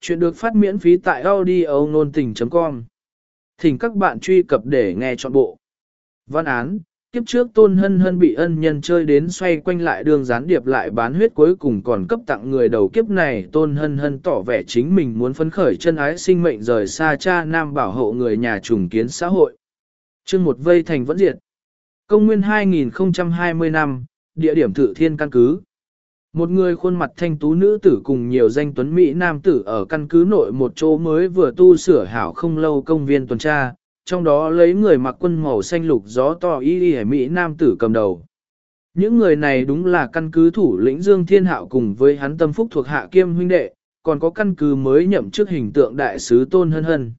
Chuyện được phát miễn phí tại audio nôn tình.com. Thỉnh các bạn truy cập để nghe trọn bộ. Văn án, kiếp trước tôn hân hân bị ân nhân chơi đến xoay quanh lại đường gián điệp lại bán huyết cuối cùng còn cấp tặng người đầu kiếp này tôn hân hân tỏ vẻ chính mình muốn phấn khởi chân ái sinh mệnh rời xa cha nam bảo hộ người nhà trùng kiến xã hội. chương một vây thành vẫn diệt. Công nguyên 2020 năm, địa điểm thử thiên căn cứ. Một người khuôn mặt thanh tú nữ tử cùng nhiều danh tuấn Mỹ nam tử ở căn cứ nội một chỗ mới vừa tu sửa hảo không lâu công viên tuần tra, trong đó lấy người mặc quân màu xanh lục gió to y y Mỹ nam tử cầm đầu. Những người này đúng là căn cứ thủ lĩnh Dương Thiên Hạo cùng với hắn tâm phúc thuộc hạ kiêm huynh đệ, còn có căn cứ mới nhậm chức hình tượng đại sứ Tôn Hân Hân.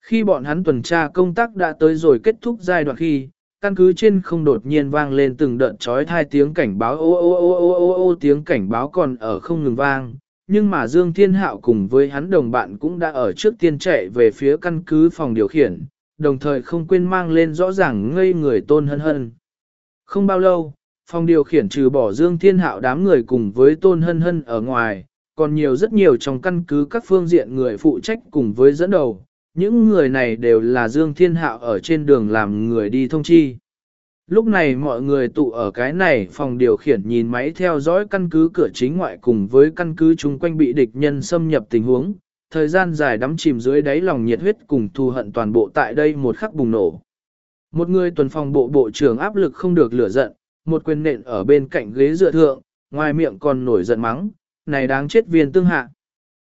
Khi bọn hắn tuần tra công tác đã tới rồi kết thúc giai đoạn khi, căn cứ trên không đột nhiên vang lên từng đợt trói thai tiếng cảnh báo ô ô ô ô ô ô tiếng cảnh báo còn ở không ngừng vang. Nhưng mà Dương Thiên Hạo cùng với hắn đồng bạn cũng đã ở trước tiên chạy về phía căn cứ phòng điều khiển, đồng thời không quên mang lên rõ ràng ngây người tôn hân hân. Không bao lâu, phòng điều khiển trừ bỏ Dương Thiên Hạo đám người cùng với tôn hân hân ở ngoài, còn nhiều rất nhiều trong căn cứ các phương diện người phụ trách cùng với dẫn đầu, những người này đều là Dương Thiên Hạo ở trên đường làm người đi thông chi. Lúc này mọi người tụ ở cái này phòng điều khiển nhìn máy theo dõi căn cứ cửa chính ngoại cùng với căn cứ chung quanh bị địch nhân xâm nhập tình huống, thời gian dài đắm chìm dưới đáy lòng nhiệt huyết cùng thù hận toàn bộ tại đây một khắc bùng nổ. Một người tuần phòng bộ bộ trưởng áp lực không được lửa giận, một quyền nện ở bên cạnh ghế dựa thượng, ngoài miệng còn nổi giận mắng, này đáng chết viên tương hạ.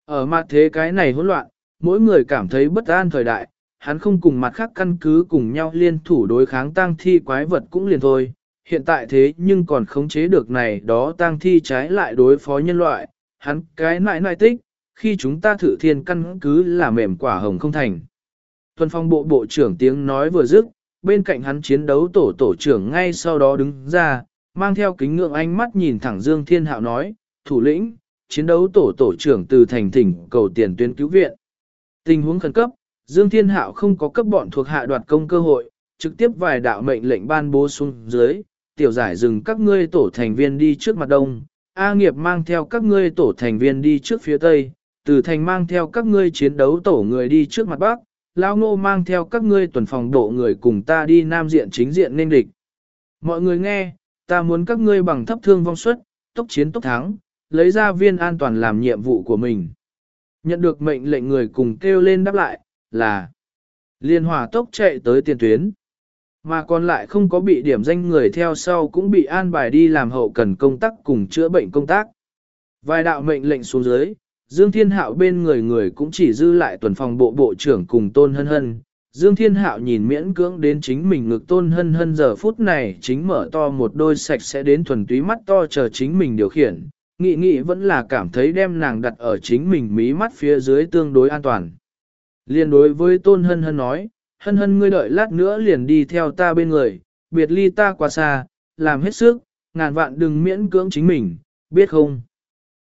Ở mặt thế cái này hỗn loạn, mỗi người cảm thấy bất an thời đại, hắn không cùng mặt khác căn cứ cùng nhau liên thủ đối kháng tang thi quái vật cũng liền thôi. Hiện tại thế nhưng còn khống chế được này đó tang thi trái lại đối phó nhân loại, hắn cái nại nại tích, khi chúng ta thử thiên căn cứ là mềm quả hồng không thành. Tuần phong bộ bộ trưởng tiếng nói vừa dứt, bên cạnh hắn chiến đấu tổ tổ trưởng ngay sau đó đứng ra, mang theo kính ngưỡng ánh mắt nhìn thẳng Dương Thiên Hạo nói, thủ lĩnh, chiến đấu tổ tổ trưởng từ thành thỉnh cầu tiền tuyến cứu viện. Tình huống khẩn cấp, Dương Thiên Hạo không có cấp bọn thuộc hạ đoạt công cơ hội, trực tiếp vài đạo mệnh lệnh ban bố xuống dưới, tiểu giải dừng các ngươi tổ thành viên đi trước mặt đông, A nghiệp mang theo các ngươi tổ thành viên đi trước phía tây, từ thành mang theo các ngươi chiến đấu tổ người đi trước mặt bắc, Lao ngô mang theo các ngươi tuần phòng độ người cùng ta đi nam diện chính diện nên địch. Mọi người nghe, ta muốn các ngươi bằng thấp thương vong suất, tốc chiến tốc thắng, lấy ra viên an toàn làm nhiệm vụ của mình. Nhận được mệnh lệnh người cùng kêu lên đáp lại, là liên hỏa tốc chạy tới tiền tuyến. Mà còn lại không có bị điểm danh người theo sau cũng bị an bài đi làm hậu cần công tác cùng chữa bệnh công tác. Vài đạo mệnh lệnh xuống dưới, Dương Thiên Hạo bên người người cũng chỉ dư lại tuần phòng bộ bộ trưởng cùng Tôn Hân Hân. Dương Thiên Hạo nhìn miễn cưỡng đến chính mình ngực Tôn Hân Hân giờ phút này chính mở to một đôi sạch sẽ đến thuần túy mắt to chờ chính mình điều khiển, nghị nghị vẫn là cảm thấy đem nàng đặt ở chính mình mí mắt phía dưới tương đối an toàn. Liên đối với Tôn Hân Hân nói, Hân Hân ngươi đợi lát nữa liền đi theo ta bên người, biệt ly ta quá xa, làm hết sức, ngàn vạn đừng miễn cưỡng chính mình, biết không?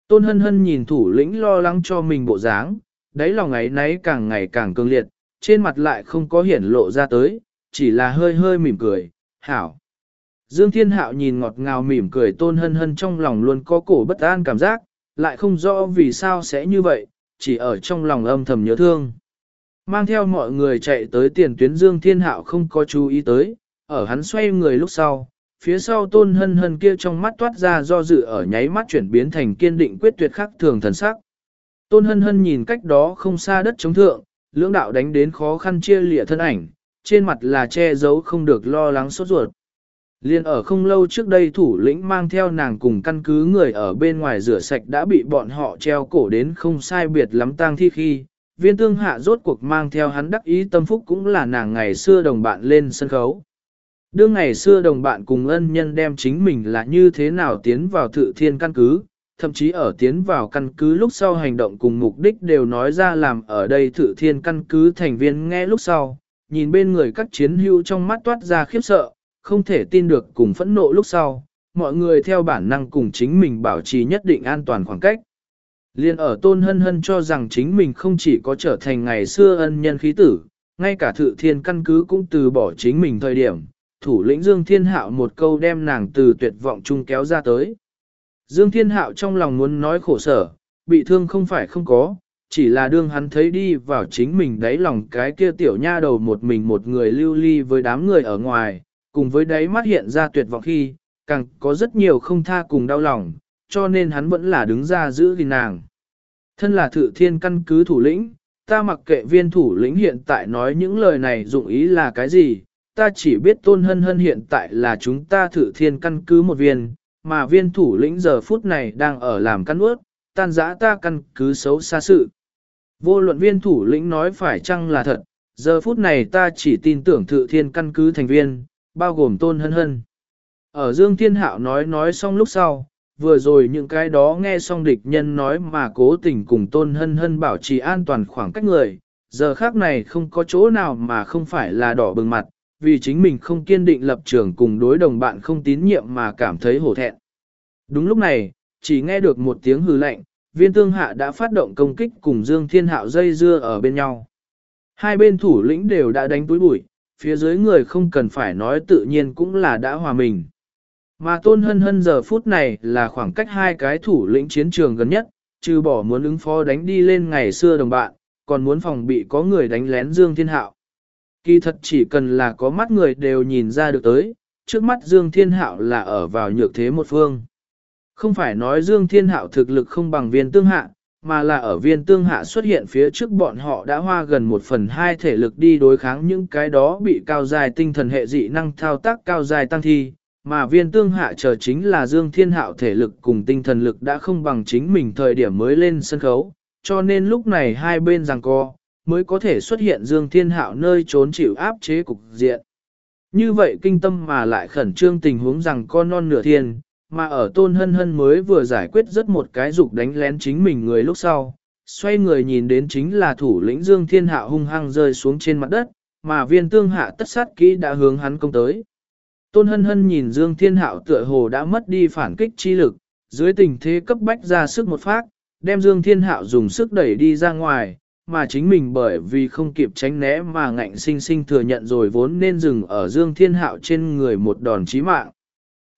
Tôn Hân Hân nhìn thủ lĩnh lo lắng cho mình bộ dáng, đáy lòng ấy nấy càng ngày càng cương liệt, trên mặt lại không có hiển lộ ra tới, chỉ là hơi hơi mỉm cười, hảo. Dương Thiên Hạo nhìn ngọt ngào mỉm cười Tôn Hân Hân trong lòng luôn có cổ bất an cảm giác, lại không rõ vì sao sẽ như vậy, chỉ ở trong lòng âm thầm nhớ thương. Mang theo mọi người chạy tới tiền tuyến Dương Thiên Hạo không có chú ý tới, ở hắn xoay người lúc sau, phía sau tôn hân hân kia trong mắt toát ra do dự ở nháy mắt chuyển biến thành kiên định quyết tuyệt khắc thường thần sắc. Tôn hân hân nhìn cách đó không xa đất chống thượng, lưỡng đạo đánh đến khó khăn chia lịa thân ảnh, trên mặt là che giấu không được lo lắng sốt ruột. Liên ở không lâu trước đây thủ lĩnh mang theo nàng cùng căn cứ người ở bên ngoài rửa sạch đã bị bọn họ treo cổ đến không sai biệt lắm tang thi khi, viên tương hạ rốt cuộc mang theo hắn đắc ý tâm phúc cũng là nàng ngày xưa đồng bạn lên sân khấu. Đương ngày xưa đồng bạn cùng ân nhân đem chính mình là như thế nào tiến vào thự thiên căn cứ, thậm chí ở tiến vào căn cứ lúc sau hành động cùng mục đích đều nói ra làm ở đây thự thiên căn cứ thành viên nghe lúc sau, nhìn bên người các chiến hữu trong mắt toát ra khiếp sợ, không thể tin được cùng phẫn nộ lúc sau, mọi người theo bản năng cùng chính mình bảo trì nhất định an toàn khoảng cách. Liên ở tôn hân hân cho rằng chính mình không chỉ có trở thành ngày xưa ân nhân khí tử, ngay cả thự thiên căn cứ cũng từ bỏ chính mình thời điểm, thủ lĩnh Dương Thiên Hạo một câu đem nàng từ tuyệt vọng chung kéo ra tới. Dương Thiên Hạo trong lòng muốn nói khổ sở, bị thương không phải không có, chỉ là đương hắn thấy đi vào chính mình đáy lòng cái kia tiểu nha đầu một mình một người lưu ly với đám người ở ngoài, cùng với đáy mắt hiện ra tuyệt vọng khi, càng có rất nhiều không tha cùng đau lòng, cho nên hắn vẫn là đứng ra giữ gìn nàng. Thân là thự thiên căn cứ thủ lĩnh, ta mặc kệ viên thủ lĩnh hiện tại nói những lời này dụng ý là cái gì, ta chỉ biết tôn hân hân hiện tại là chúng ta thử thiên căn cứ một viên, mà viên thủ lĩnh giờ phút này đang ở làm căn ướt, tan giã ta căn cứ xấu xa sự. Vô luận viên thủ lĩnh nói phải chăng là thật, giờ phút này ta chỉ tin tưởng thự thiên căn cứ thành viên, bao gồm tôn hân hân. Ở Dương Thiên Hạo nói nói xong lúc sau, vừa rồi những cái đó nghe xong địch nhân nói mà cố tình cùng tôn hân hân bảo trì an toàn khoảng cách người, giờ khác này không có chỗ nào mà không phải là đỏ bừng mặt, vì chính mình không kiên định lập trường cùng đối đồng bạn không tín nhiệm mà cảm thấy hổ thẹn. Đúng lúc này, chỉ nghe được một tiếng hừ lạnh, viên tương hạ đã phát động công kích cùng Dương Thiên Hạo dây dưa ở bên nhau. Hai bên thủ lĩnh đều đã đánh túi bụi, phía dưới người không cần phải nói tự nhiên cũng là đã hòa mình. Mà tôn hân hân giờ phút này là khoảng cách hai cái thủ lĩnh chiến trường gần nhất, trừ bỏ muốn ứng phó đánh đi lên ngày xưa đồng bạn, còn muốn phòng bị có người đánh lén Dương Thiên Hạo. Kỳ thật chỉ cần là có mắt người đều nhìn ra được tới, trước mắt Dương Thiên Hạo là ở vào nhược thế một phương. Không phải nói Dương Thiên Hạo thực lực không bằng viên tương hạ, mà là ở viên tương hạ xuất hiện phía trước bọn họ đã hoa gần một phần hai thể lực đi đối kháng những cái đó bị cao dài tinh thần hệ dị năng thao tác cao dài tăng thi, mà viên tương hạ chờ chính là Dương Thiên Hạo thể lực cùng tinh thần lực đã không bằng chính mình thời điểm mới lên sân khấu, cho nên lúc này hai bên giằng co, mới có thể xuất hiện Dương Thiên Hạo nơi trốn chịu áp chế cục diện. Như vậy kinh tâm mà lại khẩn trương tình huống rằng con non nửa thiên, mà ở tôn hân hân mới vừa giải quyết rất một cái dục đánh lén chính mình người lúc sau, xoay người nhìn đến chính là thủ lĩnh Dương Thiên Hạo hung hăng rơi xuống trên mặt đất, mà viên tương hạ tất sát kỹ đã hướng hắn công tới. Tôn hân hân nhìn Dương Thiên Hạo tựa hồ đã mất đi phản kích chi lực, dưới tình thế cấp bách ra sức một phát, đem Dương Thiên Hạo dùng sức đẩy đi ra ngoài, mà chính mình bởi vì không kịp tránh né mà ngạnh sinh sinh thừa nhận rồi vốn nên dừng ở Dương Thiên Hạo trên người một đòn chí mạng.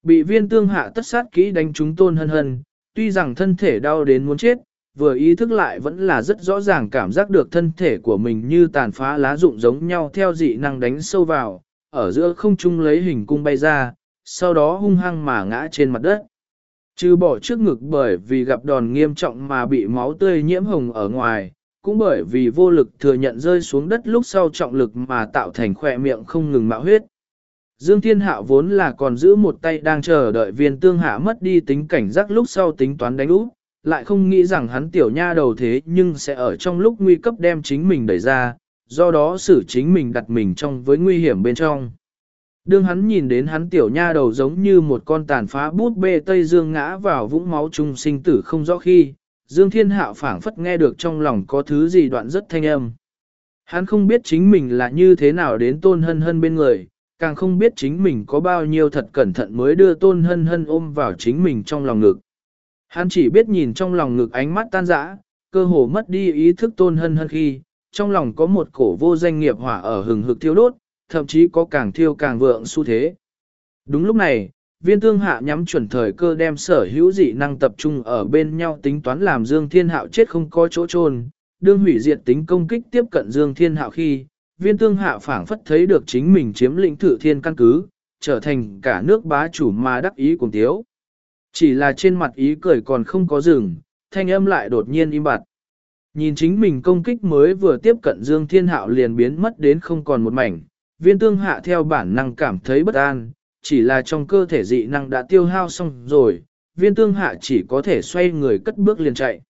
Bị viên tương hạ tất sát kỹ đánh trúng tôn hân hân, tuy rằng thân thể đau đến muốn chết, vừa ý thức lại vẫn là rất rõ ràng cảm giác được thân thể của mình như tàn phá lá rụng giống nhau theo dị năng đánh sâu vào, ở giữa không trung lấy hình cung bay ra, sau đó hung hăng mà ngã trên mặt đất. Trừ bỏ trước ngực bởi vì gặp đòn nghiêm trọng mà bị máu tươi nhiễm hồng ở ngoài, cũng bởi vì vô lực thừa nhận rơi xuống đất lúc sau trọng lực mà tạo thành khỏe miệng không ngừng mạo huyết. Dương Thiên Hạo vốn là còn giữ một tay đang chờ đợi viên tương hạ mất đi tính cảnh giác lúc sau tính toán đánh úp, lại không nghĩ rằng hắn tiểu nha đầu thế nhưng sẽ ở trong lúc nguy cấp đem chính mình đẩy ra, do đó xử chính mình đặt mình trong với nguy hiểm bên trong. Đương hắn nhìn đến hắn tiểu nha đầu giống như một con tàn phá bút bê Tây Dương ngã vào vũng máu trung sinh tử không rõ khi, Dương Thiên Hạo phảng phất nghe được trong lòng có thứ gì đoạn rất thanh âm. Hắn không biết chính mình là như thế nào đến tôn hân hân bên người, càng không biết chính mình có bao nhiêu thật cẩn thận mới đưa tôn hân hân ôm vào chính mình trong lòng ngực. Hắn chỉ biết nhìn trong lòng ngực ánh mắt tan rã, cơ hồ mất đi ý thức tôn hân hân khi, trong lòng có một cổ vô danh nghiệp hỏa ở hừng hực thiêu đốt, thậm chí có càng thiêu càng vượng xu thế. Đúng lúc này, viên tương hạ nhắm chuẩn thời cơ đem sở hữu dị năng tập trung ở bên nhau tính toán làm Dương Thiên Hạo chết không có chỗ trôn, đương hủy diệt tính công kích tiếp cận Dương Thiên Hạo khi, viên tương hạ phảng phất thấy được chính mình chiếm lĩnh thử thiên căn cứ, trở thành cả nước bá chủ mà đắc ý cùng tiếu. Chỉ là trên mặt ý cười còn không có dừng, thanh âm lại đột nhiên im bặt. Nhìn chính mình công kích mới vừa tiếp cận Dương Thiên Hạo liền biến mất đến không còn một mảnh, viên tương hạ theo bản năng cảm thấy bất an, chỉ là trong cơ thể dị năng đã tiêu hao xong rồi, viên tương hạ chỉ có thể xoay người cất bước liền chạy.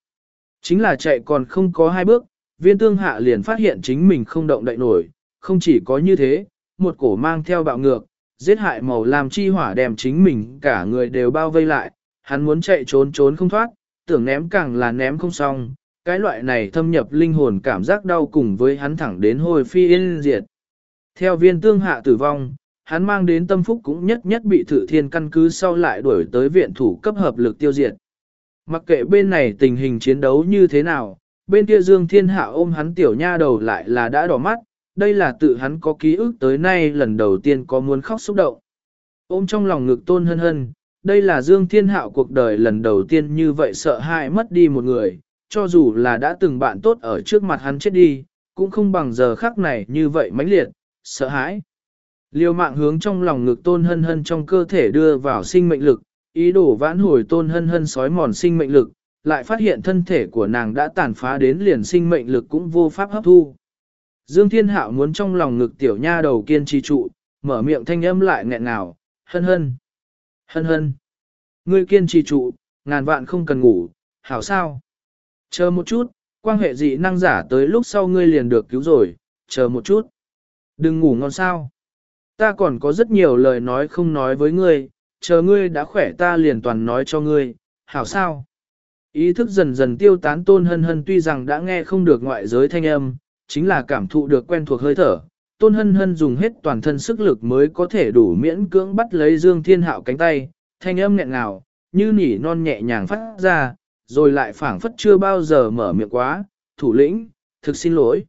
Chính là chạy còn không có hai bước, viên tương hạ liền phát hiện chính mình không động đậy nổi, không chỉ có như thế, một cổ mang theo bạo ngược, giết hại màu làm chi hỏa đem chính mình cả người đều bao vây lại, hắn muốn chạy trốn trốn không thoát, tưởng ném càng là ném không xong, cái loại này thâm nhập linh hồn cảm giác đau cùng với hắn thẳng đến hồi phi yên diệt. Theo viên tương hạ tử vong, hắn mang đến tâm phúc cũng nhất nhất bị thử thiên căn cứ sau lại đuổi tới viện thủ cấp hợp lực tiêu diệt. Mặc kệ bên này tình hình chiến đấu như thế nào, bên kia Dương Thiên Hạ ôm hắn tiểu nha đầu lại là đã đỏ mắt, đây là tự hắn có ký ức tới nay lần đầu tiên có muốn khóc xúc động. Ôm trong lòng ngực tôn hân hân, đây là Dương Thiên Hạo cuộc đời lần đầu tiên như vậy sợ hãi mất đi một người, cho dù là đã từng bạn tốt ở trước mặt hắn chết đi, cũng không bằng giờ khắc này như vậy mãnh liệt, sợ hãi. Liêu mạng hướng trong lòng ngực tôn hân hân trong cơ thể đưa vào sinh mệnh lực, ý đồ vãn hồi tôn hân hân sói mòn sinh mệnh lực, lại phát hiện thân thể của nàng đã tàn phá đến liền sinh mệnh lực cũng vô pháp hấp thu. Dương Thiên Hạo muốn trong lòng ngực tiểu nha đầu kiên trì trụ, mở miệng thanh âm lại nghẹn ngào, hân hân, hân hân. Ngươi kiên trì trụ, ngàn vạn không cần ngủ, hảo sao? Chờ một chút, quan hệ dị năng giả tới lúc sau ngươi liền được cứu rồi, chờ một chút. Đừng ngủ ngon sao. Ta còn có rất nhiều lời nói không nói với ngươi, chờ ngươi đã khỏe ta liền toàn nói cho ngươi, hảo sao? Ý thức dần dần tiêu tán tôn hân hân tuy rằng đã nghe không được ngoại giới thanh âm, chính là cảm thụ được quen thuộc hơi thở. Tôn hân hân dùng hết toàn thân sức lực mới có thể đủ miễn cưỡng bắt lấy Dương Thiên Hạo cánh tay, thanh âm nghẹn ngào, như nỉ non nhẹ nhàng phát ra, rồi lại phảng phất chưa bao giờ mở miệng quá, thủ lĩnh, thực xin lỗi.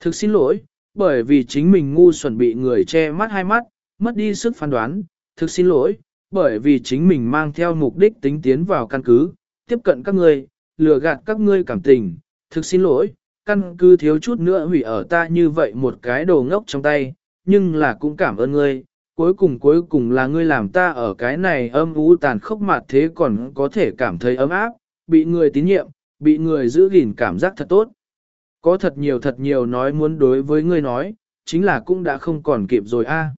Thực xin lỗi, bởi vì chính mình ngu xuẩn bị người che mắt hai mắt, mất đi sức phán đoán, thực xin lỗi, bởi vì chính mình mang theo mục đích tính tiến vào căn cứ, tiếp cận các ngươi, lừa gạt các ngươi cảm tình, thực xin lỗi, căn cứ thiếu chút nữa hủy ở ta như vậy một cái đồ ngốc trong tay, nhưng là cũng cảm ơn ngươi, cuối cùng cuối cùng là ngươi làm ta ở cái này âm u tàn khốc mặt thế còn có thể cảm thấy ấm áp, bị người tín nhiệm, bị người giữ gìn cảm giác thật tốt. Có thật nhiều thật nhiều nói muốn đối với ngươi nói, chính là cũng đã không còn kịp rồi a.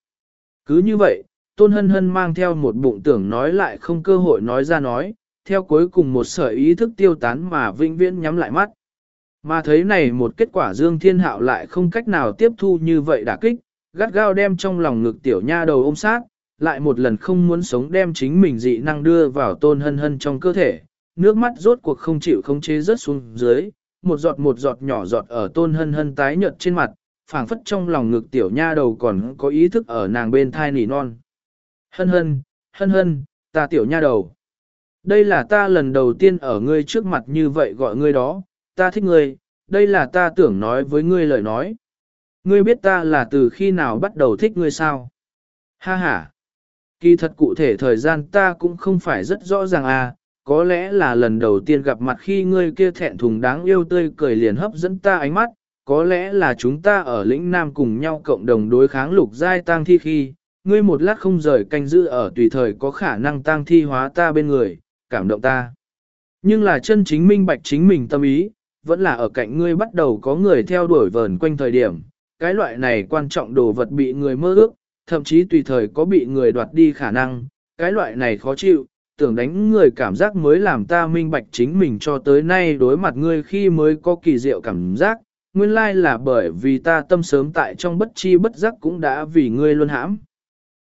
Cứ như vậy, Tôn Hân Hân mang theo một bụng tưởng nói lại không cơ hội nói ra nói, theo cuối cùng một sợi ý thức tiêu tán mà vĩnh viễn nhắm lại mắt. Mà thấy này một kết quả Dương Thiên Hạo lại không cách nào tiếp thu như vậy đả kích, gắt gao đem trong lòng ngực tiểu nha đầu ôm sát, lại một lần không muốn sống đem chính mình dị năng đưa vào tôn hân hân trong cơ thể, nước mắt rốt cuộc không chịu khống chế rớt xuống dưới, một giọt một giọt nhỏ giọt ở tôn hân hân tái nhợt trên mặt, phảng phất trong lòng ngực tiểu nha đầu còn có ý thức ở nàng bên thai nỉ non. Hân hân, hân hân, ta tiểu nha đầu. Đây là ta lần đầu tiên ở ngươi trước mặt như vậy gọi ngươi đó, ta thích ngươi, đây là ta tưởng nói với ngươi lời nói. Ngươi biết ta là từ khi nào bắt đầu thích ngươi sao? Ha ha! Kỳ thật cụ thể thời gian ta cũng không phải rất rõ ràng à, có lẽ là lần đầu tiên gặp mặt khi ngươi kia thẹn thùng đáng yêu tươi cười liền hấp dẫn ta ánh mắt, có lẽ là chúng ta ở lĩnh Nam cùng nhau cộng đồng đối kháng lục giai tang thi khi, ngươi một lát không rời canh giữ ở tùy thời có khả năng tang thi hóa ta bên người, cảm động ta. Nhưng là chân chính minh bạch chính mình tâm ý, vẫn là ở cạnh ngươi bắt đầu có người theo đuổi vờn quanh thời điểm, cái loại này quan trọng đồ vật bị người mơ ước, thậm chí tùy thời có bị người đoạt đi khả năng, cái loại này khó chịu, tưởng đánh người cảm giác mới làm ta minh bạch chính mình cho tới nay đối mặt ngươi khi mới có kỳ diệu cảm giác, nguyên lai là bởi vì ta tâm sớm tại trong bất chi bất giác cũng đã vì ngươi luôn hãm.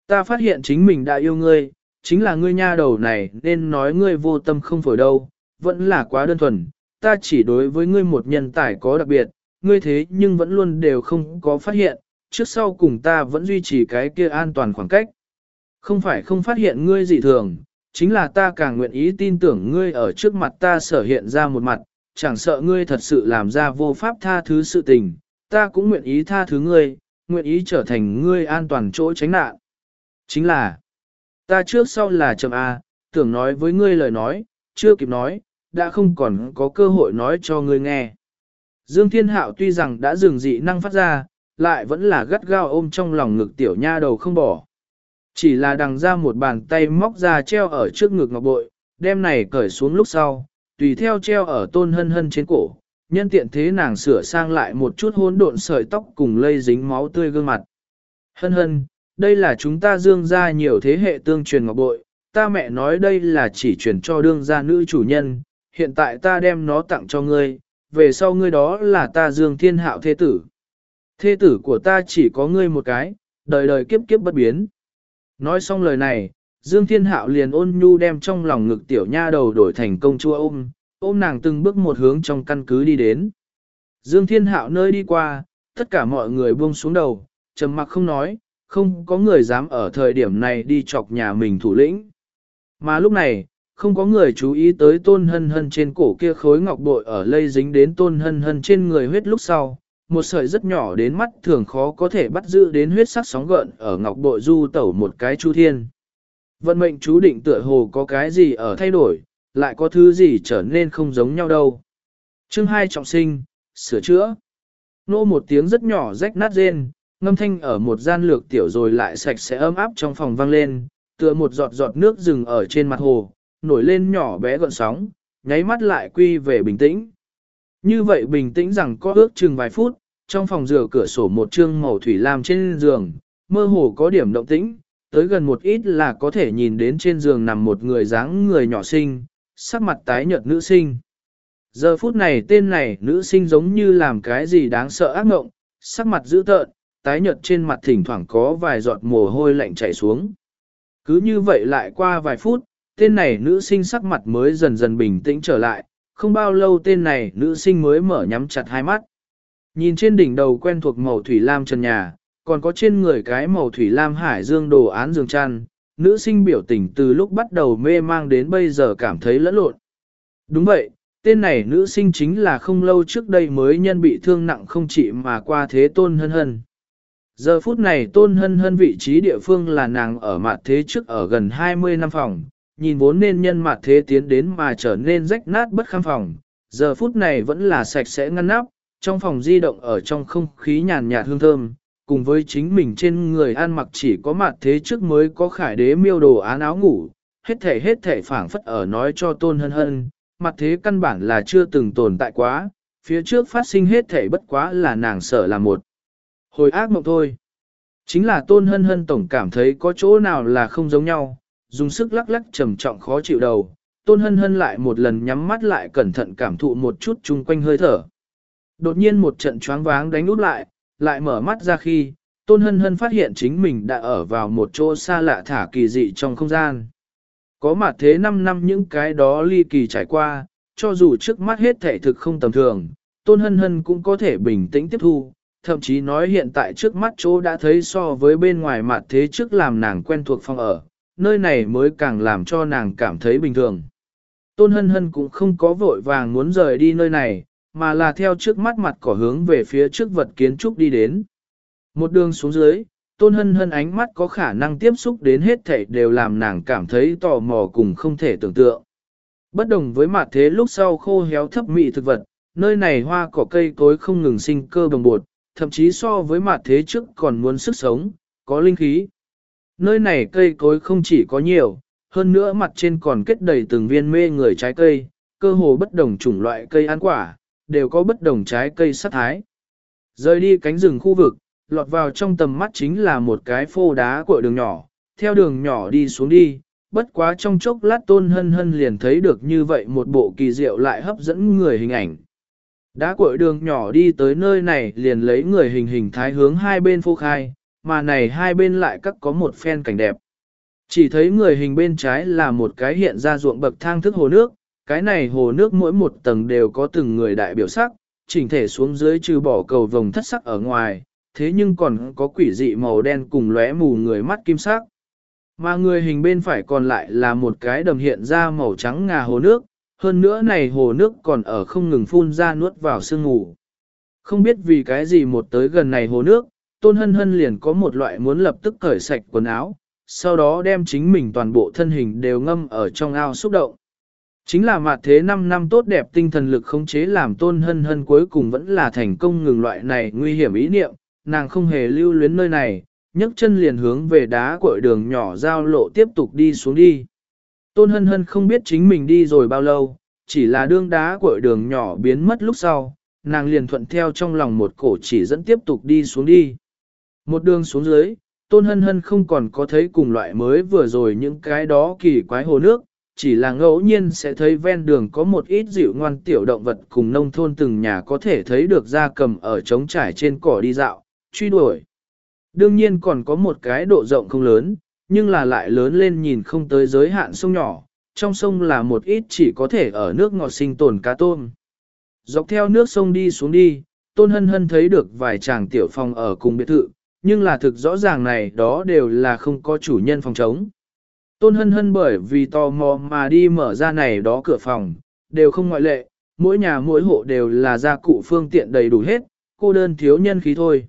Ta phát hiện chính mình đã yêu ngươi, chính là ngươi nha đầu này nên nói ngươi vô tâm không phổi đâu, vẫn là quá đơn thuần, ta chỉ đối với ngươi một nhân tài có đặc biệt, ngươi thế nhưng vẫn luôn đều không có phát hiện, trước sau cùng ta vẫn duy trì cái kia an toàn khoảng cách. Không phải không phát hiện ngươi dị thường, chính là ta càng nguyện ý tin tưởng ngươi ở trước mặt ta sở hiện ra một mặt, chẳng sợ ngươi thật sự làm ra vô pháp tha thứ sự tình, ta cũng nguyện ý tha thứ ngươi, nguyện ý trở thành ngươi an toàn chỗ tránh nạn. Chính là, ta trước sau là chậm A, tưởng nói với ngươi lời nói, chưa kịp nói, đã không còn có cơ hội nói cho ngươi nghe. Dương Thiên Hạo tuy rằng đã dừng dị năng phát ra, lại vẫn là gắt gao ôm trong lòng ngực tiểu nha đầu không bỏ. Chỉ là đằng ra một bàn tay móc ra treo ở trước ngực ngọc bội, đem này cởi xuống lúc sau, tùy theo treo ở tôn hân hân trên cổ, nhân tiện thế nàng sửa sang lại một chút hỗn độn sợi tóc cùng lây dính máu tươi gương mặt. Hân hân, đây là chúng ta dương ra nhiều thế hệ tương truyền ngọc bội, ta mẹ nói đây là chỉ truyền cho đương gia nữ chủ nhân, hiện tại ta đem nó tặng cho ngươi, về sau ngươi đó là ta dương thiên hạo thế tử. Thế tử của ta chỉ có ngươi một cái, đời đời kiếp kiếp bất biến. Nói xong lời này, Dương Thiên Hạo liền ôn nhu đem trong lòng ngực tiểu nha đầu đổi thành công chúa ôm, ôm nàng từng bước một hướng trong căn cứ đi đến. Dương Thiên Hạo nơi đi qua, tất cả mọi người buông xuống đầu, trầm mặc không nói, không có người dám ở thời điểm này đi chọc nhà mình thủ lĩnh. Mà lúc này, không có người chú ý tới tôn hân hân trên cổ kia khối ngọc bội ở lây dính đến tôn hân hân trên người huyết lúc sau, một sợi rất nhỏ đến mắt thường khó có thể bắt giữ đến huyết sắc sóng gợn ở ngọc bội du tẩu một cái chu thiên. Vận mệnh chú định tựa hồ có cái gì ở thay đổi, lại có thứ gì trở nên không giống nhau đâu. Chương hai trọng sinh, sửa chữa. Nô một tiếng rất nhỏ rách nát rên, ngâm thanh ở một gian lược tiểu rồi lại sạch sẽ ấm áp trong phòng vang lên, tựa một giọt giọt nước rừng ở trên mặt hồ, nổi lên nhỏ bé gọn sóng, nháy mắt lại quy về bình tĩnh. Như vậy bình tĩnh rằng có ước chừng vài phút, trong phòng rửa cửa sổ một trương màu thủy lam trên giường, mơ hồ có điểm động tĩnh, tới gần một ít là có thể nhìn đến trên giường nằm một người dáng người nhỏ xinh, sắc mặt tái nhợt nữ sinh. Giờ phút này tên này nữ sinh giống như làm cái gì đáng sợ ác mộng, sắc mặt dữ tợn, tái nhợt trên mặt thỉnh thoảng có vài giọt mồ hôi lạnh chảy xuống. Cứ như vậy lại qua vài phút, tên này nữ sinh sắc mặt mới dần dần bình tĩnh trở lại, không bao lâu tên này nữ sinh mới mở nhắm chặt hai mắt. Nhìn trên đỉnh đầu quen thuộc màu thủy lam trần nhà, còn có trên người cái màu thủy lam hải dương đồ án giường chăn, nữ sinh biểu tình từ lúc bắt đầu mê mang đến bây giờ cảm thấy lẫn lộn. Đúng vậy, tên này nữ sinh chính là không lâu trước đây mới nhân bị thương nặng không trị mà qua thế tôn hân hân. Giờ phút này tôn hân hân vị trí địa phương là nàng ở mặt thế trước ở gần 20 năm phòng, nhìn vốn nên nhân mặt thế tiến đến mà trở nên rách nát bất kham phòng, giờ phút này vẫn là sạch sẽ ngăn nắp, trong phòng di động ở trong không khí nhàn nhạt hương thơm, cùng với chính mình trên người ăn mặc chỉ có mặt thế trước mới có khải đế miêu đồ án áo ngủ, hết thể hết thể phảng phất ở nói cho tôn hân hân, mặt thế căn bản là chưa từng tồn tại quá, phía trước phát sinh hết thể bất quá là nàng sợ là một hồi ác mộng thôi. Chính là tôn hân hân tổng cảm thấy có chỗ nào là không giống nhau, dùng sức lắc lắc trầm trọng khó chịu đầu, tôn hân hân lại một lần nhắm mắt lại cẩn thận cảm thụ một chút chung quanh hơi thở. Đột nhiên một trận choáng váng đánh út lại, lại mở mắt ra khi, tôn hân hân phát hiện chính mình đã ở vào một chỗ xa lạ thả kỳ dị trong không gian. Có mặt thế 5 năm những cái đó ly kỳ trải qua, cho dù trước mắt hết thể thực không tầm thường, tôn hân hân cũng có thể bình tĩnh tiếp thu, thậm chí nói hiện tại trước mắt chỗ đã thấy so với bên ngoài mặt thế trước làm nàng quen thuộc phòng ở, nơi này mới càng làm cho nàng cảm thấy bình thường. Tôn hân hân cũng không có vội vàng muốn rời đi nơi này, mà là theo trước mắt mặt cỏ hướng về phía trước vật kiến trúc đi đến. Một đường xuống dưới, tôn hân hân ánh mắt có khả năng tiếp xúc đến hết thảy đều làm nàng cảm thấy tò mò cùng không thể tưởng tượng. Bất đồng với mặt thế lúc sau khô héo thấp mị thực vật, nơi này hoa cỏ cây cối không ngừng sinh cơ bồng bột, thậm chí so với mặt thế trước còn muốn sức sống, có linh khí. Nơi này cây cối không chỉ có nhiều, hơn nữa mặt trên còn kết đầy từng viên mê người trái cây, cơ hồ bất đồng chủng loại cây ăn quả, đều có bất đồng trái cây sát thái. Rời đi cánh rừng khu vực, lọt vào trong tầm mắt chính là một cái phô đá của đường nhỏ, theo đường nhỏ đi xuống đi, bất quá trong chốc lát tôn hân hân liền thấy được như vậy một bộ kỳ diệu lại hấp dẫn người hình ảnh. Đá cội đường nhỏ đi tới nơi này liền lấy người hình hình thái hướng hai bên phô khai, mà này hai bên lại các có một phen cảnh đẹp. Chỉ thấy người hình bên trái là một cái hiện ra ruộng bậc thang thức hồ nước, cái này hồ nước mỗi một tầng đều có từng người đại biểu sắc, chỉnh thể xuống dưới trừ bỏ cầu vồng thất sắc ở ngoài, thế nhưng còn có quỷ dị màu đen cùng lóe mù người mắt kim sắc. Mà người hình bên phải còn lại là một cái đầm hiện ra màu trắng ngà hồ nước, hơn nữa này hồ nước còn ở không ngừng phun ra nuốt vào sương ngủ. Không biết vì cái gì một tới gần này hồ nước, tôn hân hân liền có một loại muốn lập tức cởi sạch quần áo, sau đó đem chính mình toàn bộ thân hình đều ngâm ở trong ao xúc động. Chính là mặt thế 5 năm tốt đẹp tinh thần lực khống chế làm tôn hân hân cuối cùng vẫn là thành công ngừng loại này nguy hiểm ý niệm, nàng không hề lưu luyến nơi này, nhấc chân liền hướng về đá cội đường nhỏ giao lộ tiếp tục đi xuống đi. Tôn hân hân không biết chính mình đi rồi bao lâu, chỉ là đương đá cội đường nhỏ biến mất lúc sau, nàng liền thuận theo trong lòng một cổ chỉ dẫn tiếp tục đi xuống đi. Một đường xuống dưới, tôn hân hân không còn có thấy cùng loại mới vừa rồi những cái đó kỳ quái hồ nước, chỉ là ngẫu nhiên sẽ thấy ven đường có một ít dịu ngoan tiểu động vật cùng nông thôn từng nhà có thể thấy được da cầm ở trống trải trên cỏ đi dạo, truy đuổi. Đương nhiên còn có một cái độ rộng không lớn, nhưng là lại lớn lên nhìn không tới giới hạn sông nhỏ, trong sông là một ít chỉ có thể ở nước ngọt sinh tồn cá tôm. Dọc theo nước sông đi xuống đi, Tôn Hân Hân thấy được vài chàng tiểu phòng ở cùng biệt thự, nhưng là thực rõ ràng này đó đều là không có chủ nhân phòng trống. Tôn hân hân bởi vì tò mò mà đi mở ra này đó cửa phòng, đều không ngoại lệ, mỗi nhà mỗi hộ đều là gia cụ phương tiện đầy đủ hết, cô đơn thiếu nhân khí thôi.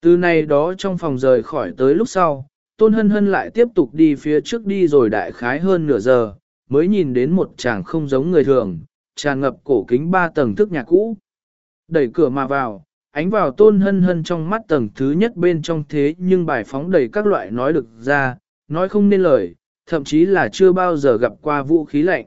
Từ này đó trong phòng rời khỏi tới lúc sau, Tôn Hân Hân lại tiếp tục đi phía trước đi rồi đại khái hơn nửa giờ, mới nhìn đến một chàng không giống người thường, tràn ngập cổ kính ba tầng thức nhà cũ. Đẩy cửa mà vào, ánh vào tôn hân hân trong mắt tầng thứ nhất bên trong thế nhưng bài phóng đầy các loại nói được ra, nói không nên lời, thậm chí là chưa bao giờ gặp qua vũ khí lạnh.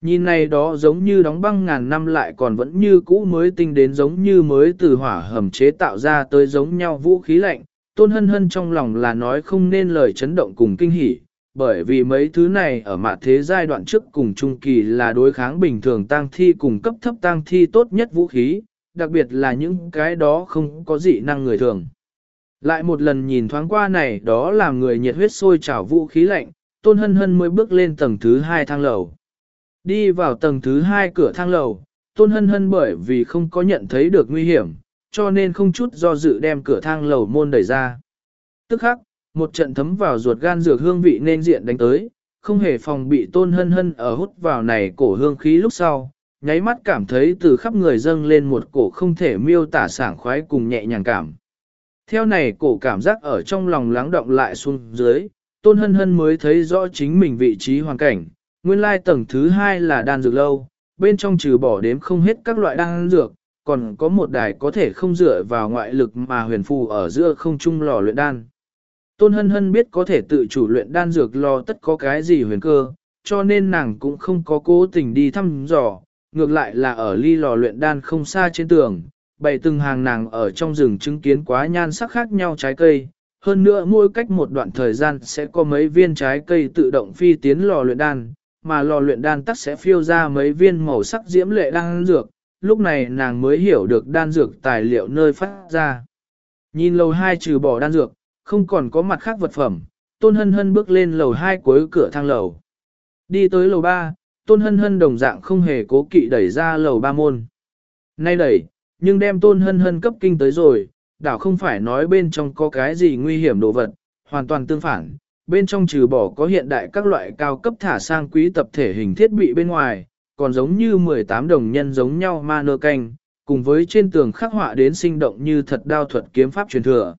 Nhìn này đó giống như đóng băng ngàn năm lại còn vẫn như cũ mới tinh đến giống như mới từ hỏa hầm chế tạo ra tới giống nhau vũ khí lạnh, tôn hân hân trong lòng là nói không nên lời chấn động cùng kinh hỉ, bởi vì mấy thứ này ở mặt thế giai đoạn trước cùng trung kỳ là đối kháng bình thường tăng thi cùng cấp thấp tăng thi tốt nhất vũ khí, đặc biệt là những cái đó không có dị năng người thường. Lại một lần nhìn thoáng qua này đó làm người nhiệt huyết sôi trào vũ khí lạnh, tôn hân hân mới bước lên tầng thứ hai thang lầu. Đi vào tầng thứ hai cửa thang lầu, tôn hân hân bởi vì không có nhận thấy được nguy hiểm, cho nên không chút do dự đem cửa thang lầu môn đẩy ra. Tức khắc, một trận thấm vào ruột gan dược hương vị nên diện đánh tới, không hề phòng bị tôn hân hân ở hút vào này cổ hương khí lúc sau, nháy mắt cảm thấy từ khắp người dâng lên một cổ không thể miêu tả sảng khoái cùng nhẹ nhàng cảm. Theo này cổ cảm giác ở trong lòng lắng động lại xuống dưới, tôn hân hân mới thấy rõ chính mình vị trí hoàn cảnh, nguyên lai tầng thứ hai là đan dược lâu, bên trong trừ bỏ đếm không hết các loại đan dược, còn có một đài có thể không dựa vào ngoại lực mà huyền phù ở giữa không trung lò luyện đan. Tôn hân hân biết có thể tự chủ luyện đan dược lò tất có cái gì huyền cơ, cho nên nàng cũng không có cố tình đi thăm dò, ngược lại là ở ly lò luyện đan không xa trên tường, bày từng hàng nàng ở trong rừng chứng kiến quá nhan sắc khác nhau trái cây, hơn nữa mỗi cách một đoạn thời gian sẽ có mấy viên trái cây tự động phi tiến lò luyện đan, mà lò luyện đan tắc sẽ phiêu ra mấy viên màu sắc diễm lệ đan dược, lúc này nàng mới hiểu được đan dược tài liệu nơi phát ra. Nhìn lầu hai trừ bỏ đan dược, không còn có mặt khác vật phẩm, tôn hân hân bước lên lầu hai cuối cửa thang lầu. Đi tới lầu ba, tôn hân hân đồng dạng không hề cố kỵ đẩy ra lầu ba môn. Nay đẩy, nhưng đem tôn hân hân cấp kinh tới rồi, đảo không phải nói bên trong có cái gì nguy hiểm đồ vật, hoàn toàn tương phản. Bên trong trừ bỏ có hiện đại các loại cao cấp thả sang quý tập thể hình thiết bị bên ngoài, còn giống như 18 đồng nhân giống nhau ma nơ canh, cùng với trên tường khắc họa đến sinh động như thật đao thuật kiếm pháp truyền thừa.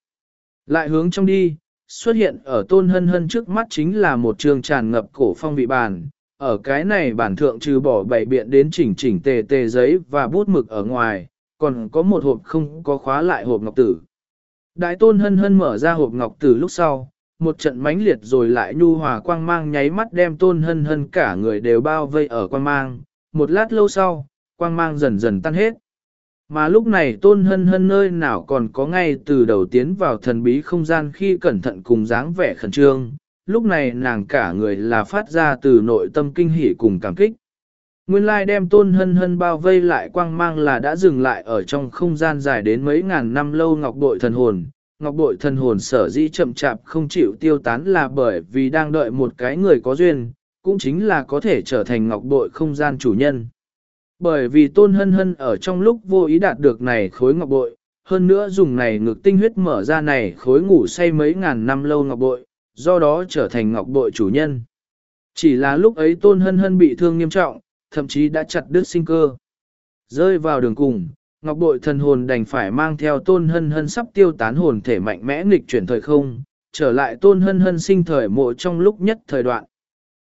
Lại hướng trong đi, xuất hiện ở tôn hân hân trước mắt chính là một trường tràn ngập cổ phong vị bàn, ở cái này bản thượng trừ bỏ bảy biện đến chỉnh chỉnh tề tề giấy và bút mực ở ngoài, còn có một hộp không có khóa lại hộp ngọc tử. Đại tôn hân hân mở ra hộp ngọc tử lúc sau, một trận mãnh liệt rồi lại nhu hòa quang mang nháy mắt đem tôn hân hân cả người đều bao vây ở quang mang, một lát lâu sau, quang mang dần dần tan hết. Mà lúc này tôn hân hân nơi nào còn có ngay từ đầu tiến vào thần bí không gian khi cẩn thận cùng dáng vẻ khẩn trương, lúc này nàng cả người là phát ra từ nội tâm kinh hỉ cùng cảm kích. Nguyên lai đem tôn hân hân bao vây lại quang mang là đã dừng lại ở trong không gian dài đến mấy ngàn năm lâu ngọc bội thần hồn. Ngọc bội thần hồn sở dĩ chậm chạp không chịu tiêu tán là bởi vì đang đợi một cái người có duyên, cũng chính là có thể trở thành ngọc bội không gian chủ nhân. Bởi vì tôn hân hân ở trong lúc vô ý đạt được này khối ngọc bội, hơn nữa dùng này ngực tinh huyết mở ra này khối ngủ say mấy ngàn năm lâu ngọc bội, do đó trở thành ngọc bội chủ nhân. Chỉ là lúc ấy tôn hân hân bị thương nghiêm trọng, thậm chí đã chặt đứt sinh cơ. Rơi vào đường cùng, ngọc bội thần hồn đành phải mang theo tôn hân hân sắp tiêu tán hồn thể mạnh mẽ nghịch chuyển thời không, trở lại tôn hân hân sinh thời mộ trong lúc nhất thời đoạn.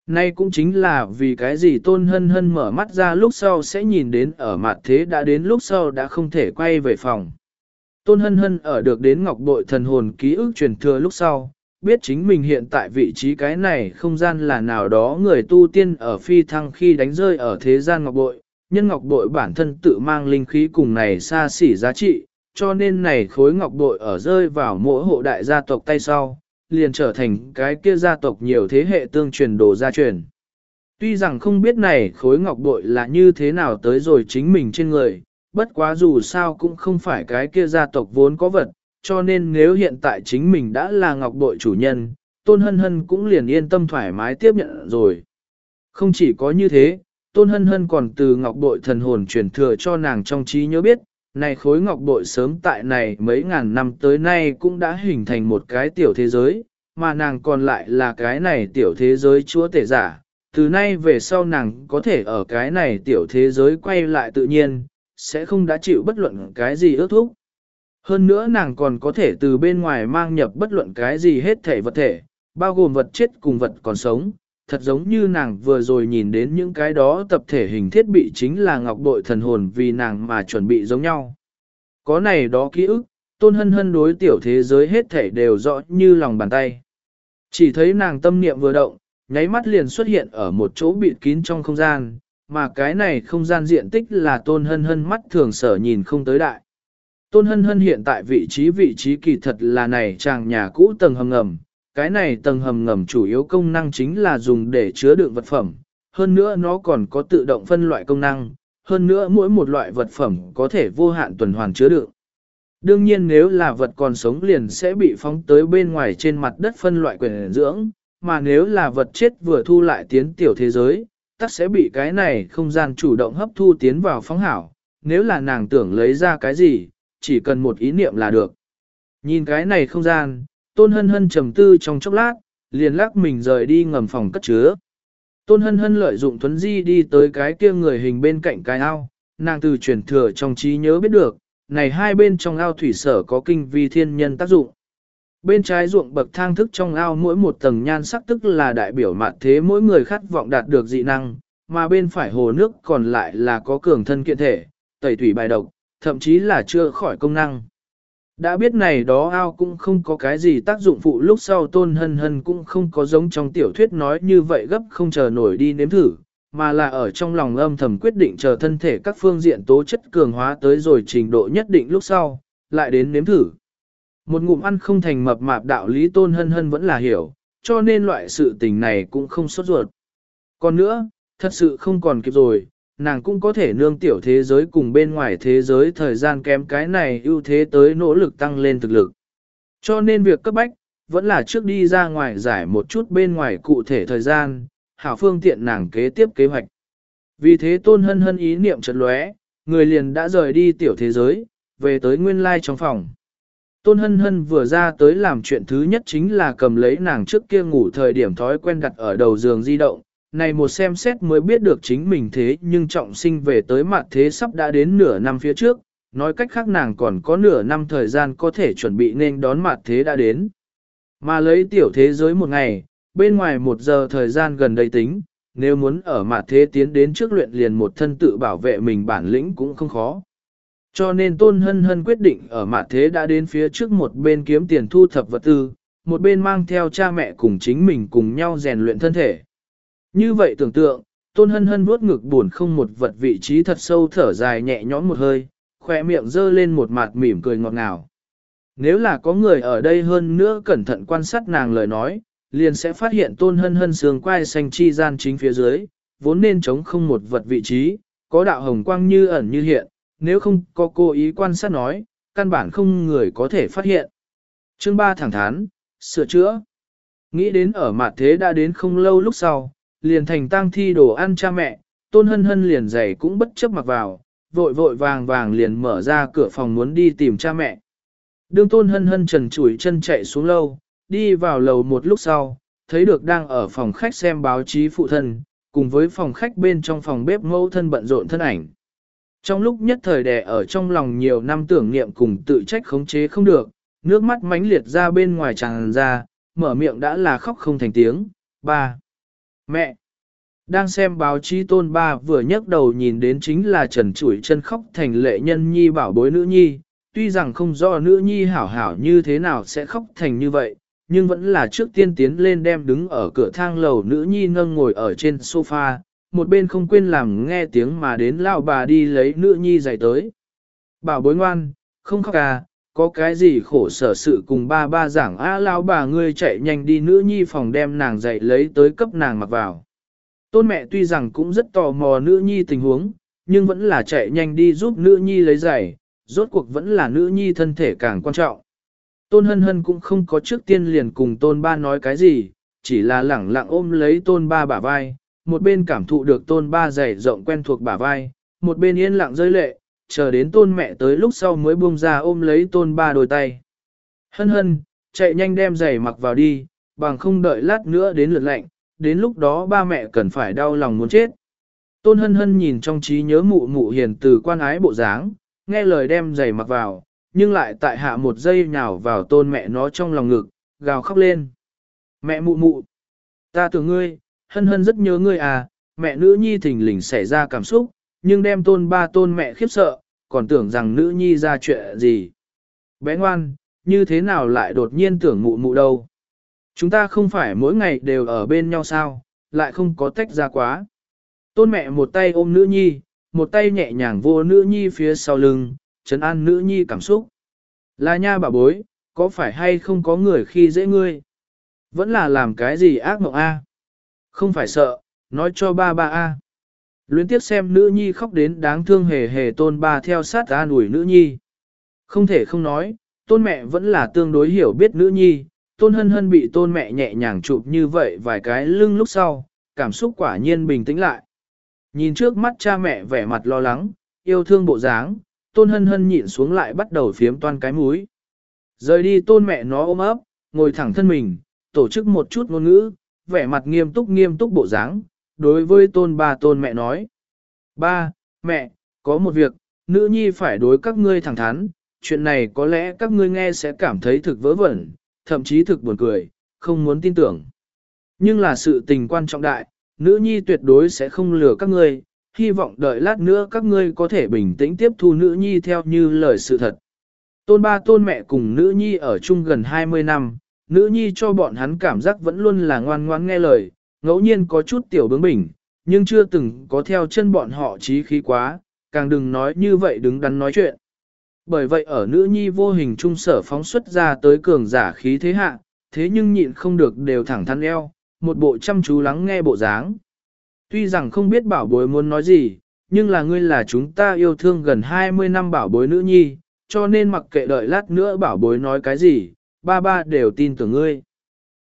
Nay cũng chính là vì cái gì tôn hân hân mở mắt ra lúc sau sẽ nhìn đến ở mặt thế đã đến lúc sau đã không thể quay về phòng. Tôn hân hân ở được đến ngọc bội thần hồn ký ức truyền thừa lúc sau, biết chính mình hiện tại vị trí cái này không gian là nào đó người tu tiên ở phi thăng khi đánh rơi ở thế gian ngọc bội, nhân ngọc bội bản thân tự mang linh khí cùng này xa xỉ giá trị, cho nên này khối ngọc bội ở rơi vào mỗi hộ đại gia tộc tay sau, liền trở thành cái kia gia tộc nhiều thế hệ tương truyền đồ gia truyền. Tuy rằng không biết này khối ngọc bội là như thế nào tới rồi chính mình trên người, bất quá dù sao cũng không phải cái kia gia tộc vốn có vật, cho nên nếu hiện tại chính mình đã là ngọc bội chủ nhân, Tôn Hân Hân cũng liền yên tâm thoải mái tiếp nhận rồi. Không chỉ có như thế, Tôn Hân Hân còn từ ngọc bội thần hồn truyền thừa cho nàng trong trí nhớ biết, này khối ngọc bội sớm tại này mấy ngàn năm tới nay cũng đã hình thành một cái tiểu thế giới, mà nàng còn lại là cái này tiểu thế giới chúa tể giả. Từ nay về sau nàng có thể ở cái này tiểu thế giới quay lại tự nhiên, sẽ không đã chịu bất luận cái gì ước thúc. Hơn nữa nàng còn có thể từ bên ngoài mang nhập bất luận cái gì hết thể vật thể, bao gồm vật chết cùng vật còn sống, thật giống như nàng vừa rồi nhìn đến những cái đó tập thể hình thiết bị chính là ngọc bội thần hồn vì nàng mà chuẩn bị giống nhau. Có này đó ký ức, tôn hân hân đối tiểu thế giới hết thể đều rõ như lòng bàn tay. Chỉ thấy nàng tâm niệm vừa động, nháy mắt liền xuất hiện ở một chỗ bịt kín trong không gian, mà cái này không gian diện tích là tôn hân hân mắt thường sở nhìn không tới đại. Tôn hân hân hiện tại vị trí vị trí kỳ thật là này chàng nhà cũ tầng hầm ngầm, cái này tầng hầm ngầm chủ yếu công năng chính là dùng để chứa đựng vật phẩm, hơn nữa nó còn có tự động phân loại công năng, hơn nữa mỗi một loại vật phẩm có thể vô hạn tuần hoàn chứa đựng. Đương nhiên nếu là vật còn sống liền sẽ bị phóng tới bên ngoài trên mặt đất phân loại quyền dưỡng, mà nếu là vật chết vừa thu lại tiến tiểu thế giới, tắc sẽ bị cái này không gian chủ động hấp thu tiến vào phóng hảo, nếu là nàng tưởng lấy ra cái gì, chỉ cần một ý niệm là được. Nhìn cái này không gian, tôn hân hân trầm tư trong chốc lát, liền lắc mình rời đi ngầm phòng cất chứa. Tôn hân hân lợi dụng thuấn di đi tới cái kia người hình bên cạnh cái ao, nàng từ truyền thừa trong trí nhớ biết được, này hai bên trong ao thủy sở có kinh vi thiên nhân tác dụng. Bên trái ruộng bậc thang thức trong ao mỗi một tầng nhan sắc tức là đại biểu mạn thế mỗi người khát vọng đạt được dị năng, mà bên phải hồ nước còn lại là có cường thân kiện thể, tẩy thủy bài độc, thậm chí là chưa khỏi công năng. Đã biết này đó ao cũng không có cái gì tác dụng phụ lúc sau tôn hân hân cũng không có giống trong tiểu thuyết nói như vậy gấp không chờ nổi đi nếm thử, mà là ở trong lòng âm thầm quyết định chờ thân thể các phương diện tố chất cường hóa tới rồi trình độ nhất định lúc sau, lại đến nếm thử. Một ngụm ăn không thành mập mạp đạo lý tôn hân hân vẫn là hiểu, cho nên loại sự tình này cũng không sốt ruột. Còn nữa, thật sự không còn kịp rồi, nàng cũng có thể nương tiểu thế giới cùng bên ngoài thế giới thời gian kém cái này ưu thế tới nỗ lực tăng lên thực lực. Cho nên việc cấp bách, vẫn là trước đi ra ngoài giải một chút bên ngoài cụ thể thời gian, hảo phương tiện nàng kế tiếp kế hoạch. Vì thế tôn hân hân ý niệm chợt lóe, người liền đã rời đi tiểu thế giới, về tới nguyên lai trong phòng. Tôn hân hân vừa ra tới làm chuyện thứ nhất chính là cầm lấy nàng trước kia ngủ thời điểm thói quen đặt ở đầu giường di động. Này một xem xét mới biết được chính mình thế nhưng trọng sinh về tới mặt thế sắp đã đến nửa năm phía trước, nói cách khác nàng còn có nửa năm thời gian có thể chuẩn bị nên đón mặt thế đã đến. Mà lấy tiểu thế giới một ngày, bên ngoài một giờ thời gian gần đây tính, nếu muốn ở mặt thế tiến đến trước luyện liền một thân tự bảo vệ mình bản lĩnh cũng không khó. Cho nên Tôn Hân Hân quyết định ở mặt thế đã đến phía trước một bên kiếm tiền thu thập vật tư, một bên mang theo cha mẹ cùng chính mình cùng nhau rèn luyện thân thể. Như vậy tưởng tượng, Tôn Hân Hân vuốt ngực buồn không một vật vị trí thật sâu thở dài nhẹ nhõm một hơi, khỏe miệng dơ lên một mặt mỉm cười ngọt ngào. Nếu là có người ở đây hơn nữa cẩn thận quan sát nàng lời nói, liền sẽ phát hiện Tôn Hân Hân sương quai xanh chi gian chính phía dưới, vốn nên chống không một vật vị trí, có đạo hồng quang như ẩn như hiện, nếu không có cố ý quan sát nói, căn bản không người có thể phát hiện. Chương 3 thẳng thắn, sửa chữa. Nghĩ đến ở mặt thế đã đến không lâu lúc sau, liền thành tang thi đồ ăn cha mẹ, tôn hân hân liền giày cũng bất chấp mặc vào, vội vội vàng vàng liền mở ra cửa phòng muốn đi tìm cha mẹ. Đương tôn hân hân trần chủi chân chạy xuống lâu, đi vào lầu một lúc sau, thấy được đang ở phòng khách xem báo chí phụ thân, cùng với phòng khách bên trong phòng bếp mẫu thân bận rộn thân ảnh. Trong lúc nhất thời đè ở trong lòng nhiều năm tưởng niệm cùng tự trách khống chế không được, nước mắt mãnh liệt ra bên ngoài tràn ra, mở miệng đã là khóc không thành tiếng. Ba. Mẹ. Đang xem báo chí tôn ba vừa nhấc đầu nhìn đến chính là trần chủi chân khóc thành lệ nhân nhi bảo bối nữ nhi, tuy rằng không do nữ nhi hảo hảo như thế nào sẽ khóc thành như vậy, nhưng vẫn là trước tiên tiến lên đem đứng ở cửa thang lầu nữ nhi nâng ngồi ở trên sofa, một bên không quên làm nghe tiếng mà đến lao bà đi lấy nữ nhi giày tới. Bảo bối ngoan, không khóc à, có cái gì khổ sở sự cùng ba ba giảng a à, lão bà ngươi chạy nhanh đi nữ nhi phòng đem nàng dậy lấy tới cấp nàng mặc vào. Tôn mẹ tuy rằng cũng rất tò mò nữ nhi tình huống, nhưng vẫn là chạy nhanh đi giúp nữ nhi lấy giày, rốt cuộc vẫn là nữ nhi thân thể càng quan trọng. Tôn hân hân cũng không có trước tiên liền cùng tôn ba nói cái gì, chỉ là lẳng lặng ôm lấy tôn ba bả vai, một bên cảm thụ được tôn ba dày rộng quen thuộc bả vai, một bên yên lặng rơi lệ, chờ đến tôn mẹ tới lúc sau mới buông ra ôm lấy tôn ba đôi tay. Hân hân, chạy nhanh đem giày mặc vào đi, bằng không đợi lát nữa đến lượt lạnh, đến lúc đó ba mẹ cần phải đau lòng muốn chết. Tôn hân hân nhìn trong trí nhớ mụ mụ hiền từ quan ái bộ dáng, nghe lời đem giày mặc vào, nhưng lại tại hạ một giây nhào vào tôn mẹ nó trong lòng ngực, gào khóc lên. Mẹ mụ mụ, ta tưởng ngươi, hân hân rất nhớ ngươi à, mẹ nữ nhi thình lình xảy ra cảm xúc, nhưng đem tôn ba tôn mẹ khiếp sợ, còn tưởng rằng nữ nhi ra chuyện gì. Bé ngoan, như thế nào lại đột nhiên tưởng mụ mụ đâu. Chúng ta không phải mỗi ngày đều ở bên nhau sao, lại không có tách ra quá. Tôn mẹ một tay ôm nữ nhi, một tay nhẹ nhàng vô nữ nhi phía sau lưng, chấn an nữ nhi cảm xúc. Là nha bà bối, có phải hay không có người khi dễ ngươi? Vẫn là làm cái gì ác mộng a? Không phải sợ, nói cho ba ba a. Luyến tiếp xem nữ nhi khóc đến đáng thương hề hề tôn ba theo sát an ủi nữ nhi. Không thể không nói, tôn mẹ vẫn là tương đối hiểu biết nữ nhi, tôn hân hân bị tôn mẹ nhẹ nhàng chụp như vậy vài cái lưng lúc sau, cảm xúc quả nhiên bình tĩnh lại. Nhìn trước mắt cha mẹ vẻ mặt lo lắng, yêu thương bộ dáng, tôn hân hân nhịn xuống lại bắt đầu phiếm toan cái múi. Rời đi tôn mẹ nó ôm ấp, ngồi thẳng thân mình, tổ chức một chút ngôn ngữ, vẻ mặt nghiêm túc nghiêm túc bộ dáng, đối với tôn ba tôn mẹ nói. Ba, mẹ, có một việc, nữ nhi phải đối các ngươi thẳng thắn, chuyện này có lẽ các ngươi nghe sẽ cảm thấy thực vớ vẩn, thậm chí thực buồn cười, không muốn tin tưởng. Nhưng là sự tình quan trọng đại, nữ nhi tuyệt đối sẽ không lừa các ngươi, hy vọng đợi lát nữa các ngươi có thể bình tĩnh tiếp thu nữ nhi theo như lời sự thật. Tôn ba tôn mẹ cùng nữ nhi ở chung gần 20 năm, nữ nhi cho bọn hắn cảm giác vẫn luôn là ngoan ngoãn nghe lời, ngẫu nhiên có chút tiểu bướng bỉnh, nhưng chưa từng có theo chân bọn họ trí khí quá, càng đừng nói như vậy đứng đắn nói chuyện. Bởi vậy ở nữ nhi vô hình trung sở phóng xuất ra tới cường giả khí thế hạ, thế nhưng nhịn không được đều thẳng thắn eo, một bộ chăm chú lắng nghe bộ dáng. Tuy rằng không biết bảo bối muốn nói gì, nhưng là ngươi là chúng ta yêu thương gần 20 năm bảo bối nữ nhi, cho nên mặc kệ đợi lát nữa bảo bối nói cái gì, ba ba đều tin tưởng ngươi.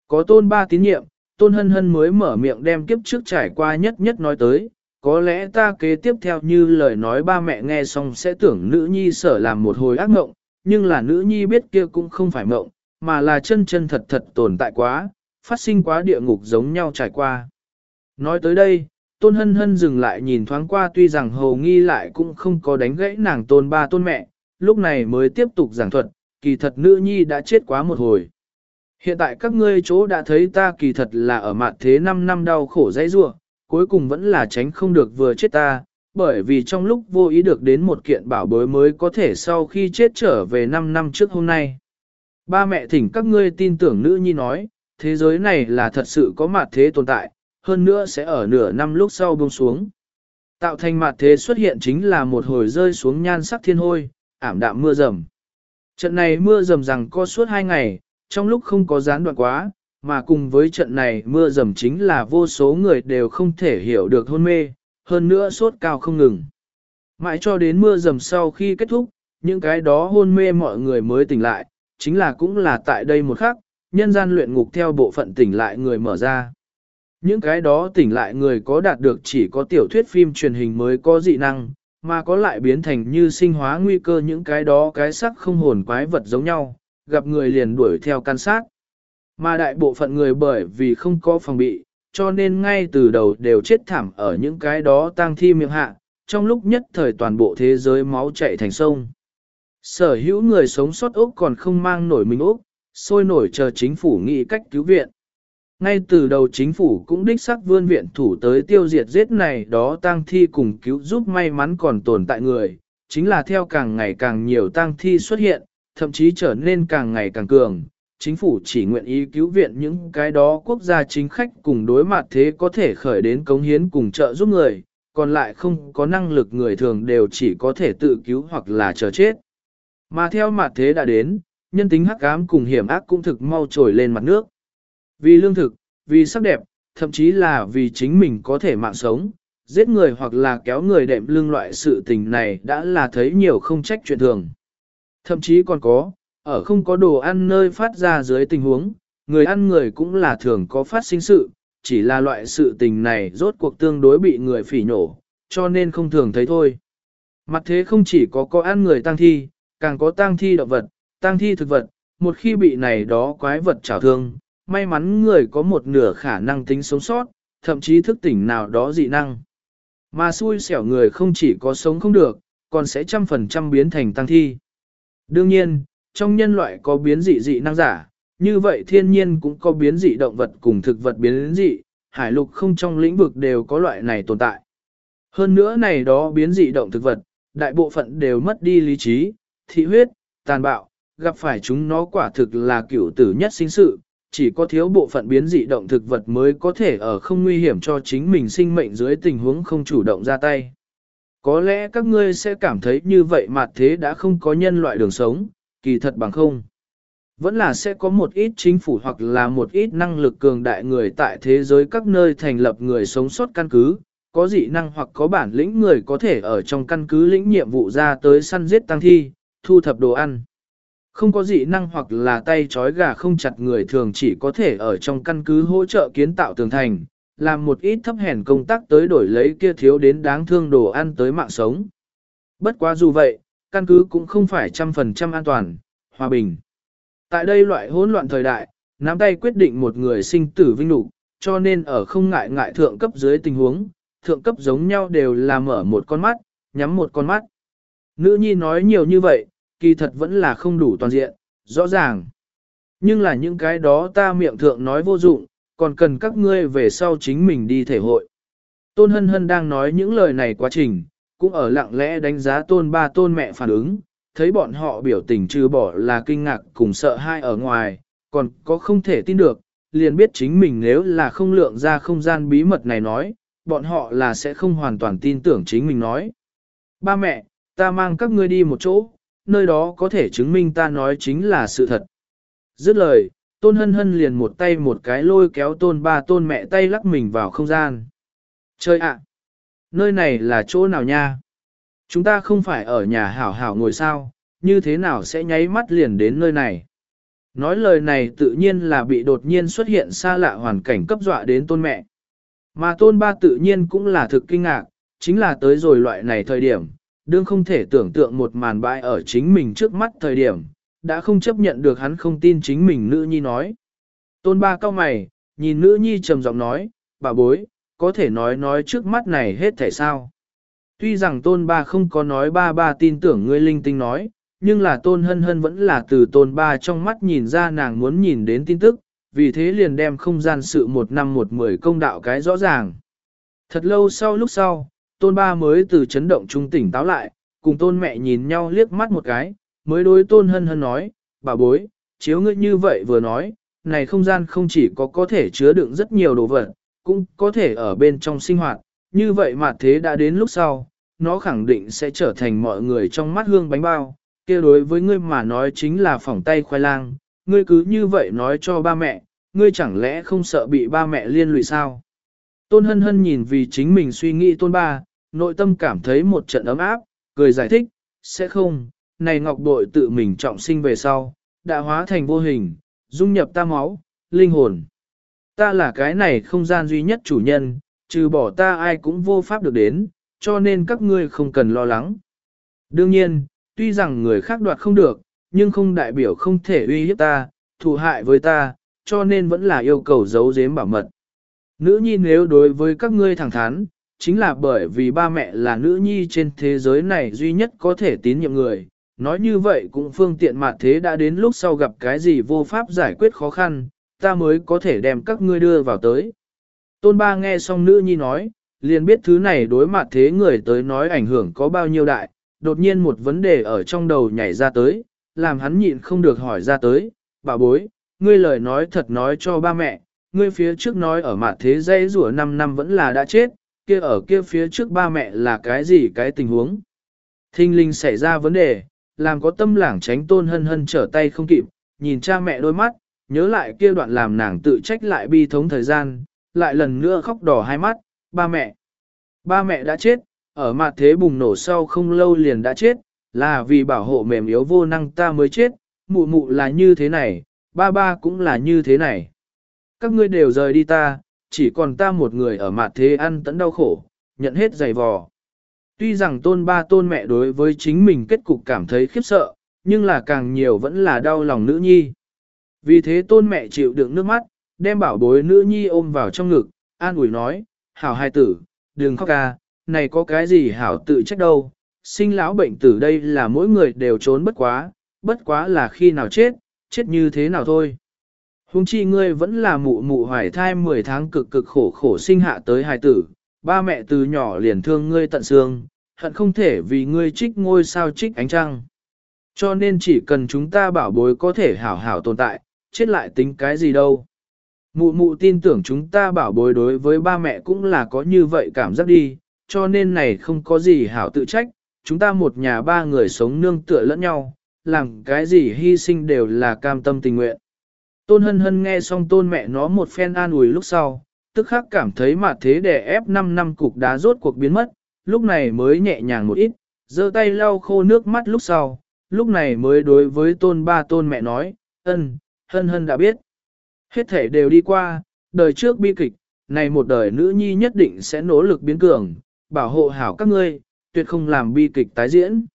Có tôn ba tín nhiệm, tôn hân hân mới mở miệng đem kiếp trước trải qua nhất nhất nói tới, có lẽ ta kế tiếp theo như lời nói ba mẹ nghe xong sẽ tưởng nữ nhi sở làm một hồi ác mộng, nhưng là nữ nhi biết kia cũng không phải mộng, mà là chân chân thật thật tồn tại quá, phát sinh quá địa ngục giống nhau trải qua. Nói tới đây, tôn hân hân dừng lại nhìn thoáng qua tuy rằng hầu nghi lại cũng không có đánh gãy nàng tôn ba tôn mẹ, lúc này mới tiếp tục giảng thuật, kỳ thật nữ nhi đã chết quá một hồi. Hiện tại các ngươi chỗ đã thấy ta kỳ thật là ở mặt thế 5 năm đau khổ dãy rua, cuối cùng vẫn là tránh không được vừa chết ta, bởi vì trong lúc vô ý được đến một kiện bảo bối mới có thể sau khi chết trở về 5 năm trước hôm nay. Ba mẹ thỉnh các ngươi tin tưởng nữ nhi nói, thế giới này là thật sự có mặt thế tồn tại, hơn nữa sẽ ở nửa năm lúc sau buông xuống. Tạo thành mặt thế xuất hiện chính là một hồi rơi xuống nhan sắc thiên hôi, ảm đạm mưa rầm. Trận này mưa rầm rằng có suốt hai ngày, trong lúc không có gián đoạn quá, mà cùng với trận này mưa dầm chính là vô số người đều không thể hiểu được hôn mê, hơn nữa sốt cao không ngừng. Mãi cho đến mưa dầm sau khi kết thúc, những cái đó hôn mê mọi người mới tỉnh lại, chính là cũng là tại đây một khắc, nhân gian luyện ngục theo bộ phận tỉnh lại người mở ra. Những cái đó tỉnh lại người có đạt được chỉ có tiểu thuyết phim truyền hình mới có dị năng, mà có lại biến thành như sinh hóa nguy cơ những cái đó cái sắc không hồn quái vật giống nhau, gặp người liền đuổi theo can sát. Mà đại bộ phận người bởi vì không có phòng bị, cho nên ngay từ đầu đều chết thảm ở những cái đó tang thi miệng hạ, trong lúc nhất thời toàn bộ thế giới máu chạy thành sông. Sở hữu người sống sót Úc còn không mang nổi mình Úc, sôi nổi chờ chính phủ nghĩ cách cứu viện. Ngay từ đầu chính phủ cũng đích xác vươn viện thủ tới tiêu diệt giết này đó tang thi cùng cứu giúp may mắn còn tồn tại người, chính là theo càng ngày càng nhiều tang thi xuất hiện, thậm chí trở nên càng ngày càng cường. Chính phủ chỉ nguyện ý cứu viện những cái đó quốc gia chính khách cùng đối mặt thế có thể khởi đến cống hiến cùng trợ giúp người, còn lại không có năng lực người thường đều chỉ có thể tự cứu hoặc là chờ chết. Mà theo mặt thế đã đến, nhân tính hắc ám cùng hiểm ác cũng thực mau trồi lên mặt nước. Vì lương thực, vì sắc đẹp, thậm chí là vì chính mình có thể mạng sống, giết người hoặc là kéo người đệm lương loại sự tình này đã là thấy nhiều không trách chuyện thường. Thậm chí còn có, ở không có đồ ăn nơi phát ra dưới tình huống, người ăn người cũng là thường có phát sinh sự, chỉ là loại sự tình này rốt cuộc tương đối bị người phỉ nhổ, cho nên không thường thấy thôi. Mặt thế không chỉ có có ăn người tăng thi, càng có tăng thi động vật, tăng thi thực vật, một khi bị này đó quái vật trảo thương, may mắn người có một nửa khả năng tính sống sót, thậm chí thức tỉnh nào đó dị năng. Mà xui xẻo người không chỉ có sống không được, còn sẽ trăm phần trăm biến thành tăng thi. Đương nhiên, trong nhân loại có biến dị dị năng giả, như vậy thiên nhiên cũng có biến dị động vật cùng thực vật biến dị, hải lục không trong lĩnh vực đều có loại này tồn tại. Hơn nữa này đó biến dị động thực vật, đại bộ phận đều mất đi lý trí, thị huyết, tàn bạo, gặp phải chúng nó quả thực là kiểu tử nhất sinh sự, chỉ có thiếu bộ phận biến dị động thực vật mới có thể ở không nguy hiểm cho chính mình sinh mệnh dưới tình huống không chủ động ra tay. Có lẽ các ngươi sẽ cảm thấy như vậy mà thế đã không có nhân loại đường sống, kỳ thật bằng không. Vẫn là sẽ có một ít chính phủ hoặc là một ít năng lực cường đại người tại thế giới các nơi thành lập người sống sót căn cứ, có dị năng hoặc có bản lĩnh người có thể ở trong căn cứ lĩnh nhiệm vụ ra tới săn giết tăng thi, thu thập đồ ăn. Không có dị năng hoặc là tay trói gà không chặt người thường chỉ có thể ở trong căn cứ hỗ trợ kiến tạo tường thành, làm một ít thấp hèn công tác tới đổi lấy kia thiếu đến đáng thương đồ ăn tới mạng sống. Bất quá dù vậy, căn cứ cũng không phải trăm phần trăm an toàn, hòa bình. Tại đây loại hỗn loạn thời đại, nắm tay quyết định một người sinh tử vinh đủ, cho nên ở không ngại ngại thượng cấp dưới tình huống, thượng cấp giống nhau đều là mở một con mắt, nhắm một con mắt. Nữ nhi nói nhiều như vậy, kỳ thật vẫn là không đủ toàn diện, rõ ràng. Nhưng là những cái đó ta miệng thượng nói vô dụng, còn cần các ngươi về sau chính mình đi thể hội. Tôn Hân Hân đang nói những lời này quá trình, cũng ở lặng lẽ đánh giá tôn ba tôn mẹ phản ứng, thấy bọn họ biểu tình trừ bỏ là kinh ngạc cùng sợ hai ở ngoài, còn có không thể tin được, liền biết chính mình nếu là không lượng ra không gian bí mật này nói, bọn họ là sẽ không hoàn toàn tin tưởng chính mình nói. Ba mẹ, ta mang các ngươi đi một chỗ, nơi đó có thể chứng minh ta nói chính là sự thật. Dứt lời, tôn hân hân liền một tay một cái lôi kéo tôn ba tôn mẹ tay lắc mình vào không gian. Chơi ạ! nơi này là chỗ nào nha? Chúng ta không phải ở nhà hảo hảo ngồi sao, như thế nào sẽ nháy mắt liền đến nơi này? Nói lời này tự nhiên là bị đột nhiên xuất hiện xa lạ hoàn cảnh cấp dọa đến tôn mẹ. Mà tôn ba tự nhiên cũng là thực kinh ngạc, chính là tới rồi loại này thời điểm, đương không thể tưởng tượng một màn bại ở chính mình trước mắt thời điểm, đã không chấp nhận được hắn không tin chính mình nữ nhi nói. Tôn ba cao mày, nhìn nữ nhi trầm giọng nói, bà bối, có thể nói nói trước mắt này hết thể sao. Tuy rằng tôn ba không có nói ba ba tin tưởng ngươi linh tinh nói, nhưng là tôn hân hân vẫn là từ tôn ba trong mắt nhìn ra nàng muốn nhìn đến tin tức, vì thế liền đem không gian sự một năm một mười công đạo cái rõ ràng. Thật lâu sau lúc sau, tôn ba mới từ chấn động trung tỉnh táo lại, cùng tôn mẹ nhìn nhau liếc mắt một cái, mới đối tôn hân hân nói, bà bối, chiếu ngươi như vậy vừa nói, này không gian không chỉ có có thể chứa đựng rất nhiều đồ vật, cũng có thể ở bên trong sinh hoạt, như vậy mà thế đã đến lúc sau, nó khẳng định sẽ trở thành mọi người trong mắt hương bánh bao, kia đối với ngươi mà nói chính là phỏng tay khoai lang, ngươi cứ như vậy nói cho ba mẹ, ngươi chẳng lẽ không sợ bị ba mẹ liên lụy sao? Tôn hân hân nhìn vì chính mình suy nghĩ tôn ba, nội tâm cảm thấy một trận ấm áp, cười giải thích, sẽ không, này ngọc bội tự mình trọng sinh về sau, đã hóa thành vô hình, dung nhập ta máu, linh hồn. Ta là cái này không gian duy nhất chủ nhân, trừ bỏ ta ai cũng vô pháp được đến, cho nên các ngươi không cần lo lắng. Đương nhiên, tuy rằng người khác đoạt không được, nhưng không đại biểu không thể uy hiếp ta, thù hại với ta, cho nên vẫn là yêu cầu giấu giếm bảo mật. Nữ nhi nếu đối với các ngươi thẳng thắn, chính là bởi vì ba mẹ là nữ nhi trên thế giới này duy nhất có thể tín nhiệm người. Nói như vậy cũng phương tiện mà thế đã đến lúc sau gặp cái gì vô pháp giải quyết khó khăn, ta mới có thể đem các ngươi đưa vào tới. Tôn ba nghe xong nữ nhi nói, liền biết thứ này đối mặt thế người tới nói ảnh hưởng có bao nhiêu đại, đột nhiên một vấn đề ở trong đầu nhảy ra tới, làm hắn nhịn không được hỏi ra tới, bà bối, ngươi lời nói thật nói cho ba mẹ, ngươi phía trước nói ở mặt thế dây rủa 5 năm vẫn là đã chết, kia ở kia phía trước ba mẹ là cái gì cái tình huống. Thinh linh xảy ra vấn đề, làm có tâm lảng tránh tôn hân hân trở tay không kịp, nhìn cha mẹ đôi mắt, nhớ lại kia đoạn làm nàng tự trách lại bi thống thời gian, lại lần nữa khóc đỏ hai mắt, ba mẹ. Ba mẹ đã chết, ở mặt thế bùng nổ sau không lâu liền đã chết, là vì bảo hộ mềm yếu vô năng ta mới chết, mụ mụ là như thế này, ba ba cũng là như thế này. Các ngươi đều rời đi ta, chỉ còn ta một người ở mặt thế ăn tẫn đau khổ, nhận hết giày vò. Tuy rằng tôn ba tôn mẹ đối với chính mình kết cục cảm thấy khiếp sợ, nhưng là càng nhiều vẫn là đau lòng nữ nhi. Vì thế tôn mẹ chịu đựng nước mắt, đem bảo bối nữ nhi ôm vào trong ngực, an ủi nói, hảo hai tử, đừng khóc ca, này có cái gì hảo tự trách đâu, sinh lão bệnh tử đây là mỗi người đều trốn bất quá, bất quá là khi nào chết, chết như thế nào thôi. Hùng chi ngươi vẫn là mụ mụ hoài thai 10 tháng cực cực khổ khổ sinh hạ tới hài tử, ba mẹ từ nhỏ liền thương ngươi tận xương, hận không thể vì ngươi trích ngôi sao trích ánh trăng. Cho nên chỉ cần chúng ta bảo bối có thể hảo hảo tồn tại, chết lại tính cái gì đâu. Mụ mụ tin tưởng chúng ta bảo bối đối với ba mẹ cũng là có như vậy cảm giác đi, cho nên này không có gì hảo tự trách, chúng ta một nhà ba người sống nương tựa lẫn nhau, làm cái gì hy sinh đều là cam tâm tình nguyện. Tôn hân hân nghe xong tôn mẹ nó một phen an ủi lúc sau, tức khắc cảm thấy mà thế đè ép 5 năm cục đá rốt cuộc biến mất, lúc này mới nhẹ nhàng một ít, giơ tay lau khô nước mắt lúc sau, lúc này mới đối với tôn ba tôn mẹ nói, ân, hân hân đã biết. Hết thể đều đi qua, đời trước bi kịch, này một đời nữ nhi nhất định sẽ nỗ lực biến cường, bảo hộ hảo các ngươi, tuyệt không làm bi kịch tái diễn.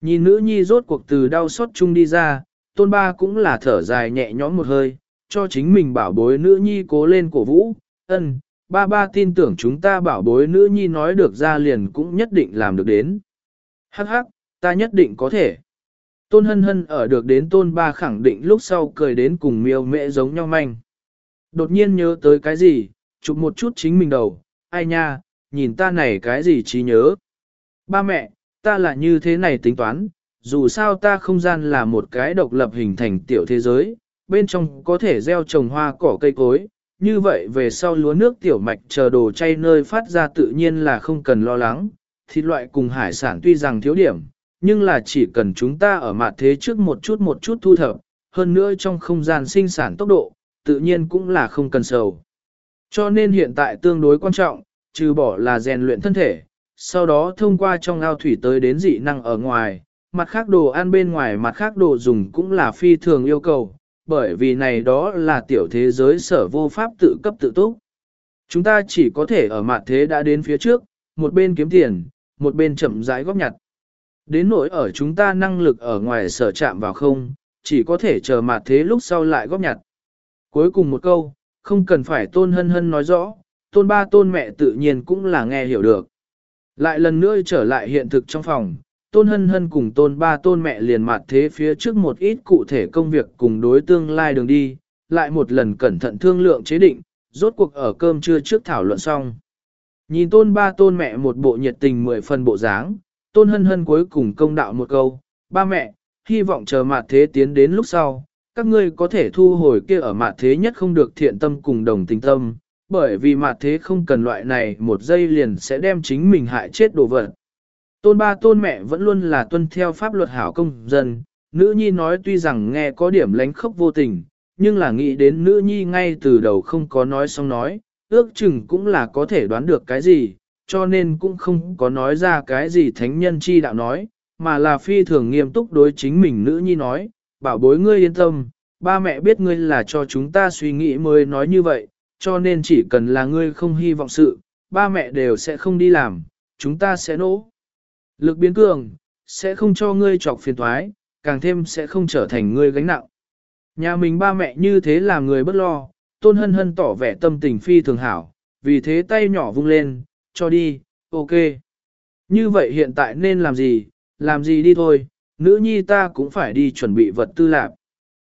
Nhìn nữ nhi rốt cuộc từ đau xót chung đi ra, tôn ba cũng là thở dài nhẹ nhõm một hơi, cho chính mình bảo bối nữ nhi cố lên cổ vũ, ân, ba ba tin tưởng chúng ta bảo bối nữ nhi nói được ra liền cũng nhất định làm được đến. Hắc hắc, ta nhất định có thể. Tôn hân hân ở được đến tôn ba khẳng định lúc sau cười đến cùng miêu mẹ giống nhau manh. Đột nhiên nhớ tới cái gì, chụp một chút chính mình đầu, ai nha, nhìn ta này cái gì trí nhớ. Ba mẹ, ta là như thế này tính toán, dù sao ta không gian là một cái độc lập hình thành tiểu thế giới, bên trong có thể gieo trồng hoa cỏ cây cối, như vậy về sau lúa nước tiểu mạch chờ đồ chay nơi phát ra tự nhiên là không cần lo lắng, thịt loại cùng hải sản tuy rằng thiếu điểm, nhưng là chỉ cần chúng ta ở mặt thế trước một chút một chút thu thập, hơn nữa trong không gian sinh sản tốc độ, tự nhiên cũng là không cần sầu. Cho nên hiện tại tương đối quan trọng, trừ bỏ là rèn luyện thân thể, sau đó thông qua trong ao thủy tới đến dị năng ở ngoài, mặt khác đồ ăn bên ngoài mặt khác đồ dùng cũng là phi thường yêu cầu, bởi vì này đó là tiểu thế giới sở vô pháp tự cấp tự túc. Chúng ta chỉ có thể ở mặt thế đã đến phía trước, một bên kiếm tiền, một bên chậm rãi góp nhặt. Đến nỗi ở chúng ta năng lực ở ngoài sở chạm vào không, chỉ có thể chờ mặt thế lúc sau lại góp nhặt. Cuối cùng một câu, không cần phải tôn hân hân nói rõ, tôn ba tôn mẹ tự nhiên cũng là nghe hiểu được. Lại lần nữa trở lại hiện thực trong phòng, tôn hân hân cùng tôn ba tôn mẹ liền mặt thế phía trước một ít cụ thể công việc cùng đối tương lai đường đi, lại một lần cẩn thận thương lượng chế định, rốt cuộc ở cơm trưa trước thảo luận xong. Nhìn tôn ba tôn mẹ một bộ nhiệt tình mười phần bộ dáng, tôn hân hân cuối cùng công đạo một câu, ba mẹ, hy vọng chờ mặt thế tiến đến lúc sau, các ngươi có thể thu hồi kia ở mặt thế nhất không được thiện tâm cùng đồng tình tâm, bởi vì mặt thế không cần loại này một giây liền sẽ đem chính mình hại chết đồ vật. Tôn ba tôn mẹ vẫn luôn là tuân theo pháp luật hảo công dân, nữ nhi nói tuy rằng nghe có điểm lánh khóc vô tình, nhưng là nghĩ đến nữ nhi ngay từ đầu không có nói xong nói, ước chừng cũng là có thể đoán được cái gì, cho nên cũng không có nói ra cái gì thánh nhân chi đạo nói, mà là phi thường nghiêm túc đối chính mình nữ nhi nói, bảo bối ngươi yên tâm, ba mẹ biết ngươi là cho chúng ta suy nghĩ mới nói như vậy, cho nên chỉ cần là ngươi không hy vọng sự, ba mẹ đều sẽ không đi làm, chúng ta sẽ nỗ. Lực biến cường, sẽ không cho ngươi trọc phiền thoái, càng thêm sẽ không trở thành ngươi gánh nặng. Nhà mình ba mẹ như thế làm người bất lo, tôn hân hân tỏ vẻ tâm tình phi thường hảo, vì thế tay nhỏ vung lên, cho đi, ok. Như vậy hiện tại nên làm gì, làm gì đi thôi, nữ nhi ta cũng phải đi chuẩn bị vật tư lạc.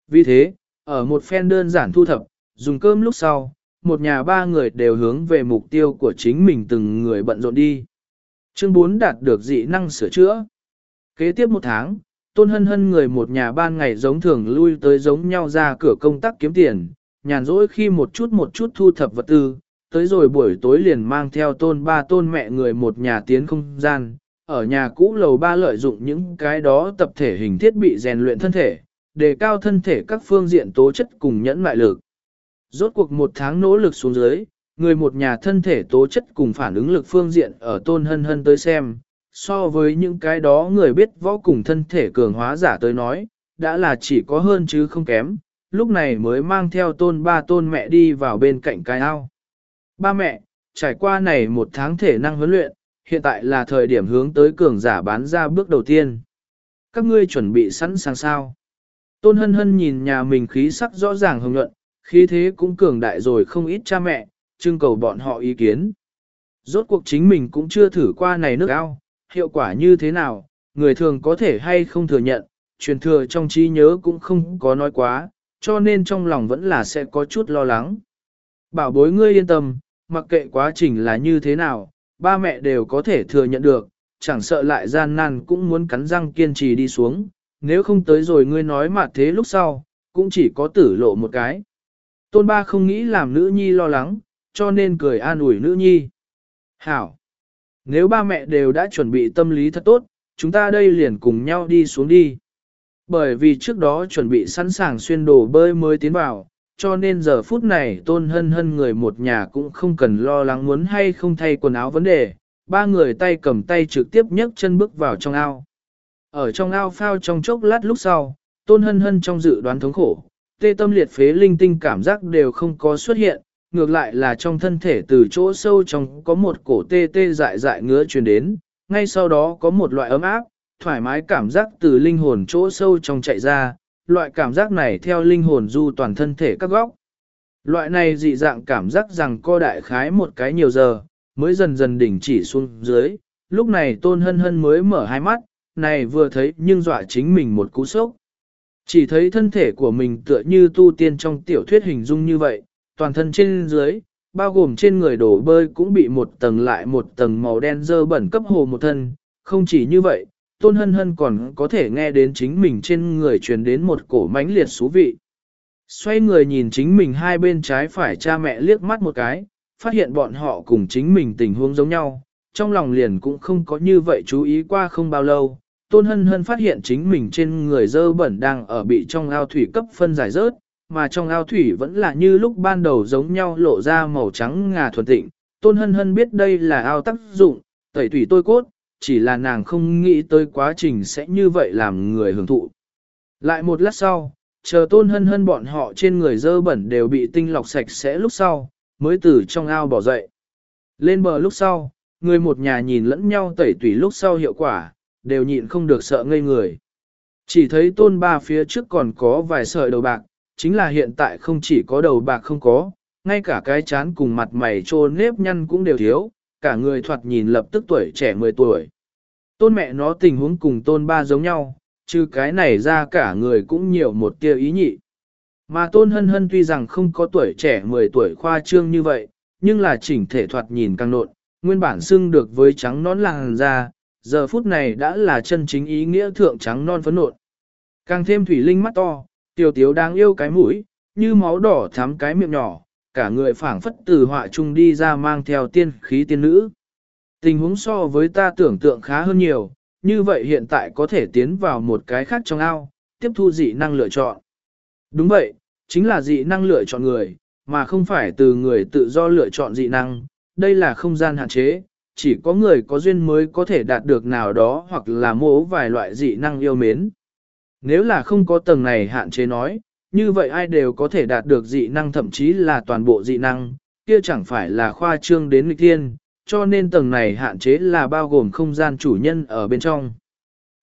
Vì thế, ở một phen đơn giản thu thập, dùng cơm lúc sau, một nhà ba người đều hướng về mục tiêu của chính mình từng người bận rộn đi. Chương 4 đạt được dị năng sửa chữa. Kế tiếp một tháng, tôn hân hân người một nhà ban ngày giống thường lui tới giống nhau ra cửa công tác kiếm tiền, nhàn rỗi khi một chút một chút thu thập vật tư, tới rồi buổi tối liền mang theo tôn ba tôn mẹ người một nhà tiến không gian, ở nhà cũ lầu ba lợi dụng những cái đó tập thể hình thiết bị rèn luyện thân thể, đề cao thân thể các phương diện tố chất cùng nhẫn mại lực. Rốt cuộc một tháng nỗ lực xuống dưới, người một nhà thân thể tố chất cùng phản ứng lực phương diện ở tôn hân hân tới xem, so với những cái đó người biết võ cùng thân thể cường hóa giả tới nói, đã là chỉ có hơn chứ không kém, lúc này mới mang theo tôn ba tôn mẹ đi vào bên cạnh cái ao. Ba mẹ, trải qua này một tháng thể năng huấn luyện, hiện tại là thời điểm hướng tới cường giả bán ra bước đầu tiên. Các ngươi chuẩn bị sẵn sàng sao? Tôn hân hân nhìn nhà mình khí sắc rõ ràng hồng nhuận, khí thế cũng cường đại rồi không ít cha mẹ, trưng cầu bọn họ ý kiến. Rốt cuộc chính mình cũng chưa thử qua này nước ao, hiệu quả như thế nào, người thường có thể hay không thừa nhận, truyền thừa trong trí nhớ cũng không có nói quá, cho nên trong lòng vẫn là sẽ có chút lo lắng. Bảo bối ngươi yên tâm, mặc kệ quá trình là như thế nào, ba mẹ đều có thể thừa nhận được, chẳng sợ lại gian nan cũng muốn cắn răng kiên trì đi xuống, nếu không tới rồi ngươi nói mà thế lúc sau, cũng chỉ có tử lộ một cái. Tôn ba không nghĩ làm nữ nhi lo lắng, cho nên cười an ủi nữ nhi. Hảo! Nếu ba mẹ đều đã chuẩn bị tâm lý thật tốt, chúng ta đây liền cùng nhau đi xuống đi. Bởi vì trước đó chuẩn bị sẵn sàng xuyên đồ bơi mới tiến vào, cho nên giờ phút này tôn hân hân người một nhà cũng không cần lo lắng muốn hay không thay quần áo vấn đề, ba người tay cầm tay trực tiếp nhấc chân bước vào trong ao. Ở trong ao phao trong chốc lát lúc sau, tôn hân hân trong dự đoán thống khổ, tê tâm liệt phế linh tinh cảm giác đều không có xuất hiện, ngược lại là trong thân thể từ chỗ sâu trong có một cổ tê tê dại dại ngứa truyền đến, ngay sau đó có một loại ấm áp, thoải mái cảm giác từ linh hồn chỗ sâu trong chạy ra, loại cảm giác này theo linh hồn du toàn thân thể các góc. Loại này dị dạng cảm giác rằng co đại khái một cái nhiều giờ, mới dần dần đỉnh chỉ xuống dưới, lúc này tôn hân hân mới mở hai mắt, này vừa thấy nhưng dọa chính mình một cú sốc. Chỉ thấy thân thể của mình tựa như tu tiên trong tiểu thuyết hình dung như vậy, toàn thân trên dưới, bao gồm trên người đổ bơi cũng bị một tầng lại một tầng màu đen dơ bẩn cấp hồ một thân. Không chỉ như vậy, tôn hân hân còn có thể nghe đến chính mình trên người truyền đến một cổ mãnh liệt xú vị. Xoay người nhìn chính mình hai bên trái phải cha mẹ liếc mắt một cái, phát hiện bọn họ cùng chính mình tình huống giống nhau, trong lòng liền cũng không có như vậy chú ý qua không bao lâu. Tôn hân hân phát hiện chính mình trên người dơ bẩn đang ở bị trong ao thủy cấp phân giải rớt, mà trong ao thủy vẫn là như lúc ban đầu giống nhau lộ ra màu trắng ngà thuần tịnh. Tôn hân hân biết đây là ao tác dụng, tẩy thủy tôi cốt, chỉ là nàng không nghĩ tới quá trình sẽ như vậy làm người hưởng thụ. Lại một lát sau, chờ tôn hân hân bọn họ trên người dơ bẩn đều bị tinh lọc sạch sẽ lúc sau, mới từ trong ao bỏ dậy. Lên bờ lúc sau, người một nhà nhìn lẫn nhau tẩy tủy lúc sau hiệu quả, đều nhịn không được sợ ngây người. Chỉ thấy tôn ba phía trước còn có vài sợi đầu bạc, chính là hiện tại không chỉ có đầu bạc không có, ngay cả cái chán cùng mặt mày trô nếp nhăn cũng đều thiếu, cả người thoạt nhìn lập tức tuổi trẻ 10 tuổi. Tôn mẹ nó tình huống cùng tôn ba giống nhau, chứ cái này ra cả người cũng nhiều một tia ý nhị. Mà tôn hân hân tuy rằng không có tuổi trẻ 10 tuổi khoa trương như vậy, nhưng là chỉnh thể thoạt nhìn càng nộn, nguyên bản xưng được với trắng nón làng da, giờ phút này đã là chân chính ý nghĩa thượng trắng non phấn nộn. Càng thêm thủy linh mắt to, tiểu tiếu đáng yêu cái mũi, như máu đỏ thắm cái miệng nhỏ, cả người phảng phất từ họa trung đi ra mang theo tiên khí tiên nữ. Tình huống so với ta tưởng tượng khá hơn nhiều, như vậy hiện tại có thể tiến vào một cái khác trong ao, tiếp thu dị năng lựa chọn. Đúng vậy, chính là dị năng lựa chọn người, mà không phải từ người tự do lựa chọn dị năng, đây là không gian hạn chế, chỉ có người có duyên mới có thể đạt được nào đó hoặc là mỗ vài loại dị năng yêu mến. Nếu là không có tầng này hạn chế nói, như vậy ai đều có thể đạt được dị năng thậm chí là toàn bộ dị năng, kia chẳng phải là khoa trương đến nghịch thiên, cho nên tầng này hạn chế là bao gồm không gian chủ nhân ở bên trong.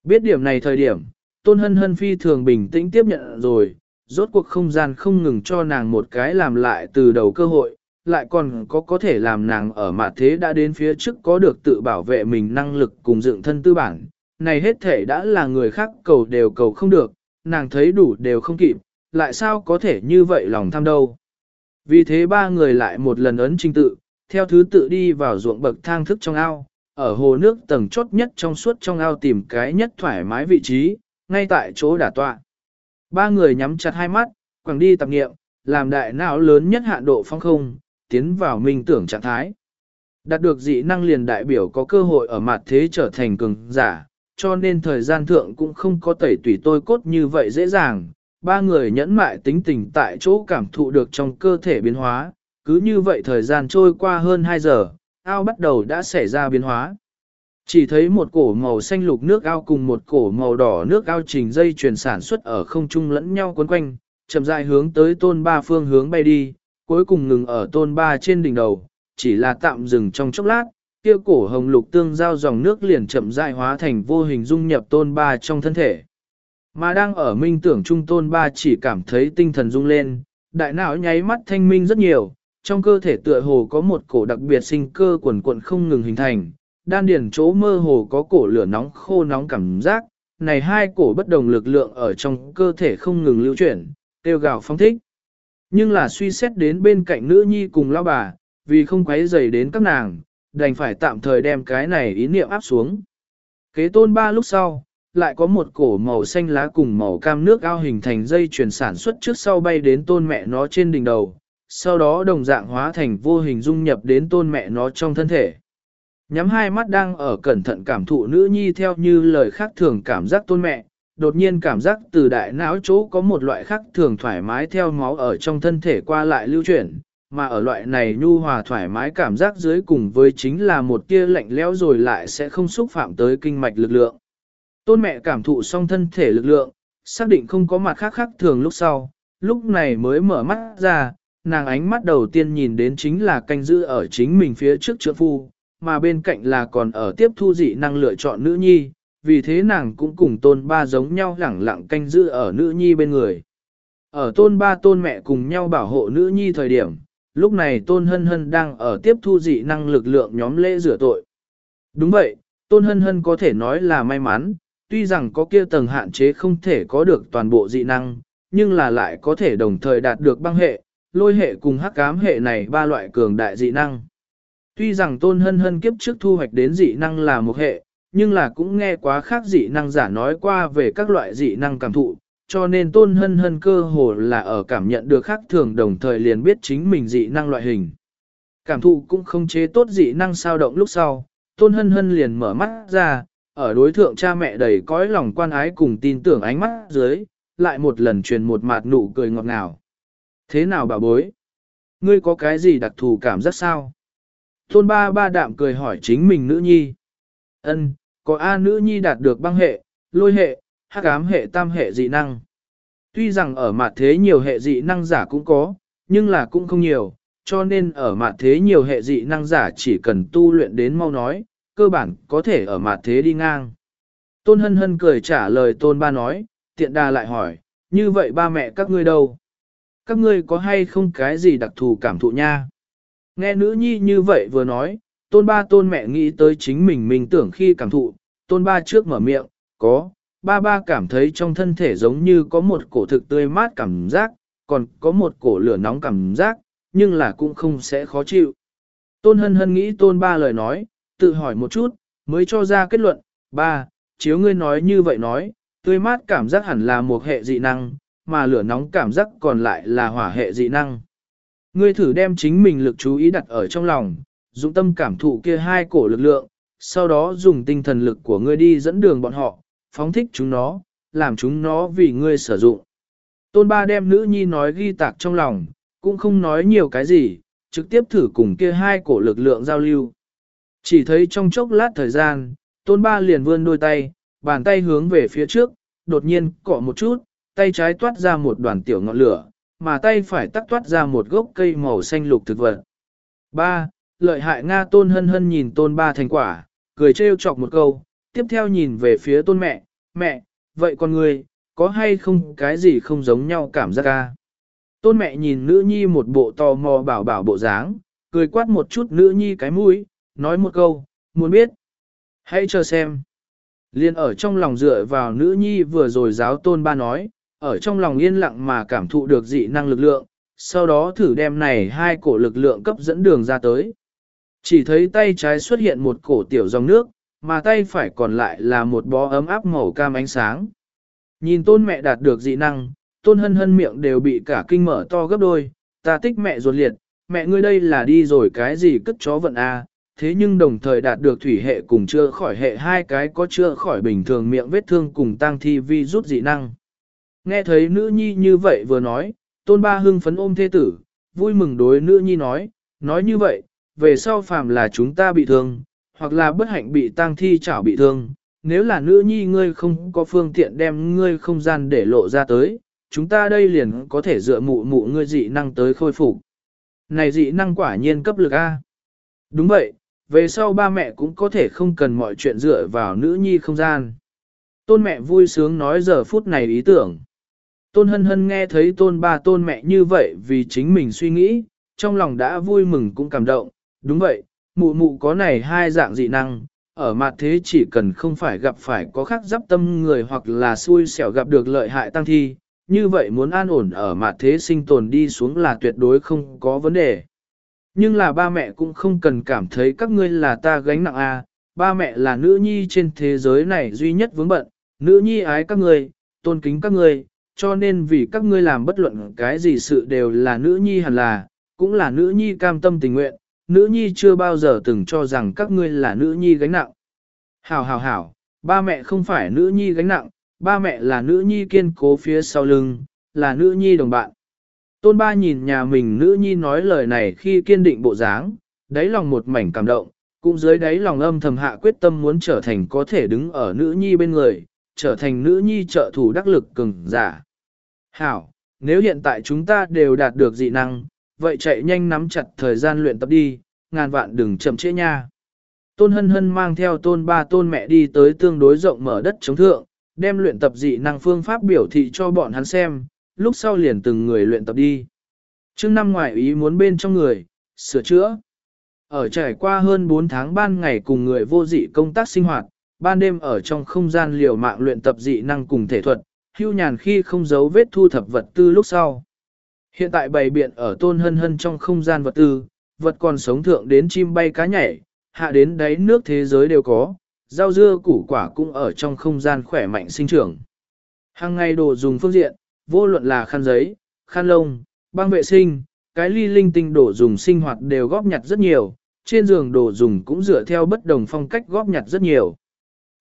Biết điểm này thời điểm, Tôn Hân Hân phi thường bình tĩnh tiếp nhận rồi, rốt cuộc không gian không ngừng cho nàng một cái làm lại từ đầu cơ hội, lại còn có có thể làm nàng ở mặt thế đã đến phía trước có được tự bảo vệ mình năng lực cùng dựng thân tư bản. Này hết thể đã là người khác cầu đều cầu không được, nàng thấy đủ đều không kịp, lại sao có thể như vậy lòng tham đâu. Vì thế ba người lại một lần ấn trình tự, theo thứ tự đi vào ruộng bậc thang thức trong ao, ở hồ nước tầng chốt nhất trong suốt trong ao tìm cái nhất thoải mái vị trí, ngay tại chỗ đả tọa. Ba người nhắm chặt hai mắt, quẳng đi tạp nghiệm, làm đại não lớn nhất hạn độ phong không, tiến vào minh tưởng trạng thái. Đạt được dị năng liền đại biểu có cơ hội ở mặt thế trở thành cường giả, cho nên thời gian thượng cũng không có tẩy tùy tôi cốt như vậy dễ dàng. Ba người nhẫn mại tính tình tại chỗ cảm thụ được trong cơ thể biến hóa, cứ như vậy thời gian trôi qua hơn 2 giờ, ao bắt đầu đã xảy ra biến hóa. Chỉ thấy một cổ màu xanh lục nước ao cùng một cổ màu đỏ nước ao trình dây chuyển sản xuất ở không trung lẫn nhau quấn quanh, chậm rãi hướng tới tôn ba phương hướng bay đi, cuối cùng ngừng ở tôn ba trên đỉnh đầu, chỉ là tạm dừng trong chốc lát, kia cổ hồng lục tương giao dòng nước liền chậm rãi hóa thành vô hình dung nhập tôn ba trong thân thể. Mà đang ở minh tưởng trung tôn ba chỉ cảm thấy tinh thần rung lên, đại não nháy mắt thanh minh rất nhiều, trong cơ thể tựa hồ có một cổ đặc biệt sinh cơ quần quận không ngừng hình thành, đan điển chỗ mơ hồ có cổ lửa nóng khô nóng cảm giác, này hai cổ bất đồng lực lượng ở trong cơ thể không ngừng lưu chuyển, kêu gào phong thích. Nhưng là suy xét đến bên cạnh nữ nhi cùng lao bà, vì không quấy dày đến các nàng, đành phải tạm thời đem cái này ý niệm áp xuống. Kế tôn ba lúc sau, lại có một cổ màu xanh lá cùng màu cam nước ao hình thành dây chuyển sản xuất trước sau bay đến tôn mẹ nó trên đỉnh đầu, sau đó đồng dạng hóa thành vô hình dung nhập đến tôn mẹ nó trong thân thể. Nhắm hai mắt đang ở cẩn thận cảm thụ nữ nhi theo như lời khác thường cảm giác tôn mẹ, đột nhiên cảm giác từ đại não chỗ có một loại khác thường thoải mái theo máu ở trong thân thể qua lại lưu chuyển, mà ở loại này nhu hòa thoải mái cảm giác dưới cùng với chính là một tia lạnh lẽo rồi lại sẽ không xúc phạm tới kinh mạch lực lượng. Tôn mẹ cảm thụ xong thân thể lực lượng, xác định không có mặt khác khác thường lúc sau, lúc này mới mở mắt ra, nàng ánh mắt đầu tiên nhìn đến chính là canh giữ ở chính mình phía trước trượng phu, mà bên cạnh là còn ở tiếp thu dị năng lựa chọn nữ nhi, vì thế nàng cũng cùng tôn ba giống nhau lẳng lặng canh giữ ở nữ nhi bên người. Ở tôn ba tôn mẹ cùng nhau bảo hộ nữ nhi thời điểm, lúc này tôn hân hân đang ở tiếp thu dị năng lực lượng nhóm lễ rửa tội. Đúng vậy, tôn hân hân có thể nói là may mắn, tuy rằng có kia tầng hạn chế không thể có được toàn bộ dị năng, nhưng là lại có thể đồng thời đạt được băng hệ, lôi hệ cùng hắc ám hệ này ba loại cường đại dị năng. Tuy rằng tôn hân hân kiếp trước thu hoạch đến dị năng là một hệ, nhưng là cũng nghe quá khác dị năng giả nói qua về các loại dị năng cảm thụ, cho nên tôn hân hân cơ hồ là ở cảm nhận được khác thường đồng thời liền biết chính mình dị năng loại hình. Cảm thụ cũng không chế tốt dị năng sao động lúc sau, tôn hân hân liền mở mắt ra, ở đối thượng cha mẹ đầy cõi lòng quan ái cùng tin tưởng ánh mắt dưới, lại một lần truyền một mạt nụ cười ngọt ngào. Thế nào bà bối? Ngươi có cái gì đặc thù cảm giác sao? Tôn ba ba đạm cười hỏi chính mình nữ nhi. Ân, có A nữ nhi đạt được băng hệ, lôi hệ, hắc ám hệ tam hệ dị năng. Tuy rằng ở mặt thế nhiều hệ dị năng giả cũng có, nhưng là cũng không nhiều, cho nên ở mặt thế nhiều hệ dị năng giả chỉ cần tu luyện đến mau nói, cơ bản có thể ở mặt thế đi ngang. Tôn hân hân cười trả lời tôn ba nói, tiện đà lại hỏi, như vậy ba mẹ các ngươi đâu? Các ngươi có hay không cái gì đặc thù cảm thụ nha? Nghe nữ nhi như vậy vừa nói, tôn ba tôn mẹ nghĩ tới chính mình mình tưởng khi cảm thụ, tôn ba trước mở miệng, có, ba ba cảm thấy trong thân thể giống như có một cổ thực tươi mát cảm giác, còn có một cổ lửa nóng cảm giác, nhưng là cũng không sẽ khó chịu. Tôn hân hân nghĩ tôn ba lời nói, tự hỏi một chút, mới cho ra kết luận, ba, chiếu ngươi nói như vậy nói, tươi mát cảm giác hẳn là một hệ dị năng, mà lửa nóng cảm giác còn lại là hỏa hệ dị năng. Ngươi thử đem chính mình lực chú ý đặt ở trong lòng, dụng tâm cảm thụ kia hai cổ lực lượng, sau đó dùng tinh thần lực của ngươi đi dẫn đường bọn họ, phóng thích chúng nó, làm chúng nó vì ngươi sử dụng. Tôn ba đem nữ nhi nói ghi tạc trong lòng, cũng không nói nhiều cái gì, trực tiếp thử cùng kia hai cổ lực lượng giao lưu. Chỉ thấy trong chốc lát thời gian, tôn ba liền vươn đôi tay, bàn tay hướng về phía trước, đột nhiên cọ một chút, tay trái toát ra một đoàn tiểu ngọn lửa, mà tay phải tắc toát ra một gốc cây màu xanh lục thực vật. Ba, lợi hại Nga tôn hân hân nhìn tôn ba thành quả, cười trêu chọc một câu, tiếp theo nhìn về phía tôn mẹ, mẹ, vậy con người, có hay không cái gì không giống nhau cảm giác ca? Tôn mẹ nhìn nữ nhi một bộ tò mò bảo bảo bộ dáng, cười quát một chút nữ nhi cái mũi, nói một câu, muốn biết. Hãy chờ xem. Liên ở trong lòng dựa vào nữ nhi vừa rồi giáo tôn ba nói, ở trong lòng yên lặng mà cảm thụ được dị năng lực lượng, sau đó thử đem này hai cổ lực lượng cấp dẫn đường ra tới. Chỉ thấy tay trái xuất hiện một cổ tiểu dòng nước, mà tay phải còn lại là một bó ấm áp màu cam ánh sáng. Nhìn tôn mẹ đạt được dị năng, tôn hân hân miệng đều bị cả kinh mở to gấp đôi, ta thích mẹ ruột liệt, mẹ ngươi đây là đi rồi cái gì cất chó vận a thế nhưng đồng thời đạt được thủy hệ cùng chưa khỏi hệ hai cái có chưa khỏi bình thường miệng vết thương cùng tăng thi vi rút dị năng. Nghe thấy nữ nhi như vậy vừa nói, tôn ba hưng phấn ôm thê tử, vui mừng đối nữ nhi nói, nói như vậy, về sau phàm là chúng ta bị thương, hoặc là bất hạnh bị tang thi chảo bị thương, nếu là nữ nhi ngươi không có phương tiện đem ngươi không gian để lộ ra tới, chúng ta đây liền có thể dựa mụ mụ ngươi dị năng tới khôi phục. Này dị năng quả nhiên cấp lực A. Đúng vậy, về sau ba mẹ cũng có thể không cần mọi chuyện dựa vào nữ nhi không gian. Tôn mẹ vui sướng nói giờ phút này ý tưởng. Tôn hân hân nghe thấy tôn ba tôn mẹ như vậy vì chính mình suy nghĩ, trong lòng đã vui mừng cũng cảm động, đúng vậy, mụ mụ có này hai dạng dị năng, ở mặt thế chỉ cần không phải gặp phải có khắc giáp tâm người hoặc là xui xẻo gặp được lợi hại tăng thi, như vậy muốn an ổn ở mặt thế sinh tồn đi xuống là tuyệt đối không có vấn đề. Nhưng là ba mẹ cũng không cần cảm thấy các ngươi là ta gánh nặng a, à. ba mẹ là nữ nhi trên thế giới này duy nhất vướng bận, nữ nhi ái các ngươi, tôn kính các ngươi, cho nên vì các ngươi làm bất luận cái gì sự đều là nữ nhi hẳn là, cũng là nữ nhi cam tâm tình nguyện, nữ nhi chưa bao giờ từng cho rằng các ngươi là nữ nhi gánh nặng. Hảo hảo hảo, ba mẹ không phải nữ nhi gánh nặng, ba mẹ là nữ nhi kiên cố phía sau lưng, là nữ nhi đồng bạn. Tôn ba nhìn nhà mình nữ nhi nói lời này khi kiên định bộ dáng, đáy lòng một mảnh cảm động, cũng dưới đáy lòng âm thầm hạ quyết tâm muốn trở thành có thể đứng ở nữ nhi bên người, trở thành nữ nhi trợ thủ đắc lực cường giả. Hảo, nếu hiện tại chúng ta đều đạt được dị năng, vậy chạy nhanh nắm chặt thời gian luyện tập đi, ngàn vạn đừng chậm trễ nha. Tôn hân hân mang theo tôn ba tôn mẹ đi tới tương đối rộng mở đất chống thượng, đem luyện tập dị năng phương pháp biểu thị cho bọn hắn xem, lúc sau liền từng người luyện tập đi. Trước năm ngoại ý muốn bên trong người, sửa chữa. Ở trải qua hơn 4 tháng ban ngày cùng người vô dị công tác sinh hoạt, ban đêm ở trong không gian liều mạng luyện tập dị năng cùng thể thuật, hưu nhàn khi không giấu vết thu thập vật tư lúc sau. Hiện tại bày biện ở tôn hân hân trong không gian vật tư, vật còn sống thượng đến chim bay cá nhảy, hạ đến đáy nước thế giới đều có, rau dưa củ quả cũng ở trong không gian khỏe mạnh sinh trưởng. Hàng ngày đồ dùng phương diện, vô luận là khăn giấy, khăn lông, băng vệ sinh, cái ly linh tinh đồ dùng sinh hoạt đều góp nhặt rất nhiều, trên giường đồ dùng cũng dựa theo bất đồng phong cách góp nhặt rất nhiều.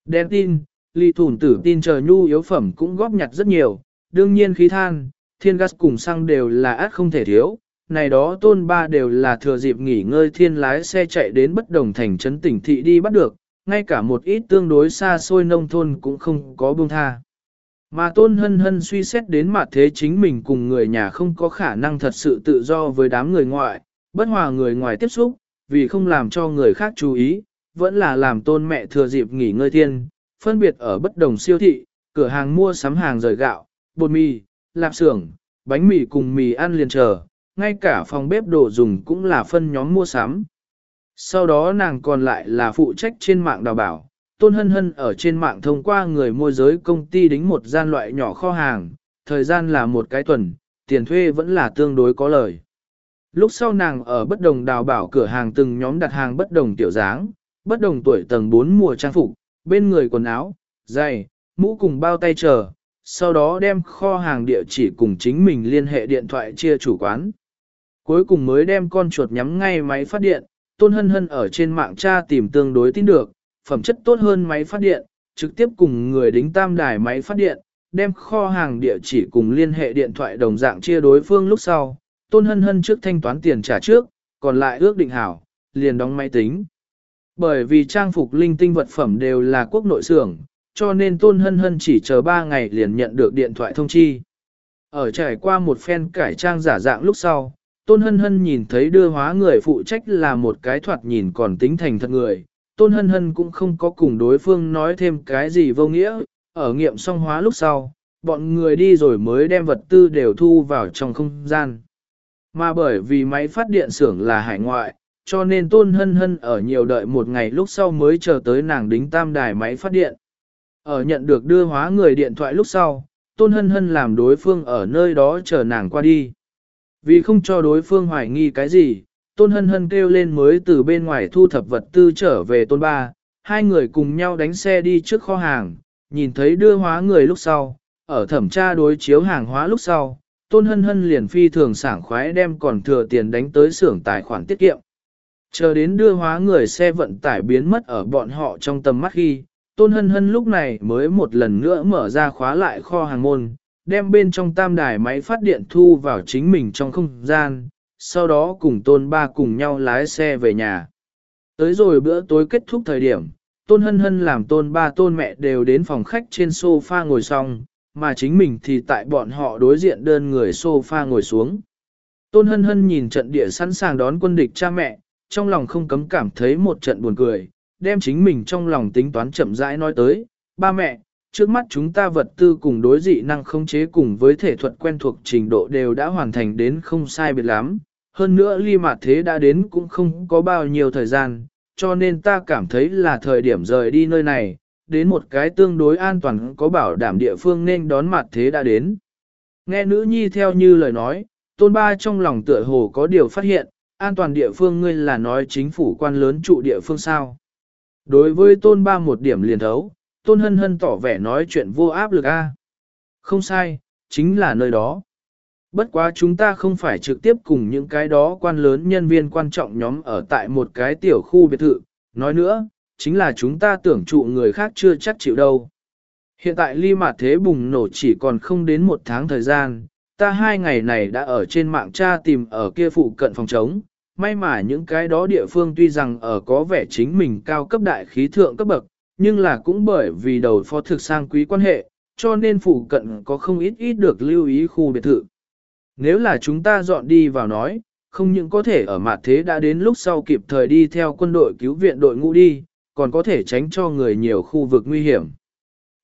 Đèn tin, ly thủn tử tin chờ nhu yếu phẩm cũng góp nhặt rất nhiều, đương nhiên khí than, thiên gas cùng xăng đều là át không thể thiếu. Này đó tôn ba đều là thừa dịp nghỉ ngơi thiên lái xe chạy đến bất đồng thành trấn tỉnh thị đi bắt được, ngay cả một ít tương đối xa xôi nông thôn cũng không có buông tha. Mà tôn hân hân suy xét đến mặt thế chính mình cùng người nhà không có khả năng thật sự tự do với đám người ngoại, bất hòa người ngoài tiếp xúc, vì không làm cho người khác chú ý, vẫn là làm tôn mẹ thừa dịp nghỉ ngơi thiên, phân biệt ở bất đồng siêu thị, cửa hàng mua sắm hàng rời gạo, bột mì, lạp xưởng, bánh mì cùng mì ăn liền chờ, ngay cả phòng bếp đồ dùng cũng là phân nhóm mua sắm. Sau đó nàng còn lại là phụ trách trên mạng đào bảo, Tôn Hân Hân ở trên mạng thông qua người môi giới công ty đính một gian loại nhỏ kho hàng, thời gian là một cái tuần, tiền thuê vẫn là tương đối có lời. Lúc sau nàng ở bất đồng đào bảo cửa hàng từng nhóm đặt hàng bất đồng tiểu dáng, bất đồng tuổi tầng 4 mùa trang phục, bên người quần áo, giày, mũ cùng bao tay chờ, sau đó đem kho hàng địa chỉ cùng chính mình liên hệ điện thoại chia chủ quán. Cuối cùng mới đem con chuột nhắm ngay máy phát điện, Tôn Hân Hân ở trên mạng tra tìm tương đối tin được, phẩm chất tốt hơn máy phát điện, trực tiếp cùng người đính tam đài máy phát điện, đem kho hàng địa chỉ cùng liên hệ điện thoại đồng dạng chia đối phương lúc sau, Tôn Hân Hân trước thanh toán tiền trả trước, còn lại ước định hảo, liền đóng máy tính. Bởi vì trang phục linh tinh vật phẩm đều là quốc nội xưởng, cho nên Tôn Hân Hân chỉ chờ 3 ngày liền nhận được điện thoại thông chi. Ở trải qua một phen cải trang giả dạng lúc sau, Tôn Hân Hân nhìn thấy đưa hóa người phụ trách là một cái thoạt nhìn còn tính thành thật người. Tôn Hân Hân cũng không có cùng đối phương nói thêm cái gì vô nghĩa, ở nghiệm song hóa lúc sau, bọn người đi rồi mới đem vật tư đều thu vào trong không gian. Mà bởi vì máy phát điện xưởng là hải ngoại, cho nên Tôn Hân Hân ở nhiều đợi một ngày lúc sau mới chờ tới nàng đính tam đài máy phát điện. Ở nhận được đưa hóa người điện thoại lúc sau, Tôn Hân Hân làm đối phương ở nơi đó chờ nàng qua đi. Vì không cho đối phương hoài nghi cái gì, Tôn Hân Hân kêu lên mới từ bên ngoài thu thập vật tư trở về Tôn Ba, hai người cùng nhau đánh xe đi trước kho hàng, nhìn thấy đưa hóa người lúc sau, ở thẩm tra đối chiếu hàng hóa lúc sau, Tôn Hân Hân liền phi thường sảng khoái đem còn thừa tiền đánh tới xưởng tài khoản tiết kiệm. Chờ đến đưa hóa người xe vận tải biến mất ở bọn họ trong tầm mắt khi, Tôn Hân Hân lúc này mới một lần nữa mở ra khóa lại kho hàng môn, đem bên trong tam đài máy phát điện thu vào chính mình trong không gian, sau đó cùng Tôn Ba cùng nhau lái xe về nhà. Tới rồi bữa tối kết thúc thời điểm, Tôn Hân Hân làm Tôn Ba Tôn mẹ đều đến phòng khách trên sofa ngồi xong, mà chính mình thì tại bọn họ đối diện đơn người sofa ngồi xuống. Tôn Hân Hân nhìn trận địa sẵn sàng đón quân địch cha mẹ, trong lòng không cấm cảm thấy một trận buồn cười, đem chính mình trong lòng tính toán chậm rãi nói tới, ba mẹ, trước mắt chúng ta vật tư cùng đối dị năng không chế cùng với thể thuật quen thuộc trình độ đều đã hoàn thành đến không sai biệt lắm, hơn nữa ly mạt thế đã đến cũng không có bao nhiêu thời gian, cho nên ta cảm thấy là thời điểm rời đi nơi này, đến một cái tương đối an toàn có bảo đảm địa phương nên đón mặt thế đã đến. Nghe nữ nhi theo như lời nói, tôn ba trong lòng tựa hồ có điều phát hiện, an toàn địa phương ngươi là nói chính phủ quan lớn trụ địa phương sao. Đối với tôn ba một điểm liền thấu, tôn hân hân tỏ vẻ nói chuyện vô áp lực a. Không sai, chính là nơi đó. Bất quá chúng ta không phải trực tiếp cùng những cái đó quan lớn nhân viên quan trọng nhóm ở tại một cái tiểu khu biệt thự, nói nữa, chính là chúng ta tưởng trụ người khác chưa chắc chịu đâu. Hiện tại ly mạt thế bùng nổ chỉ còn không đến một tháng thời gian, ta hai ngày này đã ở trên mạng tra tìm ở kia phụ cận phòng chống, may mà những cái đó địa phương tuy rằng ở có vẻ chính mình cao cấp đại khí thượng cấp bậc, nhưng là cũng bởi vì đầu phó thực sang quý quan hệ, cho nên phụ cận có không ít ít được lưu ý khu biệt thự. Nếu là chúng ta dọn đi vào nói, không những có thể ở mặt thế đã đến lúc sau kịp thời đi theo quân đội cứu viện đội ngũ đi, còn có thể tránh cho người nhiều khu vực nguy hiểm.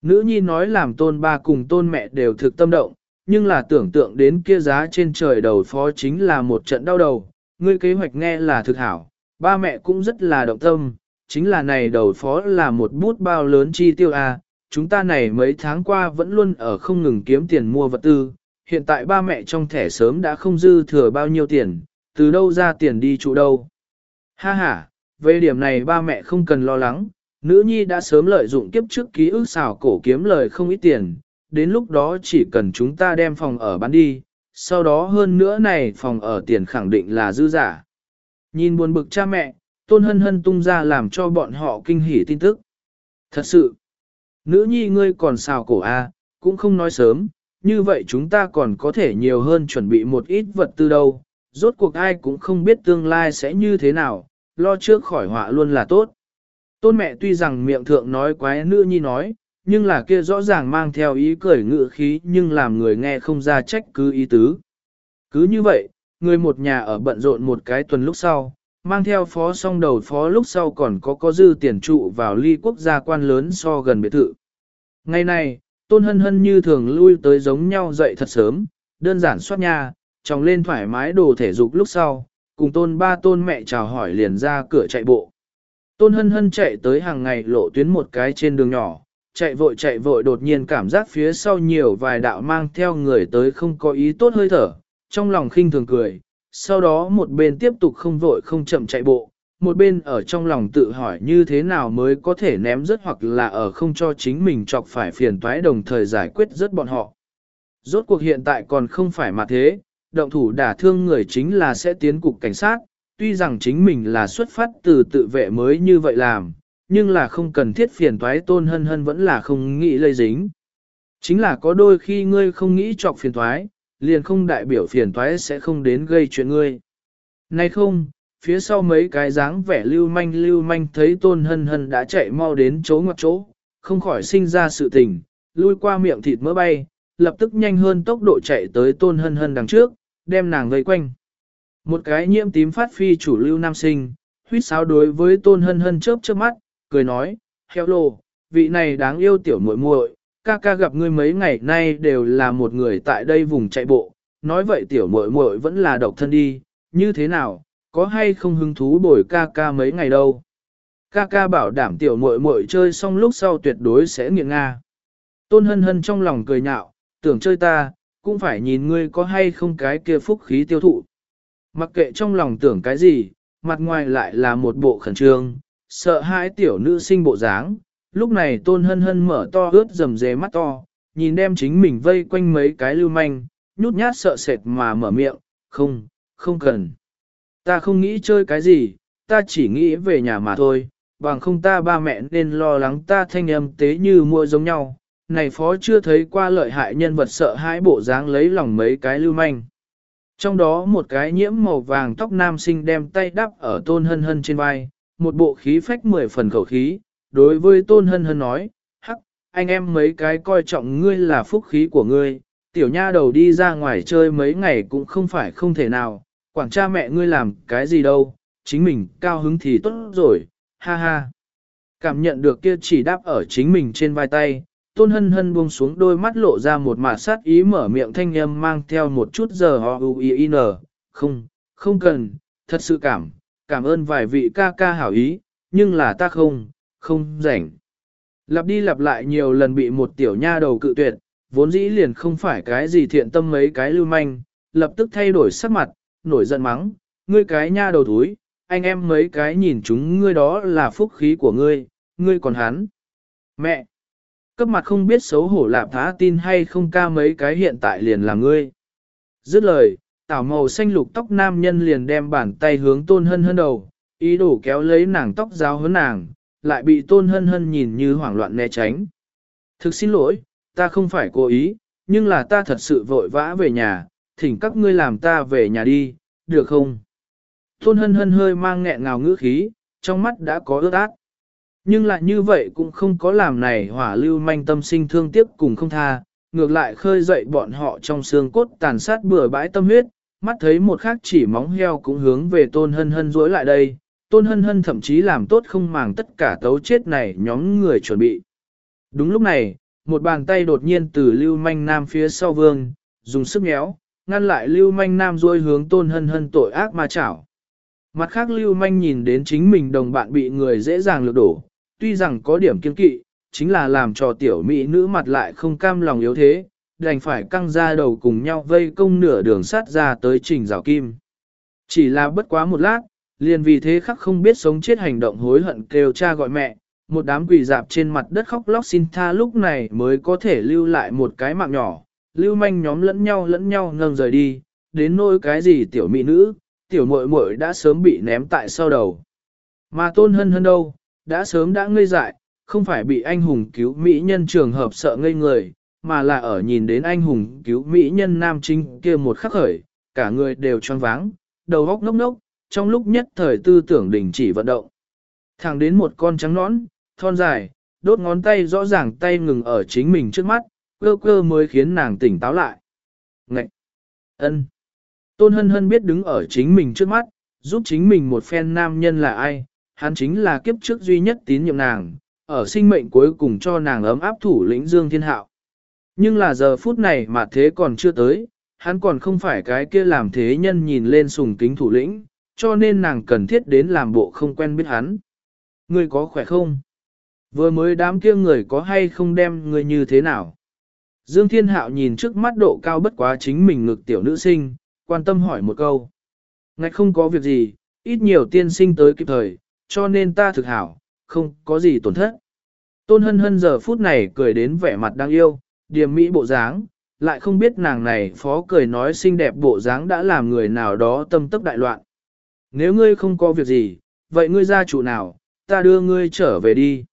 Nữ nhi nói làm tôn ba cùng tôn mẹ đều thực tâm động, nhưng là tưởng tượng đến kia giá trên trời đầu phó chính là một trận đau đầu, ngươi kế hoạch nghe là thực hảo, ba mẹ cũng rất là động tâm, chính là này đầu phó là một bút bao lớn chi tiêu à, chúng ta này mấy tháng qua vẫn luôn ở không ngừng kiếm tiền mua vật tư, hiện tại ba mẹ trong thẻ sớm đã không dư thừa bao nhiêu tiền, từ đâu ra tiền đi trụ đâu. Ha ha, về điểm này ba mẹ không cần lo lắng, nữ nhi đã sớm lợi dụng kiếp trước ký ức xào cổ kiếm lời không ít tiền, đến lúc đó chỉ cần chúng ta đem phòng ở bán đi, sau đó hơn nữa này phòng ở tiền khẳng định là dư giả. Nhìn buồn bực cha mẹ, tôn hân hân tung ra làm cho bọn họ kinh hỉ tin tức. Thật sự, nữ nhi ngươi còn xào cổ a à, cũng không nói sớm, như vậy chúng ta còn có thể nhiều hơn chuẩn bị một ít vật tư đâu, rốt cuộc ai cũng không biết tương lai sẽ như thế nào, lo trước khỏi họa luôn là tốt. Tôn mẹ tuy rằng miệng thượng nói quái nữ nhi nói, nhưng là kia rõ ràng mang theo ý cười ngự khí nhưng làm người nghe không ra trách cứ ý tứ. Cứ như vậy, người một nhà ở bận rộn một cái tuần lúc sau, mang theo phó song đầu phó lúc sau còn có có dư tiền trụ vào ly quốc gia quan lớn so gần biệt thự. Ngày này, tôn hân hân như thường lui tới giống nhau dậy thật sớm, đơn giản soát nhà, tròng lên thoải mái đồ thể dục lúc sau, cùng tôn ba tôn mẹ chào hỏi liền ra cửa chạy bộ. Tôn hân hân chạy tới hàng ngày lộ tuyến một cái trên đường nhỏ, chạy vội chạy vội đột nhiên cảm giác phía sau nhiều vài đạo mang theo người tới không có ý tốt hơi thở, trong lòng khinh thường cười, sau đó một bên tiếp tục không vội không chậm chạy bộ, một bên ở trong lòng tự hỏi như thế nào mới có thể ném rớt hoặc là ở không cho chính mình chọc phải phiền toái đồng thời giải quyết rớt bọn họ. Rốt cuộc hiện tại còn không phải mà thế, động thủ đả thương người chính là sẽ tiến cục cảnh sát, tuy rằng chính mình là xuất phát từ tự vệ mới như vậy làm, nhưng là không cần thiết phiền toái tôn hân hân vẫn là không nghĩ lây dính. Chính là có đôi khi ngươi không nghĩ chọc phiền toái, liền không đại biểu phiền toái sẽ không đến gây chuyện ngươi. Nay không, phía sau mấy cái dáng vẻ lưu manh lưu manh thấy tôn hân hân đã chạy mau đến chỗ ngoặt chỗ, không khỏi sinh ra sự tình, lui qua miệng thịt mỡ bay, lập tức nhanh hơn tốc độ chạy tới tôn hân hân đằng trước, đem nàng vây quanh. Một cái nhiễm tím phát phi chủ lưu nam sinh, huyết sáo đối với tôn hân hân chớp chớp mắt, cười nói, hello, vị này đáng yêu tiểu muội muội, ca ca gặp ngươi mấy ngày nay đều là một người tại đây vùng chạy bộ, nói vậy tiểu muội muội vẫn là độc thân đi, như thế nào, có hay không hứng thú bồi ca ca mấy ngày đâu. Ca ca bảo đảm tiểu muội muội chơi xong lúc sau tuyệt đối sẽ nghiện Nga. Tôn hân hân trong lòng cười nhạo, tưởng chơi ta, cũng phải nhìn ngươi có hay không cái kia phúc khí tiêu thụ. Mặc kệ trong lòng tưởng cái gì, mặt ngoài lại là một bộ khẩn trương, sợ hãi tiểu nữ sinh bộ dáng. Lúc này tôn hân hân mở to ướt rầm rề mắt to, nhìn đem chính mình vây quanh mấy cái lưu manh, nhút nhát sợ sệt mà mở miệng, không, không cần. Ta không nghĩ chơi cái gì, ta chỉ nghĩ về nhà mà thôi, bằng không ta ba mẹ nên lo lắng ta thanh âm tế như mua giống nhau. Này phó chưa thấy qua lợi hại nhân vật sợ hãi bộ dáng lấy lòng mấy cái lưu manh. Trong đó một cái nhiễm màu vàng tóc nam sinh đem tay đắp ở tôn hân hân trên vai, một bộ khí phách mười phần khẩu khí, đối với tôn hân hân nói, hắc, anh em mấy cái coi trọng ngươi là phúc khí của ngươi, tiểu nha đầu đi ra ngoài chơi mấy ngày cũng không phải không thể nào, quản cha mẹ ngươi làm cái gì đâu, chính mình cao hứng thì tốt rồi, ha ha. Cảm nhận được kia chỉ đáp ở chính mình trên vai tay, tôn hân hân buông xuống đôi mắt lộ ra một mạt sát ý mở miệng thanh âm mang theo một chút giờ ho u i n không, không cần, thật sự cảm, cảm ơn vài vị ca ca hảo ý, nhưng là ta không, không rảnh. Lặp đi lặp lại nhiều lần bị một tiểu nha đầu cự tuyệt, vốn dĩ liền không phải cái gì thiện tâm mấy cái lưu manh, lập tức thay đổi sắc mặt, nổi giận mắng, ngươi cái nha đầu túi, anh em mấy cái nhìn chúng ngươi đó là phúc khí của ngươi, ngươi còn hắn. Mẹ! Cấp mặt không biết xấu hổ lạp thá tin hay không ca mấy cái hiện tại liền là ngươi. Dứt lời, tảo màu xanh lục tóc nam nhân liền đem bàn tay hướng tôn hân hân đầu, ý đồ kéo lấy nàng tóc giáo hơn nàng, lại bị tôn hân hân nhìn như hoảng loạn né tránh. Thực xin lỗi, ta không phải cố ý, nhưng là ta thật sự vội vã về nhà, thỉnh các ngươi làm ta về nhà đi, được không? Tôn hân hân hơi mang nghẹn ngào ngữ khí, trong mắt đã có ướt át. Nhưng lại như vậy cũng không có làm này hỏa lưu manh tâm sinh thương tiếc cùng không tha, ngược lại khơi dậy bọn họ trong xương cốt tàn sát bừa bãi tâm huyết, mắt thấy một khác chỉ móng heo cũng hướng về tôn hân hân dối lại đây, tôn hân hân thậm chí làm tốt không màng tất cả tấu chết này nhóm người chuẩn bị. Đúng lúc này, một bàn tay đột nhiên từ lưu manh nam phía sau vương, dùng sức nhéo, ngăn lại lưu manh nam dối hướng tôn hân hân tội ác ma chảo. Mặt khác lưu manh nhìn đến chính mình đồng bạn bị người dễ dàng lược đổ, tuy rằng có điểm kiên kỵ, chính là làm cho tiểu mỹ nữ mặt lại không cam lòng yếu thế, đành phải căng ra đầu cùng nhau vây công nửa đường sát ra tới trình rào kim. Chỉ là bất quá một lát, liền vì thế khắc không biết sống chết hành động hối hận kêu cha gọi mẹ, một đám quỳ dạp trên mặt đất khóc lóc xin tha lúc này mới có thể lưu lại một cái mạng nhỏ, lưu manh nhóm lẫn nhau lẫn nhau ngâng rời đi, đến nỗi cái gì tiểu mỹ nữ, tiểu muội muội đã sớm bị ném tại sau đầu. Mà tôn hân hân đâu, đã sớm đã ngây dại, không phải bị anh hùng cứu mỹ nhân trường hợp sợ ngây người, mà là ở nhìn đến anh hùng cứu mỹ nhân nam chính kia một khắc khởi, cả người đều choáng váng, đầu óc ngốc ngốc, trong lúc nhất thời tư tưởng đình chỉ vận động. Thẳng đến một con trắng nõn, thon dài, đốt ngón tay rõ ràng tay ngừng ở chính mình trước mắt, cơ cơ mới khiến nàng tỉnh táo lại. Ngậy! ân. Tôn hân hân biết đứng ở chính mình trước mắt, giúp chính mình một phen nam nhân là ai, hắn chính là kiếp trước duy nhất tín nhiệm nàng, ở sinh mệnh cuối cùng cho nàng ấm áp thủ lĩnh Dương Thiên Hạo. Nhưng là giờ phút này mà thế còn chưa tới, hắn còn không phải cái kia làm thế nhân nhìn lên sùng kính thủ lĩnh, cho nên nàng cần thiết đến làm bộ không quen biết hắn. Ngươi có khỏe không? Vừa mới đám kia người có hay không đem ngươi như thế nào? Dương Thiên Hạo nhìn trước mắt độ cao bất quá chính mình ngực tiểu nữ sinh, quan tâm hỏi một câu. Ngạch không có việc gì, ít nhiều tiên sinh tới kịp thời, cho nên ta thực hảo, không có gì tổn thất. Tôn hân hân giờ phút này cười đến vẻ mặt đang yêu, điềm mỹ bộ dáng, lại không biết nàng này phó cười nói xinh đẹp bộ dáng đã làm người nào đó tâm tức đại loạn. Nếu ngươi không có việc gì, vậy ngươi ra chủ nào, ta đưa ngươi trở về đi.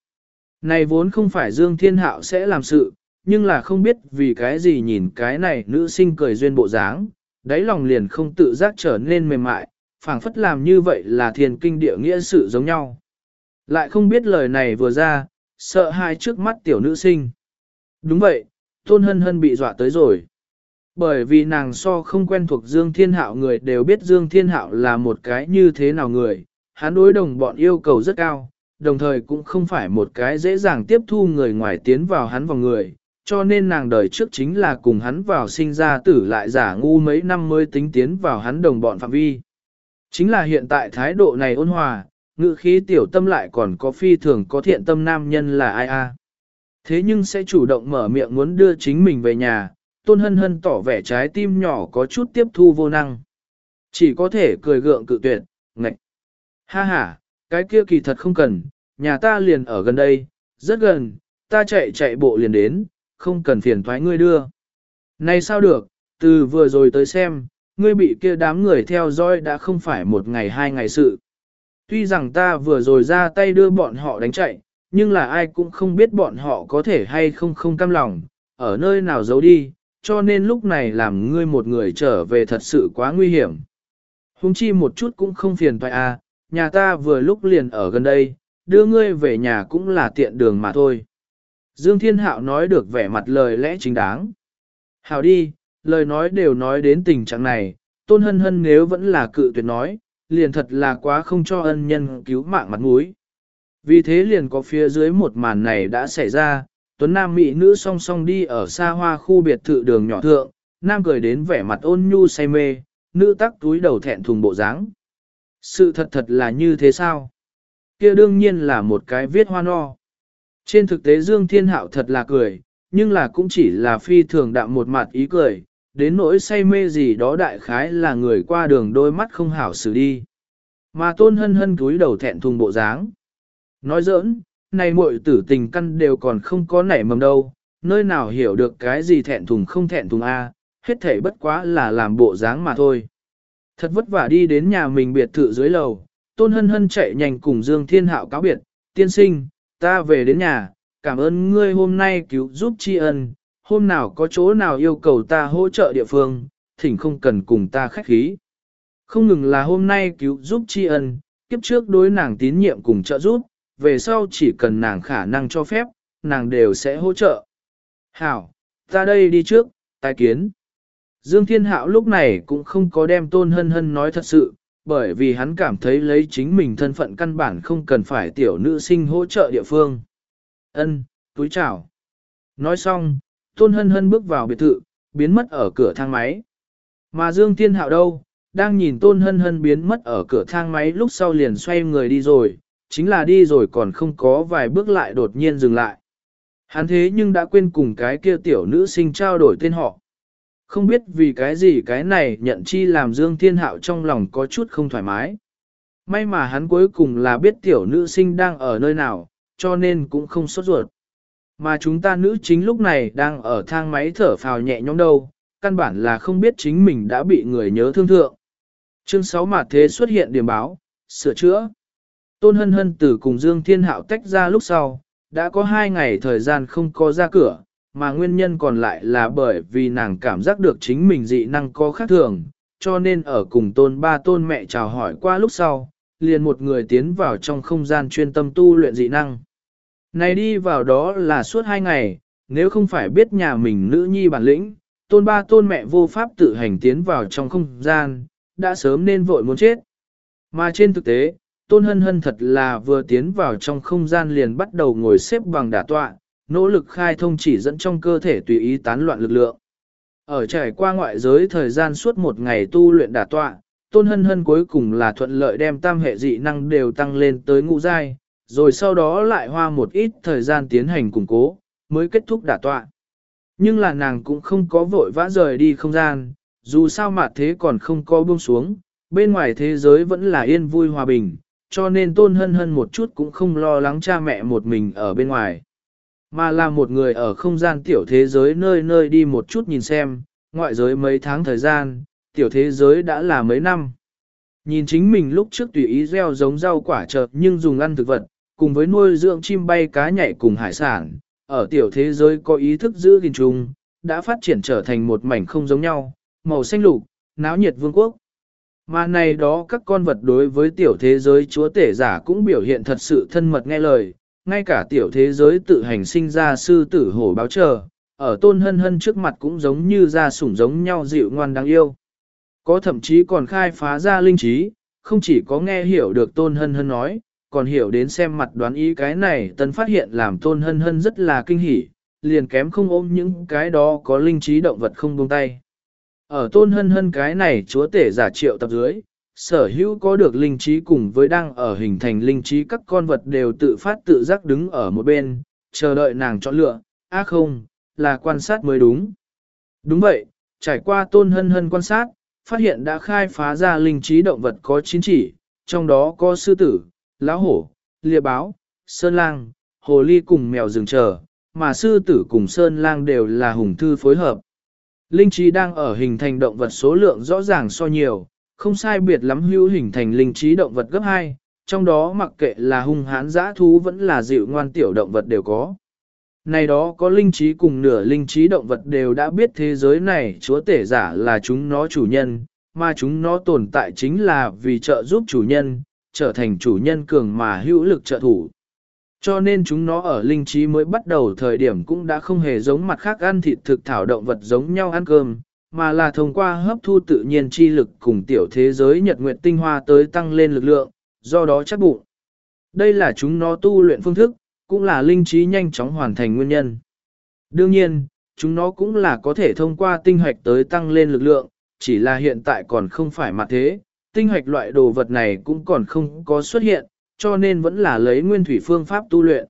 Này vốn không phải Dương Thiên Hạo sẽ làm sự, nhưng là không biết vì cái gì nhìn cái này nữ sinh cười duyên bộ dáng, đáy lòng liền không tự giác trở nên mềm mại, phảng phất làm như vậy là thiền kinh địa nghĩa sự giống nhau. Lại không biết lời này vừa ra, sợ hai trước mắt tiểu nữ sinh. Đúng vậy, Tôn Hân Hân bị dọa tới rồi. Bởi vì nàng so không quen thuộc Dương Thiên Hạo người đều biết Dương Thiên Hạo là một cái như thế nào người, hắn đối đồng bọn yêu cầu rất cao, đồng thời cũng không phải một cái dễ dàng tiếp thu người ngoài tiến vào hắn vào người, cho nên nàng đời trước chính là cùng hắn vào sinh ra tử lại giả ngu mấy năm mới tính tiến vào hắn đồng bọn phạm vi. Chính là hiện tại thái độ này ôn hòa, ngự khí tiểu tâm lại còn có phi thường có thiện tâm nam nhân là ai a. Thế nhưng sẽ chủ động mở miệng muốn đưa chính mình về nhà, tôn hân hân tỏ vẻ trái tim nhỏ có chút tiếp thu vô năng. Chỉ có thể cười gượng cự tuyệt, ngạch. Ha ha, cái kia kỳ thật không cần, nhà ta liền ở gần đây, rất gần, ta chạy chạy bộ liền đến, không cần phiền thoái ngươi đưa. Này sao được, từ vừa rồi tới xem, ngươi bị kia đám người theo dõi đã không phải một ngày hai ngày sự. Tuy rằng ta vừa rồi ra tay đưa bọn họ đánh chạy, nhưng là ai cũng không biết bọn họ có thể hay không không cam lòng, ở nơi nào giấu đi, cho nên lúc này làm ngươi một người trở về thật sự quá nguy hiểm. Hùng chi một chút cũng không phiền toại à, nhà ta vừa lúc liền ở gần đây, đưa ngươi về nhà cũng là tiện đường mà thôi. Dương Thiên Hạo nói được vẻ mặt lời lẽ chính đáng. Hảo đi, lời nói đều nói đến tình trạng này, tôn hân hân nếu vẫn là cự tuyệt nói, liền thật là quá không cho ân nhân cứu mạng mặt mũi. Vì thế liền có phía dưới một màn này đã xảy ra, tuấn nam mỹ nữ song song đi ở xa hoa khu biệt thự đường nhỏ thượng, nam cười đến vẻ mặt ôn nhu say mê, nữ tắc túi đầu thẹn thùng bộ dáng. Sự thật thật là như thế sao? kia đương nhiên là một cái viết hoa no. Trên thực tế Dương Thiên Hạo thật là cười, nhưng là cũng chỉ là phi thường đạm một mặt ý cười, đến nỗi say mê gì đó đại khái là người qua đường đôi mắt không hảo xử đi. Mà tôn hân hân cúi đầu thẹn thùng bộ dáng. Nói giỡn, này muội tử tình căn đều còn không có nảy mầm đâu, nơi nào hiểu được cái gì thẹn thùng không thẹn thùng a, hết thể bất quá là làm bộ dáng mà thôi. Thật vất vả đi đến nhà mình biệt thự dưới lầu, tôn hân hân chạy nhanh cùng Dương Thiên Hạo cáo biệt, tiên sinh, ta về đến nhà, cảm ơn ngươi hôm nay cứu giúp tri ân, hôm nào có chỗ nào yêu cầu ta hỗ trợ địa phương, thỉnh không cần cùng ta khách khí. Không ngừng là hôm nay cứu giúp tri ân, kiếp trước đối nàng tín nhiệm cùng trợ giúp, về sau chỉ cần nàng khả năng cho phép, nàng đều sẽ hỗ trợ. Hảo, ta đây đi trước, tài kiến. Dương Thiên Hạo lúc này cũng không có đem tôn hân hân nói thật sự, bởi vì hắn cảm thấy lấy chính mình thân phận căn bản không cần phải tiểu nữ sinh hỗ trợ địa phương. Ân, túi chào. Nói xong, tôn hân hân bước vào biệt thự, biến mất ở cửa thang máy. Mà Dương Thiên Hạo đâu, đang nhìn tôn hân hân biến mất ở cửa thang máy lúc sau liền xoay người đi rồi, chính là đi rồi còn không có vài bước lại đột nhiên dừng lại. Hắn thế nhưng đã quên cùng cái kia tiểu nữ sinh trao đổi tên họ. Không biết vì cái gì cái này nhận chi làm Dương Thiên Hạo trong lòng có chút không thoải mái. May mà hắn cuối cùng là biết tiểu nữ sinh đang ở nơi nào, cho nên cũng không sốt ruột. Mà chúng ta nữ chính lúc này đang ở thang máy thở phào nhẹ nhõm đâu, căn bản là không biết chính mình đã bị người nhớ thương thượng. Chương 6 mà thế xuất hiện điểm báo, sửa chữa. Tôn hân hân từ cùng Dương Thiên Hạo tách ra lúc sau, đã có hai ngày thời gian không có ra cửa, mà nguyên nhân còn lại là bởi vì nàng cảm giác được chính mình dị năng có khác thường, cho nên ở cùng tôn ba tôn mẹ chào hỏi qua lúc sau, liền một người tiến vào trong không gian chuyên tâm tu luyện dị năng. Này đi vào đó là suốt hai ngày, nếu không phải biết nhà mình nữ nhi bản lĩnh, tôn ba tôn mẹ vô pháp tự hành tiến vào trong không gian, đã sớm nên vội muốn chết. Mà trên thực tế, tôn hân hân thật là vừa tiến vào trong không gian liền bắt đầu ngồi xếp bằng đả tọa, nỗ lực khai thông chỉ dẫn trong cơ thể tùy ý tán loạn lực lượng. Ở trải qua ngoại giới thời gian suốt một ngày tu luyện đả tọa, tôn hân hân cuối cùng là thuận lợi đem tam hệ dị năng đều tăng lên tới ngũ giai, rồi sau đó lại hoa một ít thời gian tiến hành củng cố, mới kết thúc đả tọa. Nhưng là nàng cũng không có vội vã rời đi không gian, dù sao mà thế còn không có buông xuống, bên ngoài thế giới vẫn là yên vui hòa bình, cho nên tôn hân hân một chút cũng không lo lắng cha mẹ một mình ở bên ngoài. Mà là một người ở không gian tiểu thế giới nơi nơi đi một chút nhìn xem, ngoại giới mấy tháng thời gian, tiểu thế giới đã là mấy năm. Nhìn chính mình lúc trước tùy ý gieo giống rau quả chợt nhưng dùng ăn thực vật, cùng với nuôi dưỡng chim bay cá nhảy cùng hải sản, ở tiểu thế giới có ý thức giữ gìn chung, đã phát triển trở thành một mảnh không giống nhau, màu xanh lục, náo nhiệt vương quốc. Mà này đó các con vật đối với tiểu thế giới chúa tể giả cũng biểu hiện thật sự thân mật nghe lời, ngay cả tiểu thế giới tự hành sinh ra sư tử hổ báo chờ, ở tôn hân hân trước mặt cũng giống như ra sủng giống nhau dịu ngoan đáng yêu. Có thậm chí còn khai phá ra linh trí, không chỉ có nghe hiểu được tôn hân hân nói, còn hiểu đến xem mặt đoán ý cái này tân phát hiện làm tôn hân hân rất là kinh hỉ, liền kém không ôm những cái đó có linh trí động vật không buông tay. Ở tôn hân hân cái này chúa tể giả triệu tập dưới, sở hữu có được linh trí cùng với đang ở hình thành linh trí các con vật đều tự phát tự giác đứng ở một bên, chờ đợi nàng chọn lựa, á à không, là quan sát mới đúng. Đúng vậy, trải qua tôn hân hân quan sát, phát hiện đã khai phá ra linh trí động vật có chín chỉ, trong đó có sư tử, lão hổ, lia báo, sơn lang, hồ ly cùng mèo rừng chờ, mà sư tử cùng sơn lang đều là hùng thư phối hợp. Linh trí đang ở hình thành động vật số lượng rõ ràng so nhiều, không sai biệt lắm hữu hình thành linh trí động vật gấp 2, trong đó mặc kệ là hung hãn dã thú vẫn là dịu ngoan tiểu động vật đều có. Này đó có linh trí cùng nửa linh trí động vật đều đã biết thế giới này chúa tể giả là chúng nó chủ nhân, mà chúng nó tồn tại chính là vì trợ giúp chủ nhân, trở thành chủ nhân cường mà hữu lực trợ thủ. Cho nên chúng nó ở linh trí mới bắt đầu thời điểm cũng đã không hề giống mặt khác ăn thịt thực thảo động vật giống nhau ăn cơm, mà là thông qua hấp thu tự nhiên chi lực cùng tiểu thế giới nhật nguyệt tinh hoa tới tăng lên lực lượng, do đó chắc bụng. Đây là chúng nó tu luyện phương thức, cũng là linh trí nhanh chóng hoàn thành nguyên nhân. Đương nhiên, chúng nó cũng là có thể thông qua tinh hoạch tới tăng lên lực lượng, chỉ là hiện tại còn không phải mặt thế, tinh hoạch loại đồ vật này cũng còn không có xuất hiện, cho nên vẫn là lấy nguyên thủy phương pháp tu luyện.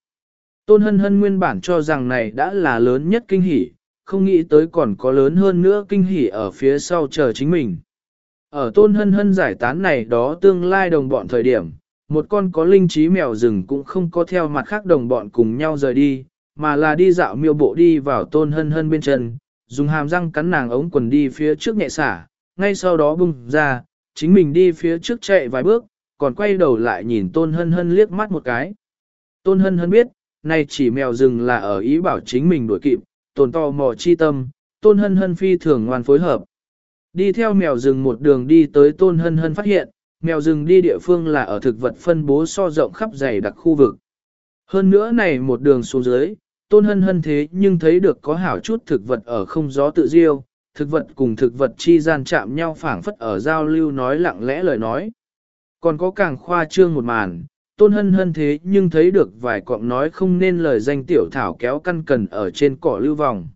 Tôn hân hân nguyên bản cho rằng này đã là lớn nhất kinh hỉ, không nghĩ tới còn có lớn hơn nữa kinh hỉ ở phía sau chờ chính mình. Ở tôn hân hân giải tán này đó tương lai đồng bọn thời điểm, một con có linh trí mèo rừng cũng không có theo mặt khác đồng bọn cùng nhau rời đi, mà là đi dạo miêu bộ đi vào tôn hân hân bên chân, dùng hàm răng cắn nàng ống quần đi phía trước nhẹ xả, ngay sau đó bung ra, chính mình đi phía trước chạy vài bước, còn quay đầu lại nhìn tôn hân hân liếc mắt một cái. Tôn hân hân biết, nay chỉ mèo rừng là ở ý bảo chính mình đuổi kịp, tồn to mò chi tâm, tôn hân hân phi thường ngoan phối hợp. Đi theo mèo rừng một đường đi tới tôn hân hân phát hiện, mèo rừng đi địa phương là ở thực vật phân bố so rộng khắp dày đặc khu vực. Hơn nữa này một đường xuống dưới, tôn hân hân thế nhưng thấy được có hảo chút thực vật ở không gió tự diêu, thực vật cùng thực vật chi gian chạm nhau phảng phất ở giao lưu nói lặng lẽ lời nói. Còn có càng khoa trương một màn, tôn hân hân thế nhưng thấy được vài cọng nói không nên lời danh tiểu thảo kéo căn cần ở trên cỏ lưu vòng.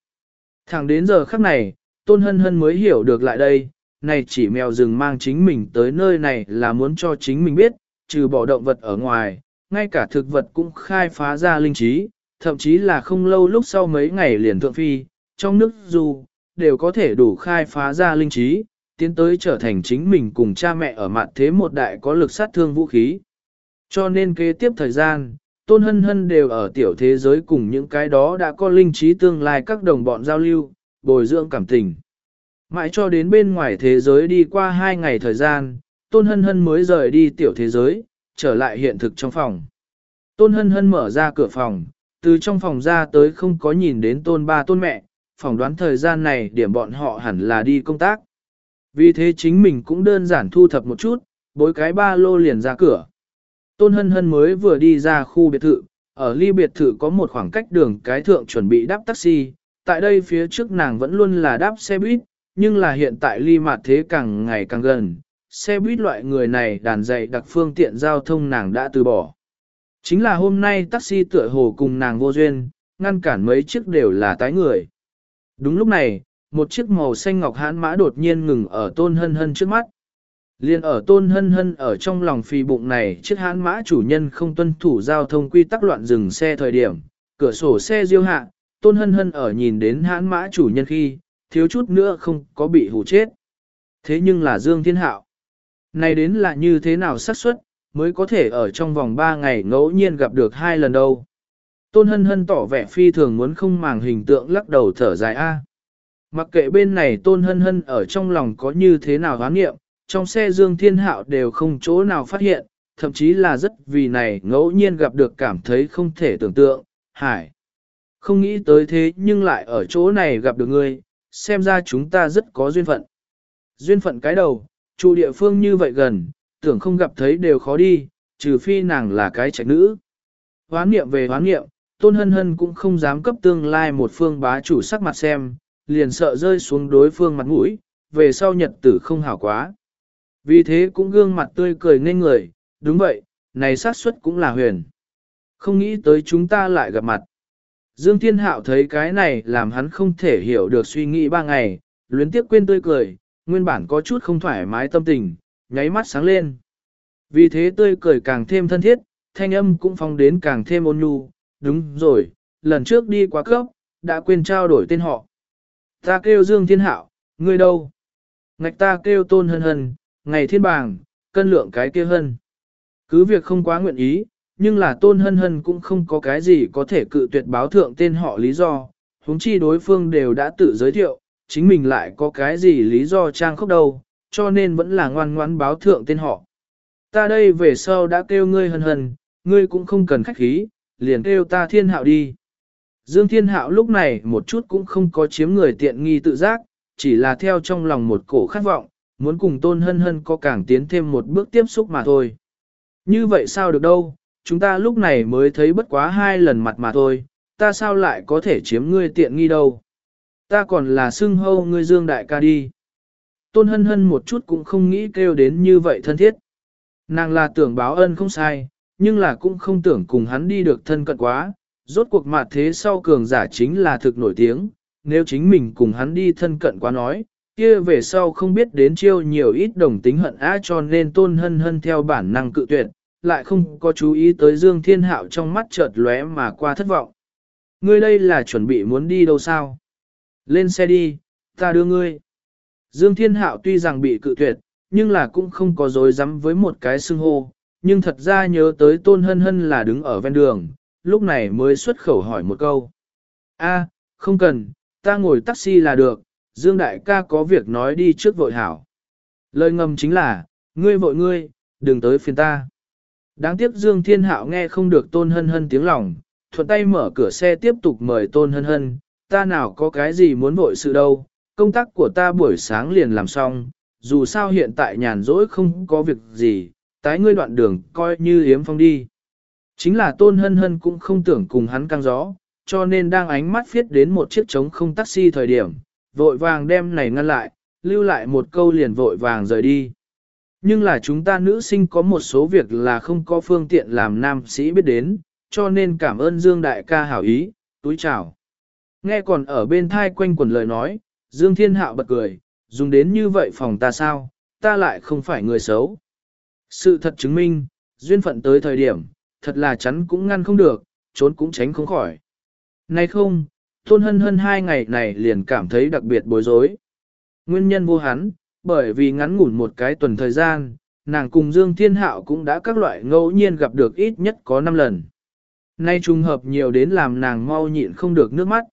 Thẳng đến giờ khắc này, tôn hân hân mới hiểu được lại đây, này chỉ mèo rừng mang chính mình tới nơi này là muốn cho chính mình biết, trừ bỏ động vật ở ngoài, ngay cả thực vật cũng khai phá ra linh trí, thậm chí là không lâu lúc sau mấy ngày liền thượng phi, trong nước dù, đều có thể đủ khai phá ra linh trí, tiến tới trở thành chính mình cùng cha mẹ ở mặt thế một đại có lực sát thương vũ khí. Cho nên kế tiếp thời gian, Tôn Hân Hân đều ở tiểu thế giới cùng những cái đó đã có linh trí tương lai các đồng bọn giao lưu, bồi dưỡng cảm tình. Mãi cho đến bên ngoài thế giới đi qua hai ngày thời gian, Tôn Hân Hân mới rời đi tiểu thế giới, trở lại hiện thực trong phòng. Tôn Hân Hân mở ra cửa phòng, từ trong phòng ra tới không có nhìn đến Tôn ba Tôn mẹ, phỏng đoán thời gian này điểm bọn họ hẳn là đi công tác. Vì thế chính mình cũng đơn giản thu thập một chút, bối cái ba lô liền ra cửa. Tôn Hân Hân mới vừa đi ra khu biệt thự, ở ly biệt thự có một khoảng cách đường cái thượng chuẩn bị đáp taxi, tại đây phía trước nàng vẫn luôn là đáp xe buýt, nhưng là hiện tại ly mặt thế càng ngày càng gần, xe buýt loại người này đàn dày đặc phương tiện giao thông nàng đã từ bỏ. Chính là hôm nay taxi tựa hồ cùng nàng vô duyên, ngăn cản mấy chiếc đều là tái người. Đúng lúc này, một chiếc màu xanh ngọc hãn mã đột nhiên ngừng ở tôn hân hân trước mắt. Liên ở tôn hân hân ở trong lòng phì bụng này chiếc hãn mã chủ nhân không tuân thủ giao thông quy tắc loạn dừng xe thời điểm, cửa sổ xe diêu hạ, tôn hân hân ở nhìn đến hãn mã chủ nhân khi, thiếu chút nữa không có bị hủ chết. Thế nhưng là Dương Thiên Hạo. Này đến là như thế nào xác suất mới có thể ở trong vòng 3 ngày ngẫu nhiên gặp được hai lần đâu. Tôn hân hân tỏ vẻ phi thường muốn không màng hình tượng lắc đầu thở dài A. Mặc kệ bên này tôn hân hân ở trong lòng có như thế nào hoán nghiệm, trong xe Dương Thiên Hạo đều không chỗ nào phát hiện, thậm chí là rất vì này ngẫu nhiên gặp được cảm thấy không thể tưởng tượng, hải. Không nghĩ tới thế nhưng lại ở chỗ này gặp được ngươi, xem ra chúng ta rất có duyên phận. Duyên phận cái đầu, trụ địa phương như vậy gần, tưởng không gặp thấy đều khó đi, trừ phi nàng là cái trạch nữ. Hoán niệm về hoán niệm, Tôn Hân Hân cũng không dám cấp tương lai một phương bá chủ sắc mặt xem, liền sợ rơi xuống đối phương mặt mũi, về sau nhật tử không hảo quá. Vì thế cũng gương mặt tươi cười nên người, đúng vậy, này xác suất cũng là huyền. Không nghĩ tới chúng ta lại gặp mặt. Dương Thiên Hạo thấy cái này làm hắn không thể hiểu được suy nghĩ ba ngày, luyến tiếc quên tươi cười, nguyên bản có chút không thoải mái tâm tình, nháy mắt sáng lên. Vì thế tươi cười càng thêm thân thiết, thanh âm cũng phong đến càng thêm ôn nhu, đúng rồi, lần trước đi quá cấp, đã quên trao đổi tên họ. Ta kêu Dương Thiên Hạo, ngươi đâu? Ngạch ta kêu Tôn Hân Hân, ngày thiên bàng, cân lượng cái kia hân. Cứ việc không quá nguyện ý, nhưng là tôn hân hân cũng không có cái gì có thể cự tuyệt báo thượng tên họ lý do, huống chi đối phương đều đã tự giới thiệu, chính mình lại có cái gì lý do trang khóc đâu, cho nên vẫn là ngoan ngoãn báo thượng tên họ. Ta đây về sau đã kêu ngươi hân hân, ngươi cũng không cần khách khí, liền kêu ta thiên hạo đi. Dương thiên hạo lúc này một chút cũng không có chiếm người tiện nghi tự giác, chỉ là theo trong lòng một cổ khát vọng, muốn cùng tôn hân hân có càng tiến thêm một bước tiếp xúc mà thôi. Như vậy sao được đâu, chúng ta lúc này mới thấy bất quá hai lần mặt mà thôi, ta sao lại có thể chiếm ngươi tiện nghi đâu. Ta còn là xưng hâu ngươi dương đại ca đi. Tôn hân hân một chút cũng không nghĩ kêu đến như vậy thân thiết. Nàng là tưởng báo ân không sai, nhưng là cũng không tưởng cùng hắn đi được thân cận quá. Rốt cuộc mặt thế sau cường giả chính là thực nổi tiếng, nếu chính mình cùng hắn đi thân cận quá nói, kia về sau không biết đến chiêu nhiều ít đồng tính hận á cho nên tôn hân hân theo bản năng cự tuyệt, lại không có chú ý tới Dương Thiên Hạo trong mắt chợt lóe mà qua thất vọng. Ngươi đây là chuẩn bị muốn đi đâu sao? Lên xe đi, ta đưa ngươi. Dương Thiên Hạo tuy rằng bị cự tuyệt, nhưng là cũng không có dối rắm với một cái xưng hô, nhưng thật ra nhớ tới Tôn Hân Hân là đứng ở ven đường, lúc này mới xuất khẩu hỏi một câu. A, không cần, ta ngồi taxi là được, Dương Đại ca có việc nói đi trước vội hảo. Lời ngầm chính là, ngươi vội ngươi, đừng tới phiền ta. Đáng tiếc Dương Thiên Hạo nghe không được Tôn Hân Hân tiếng lòng, thuận tay mở cửa xe tiếp tục mời Tôn Hân Hân, ta nào có cái gì muốn vội sự đâu, công tác của ta buổi sáng liền làm xong, dù sao hiện tại nhàn rỗi không có việc gì, tái ngươi đoạn đường coi như yếm phong đi. Chính là Tôn Hân Hân cũng không tưởng cùng hắn căng gió, cho nên đang ánh mắt viết đến một chiếc trống không taxi thời điểm, vội vàng đem này ngăn lại, lưu lại một câu liền vội vàng rời đi. Nhưng là chúng ta nữ sinh có một số việc là không có phương tiện làm nam sĩ biết đến, cho nên cảm ơn Dương Đại ca hảo ý, túi chào. Nghe còn ở bên thai quanh quần lời nói, Dương Thiên Hạo bật cười, dùng đến như vậy phòng ta sao, ta lại không phải người xấu. Sự thật chứng minh, duyên phận tới thời điểm, thật là chắn cũng ngăn không được, trốn cũng tránh không khỏi. Này không, Tôn Hân Hân hai ngày này liền cảm thấy đặc biệt bối rối. Nguyên nhân vô hắn, bởi vì ngắn ngủn một cái tuần thời gian, nàng cùng Dương Thiên Hạo cũng đã các loại ngẫu nhiên gặp được ít nhất có 5 lần. Nay trùng hợp nhiều đến làm nàng mau nhịn không được nước mắt.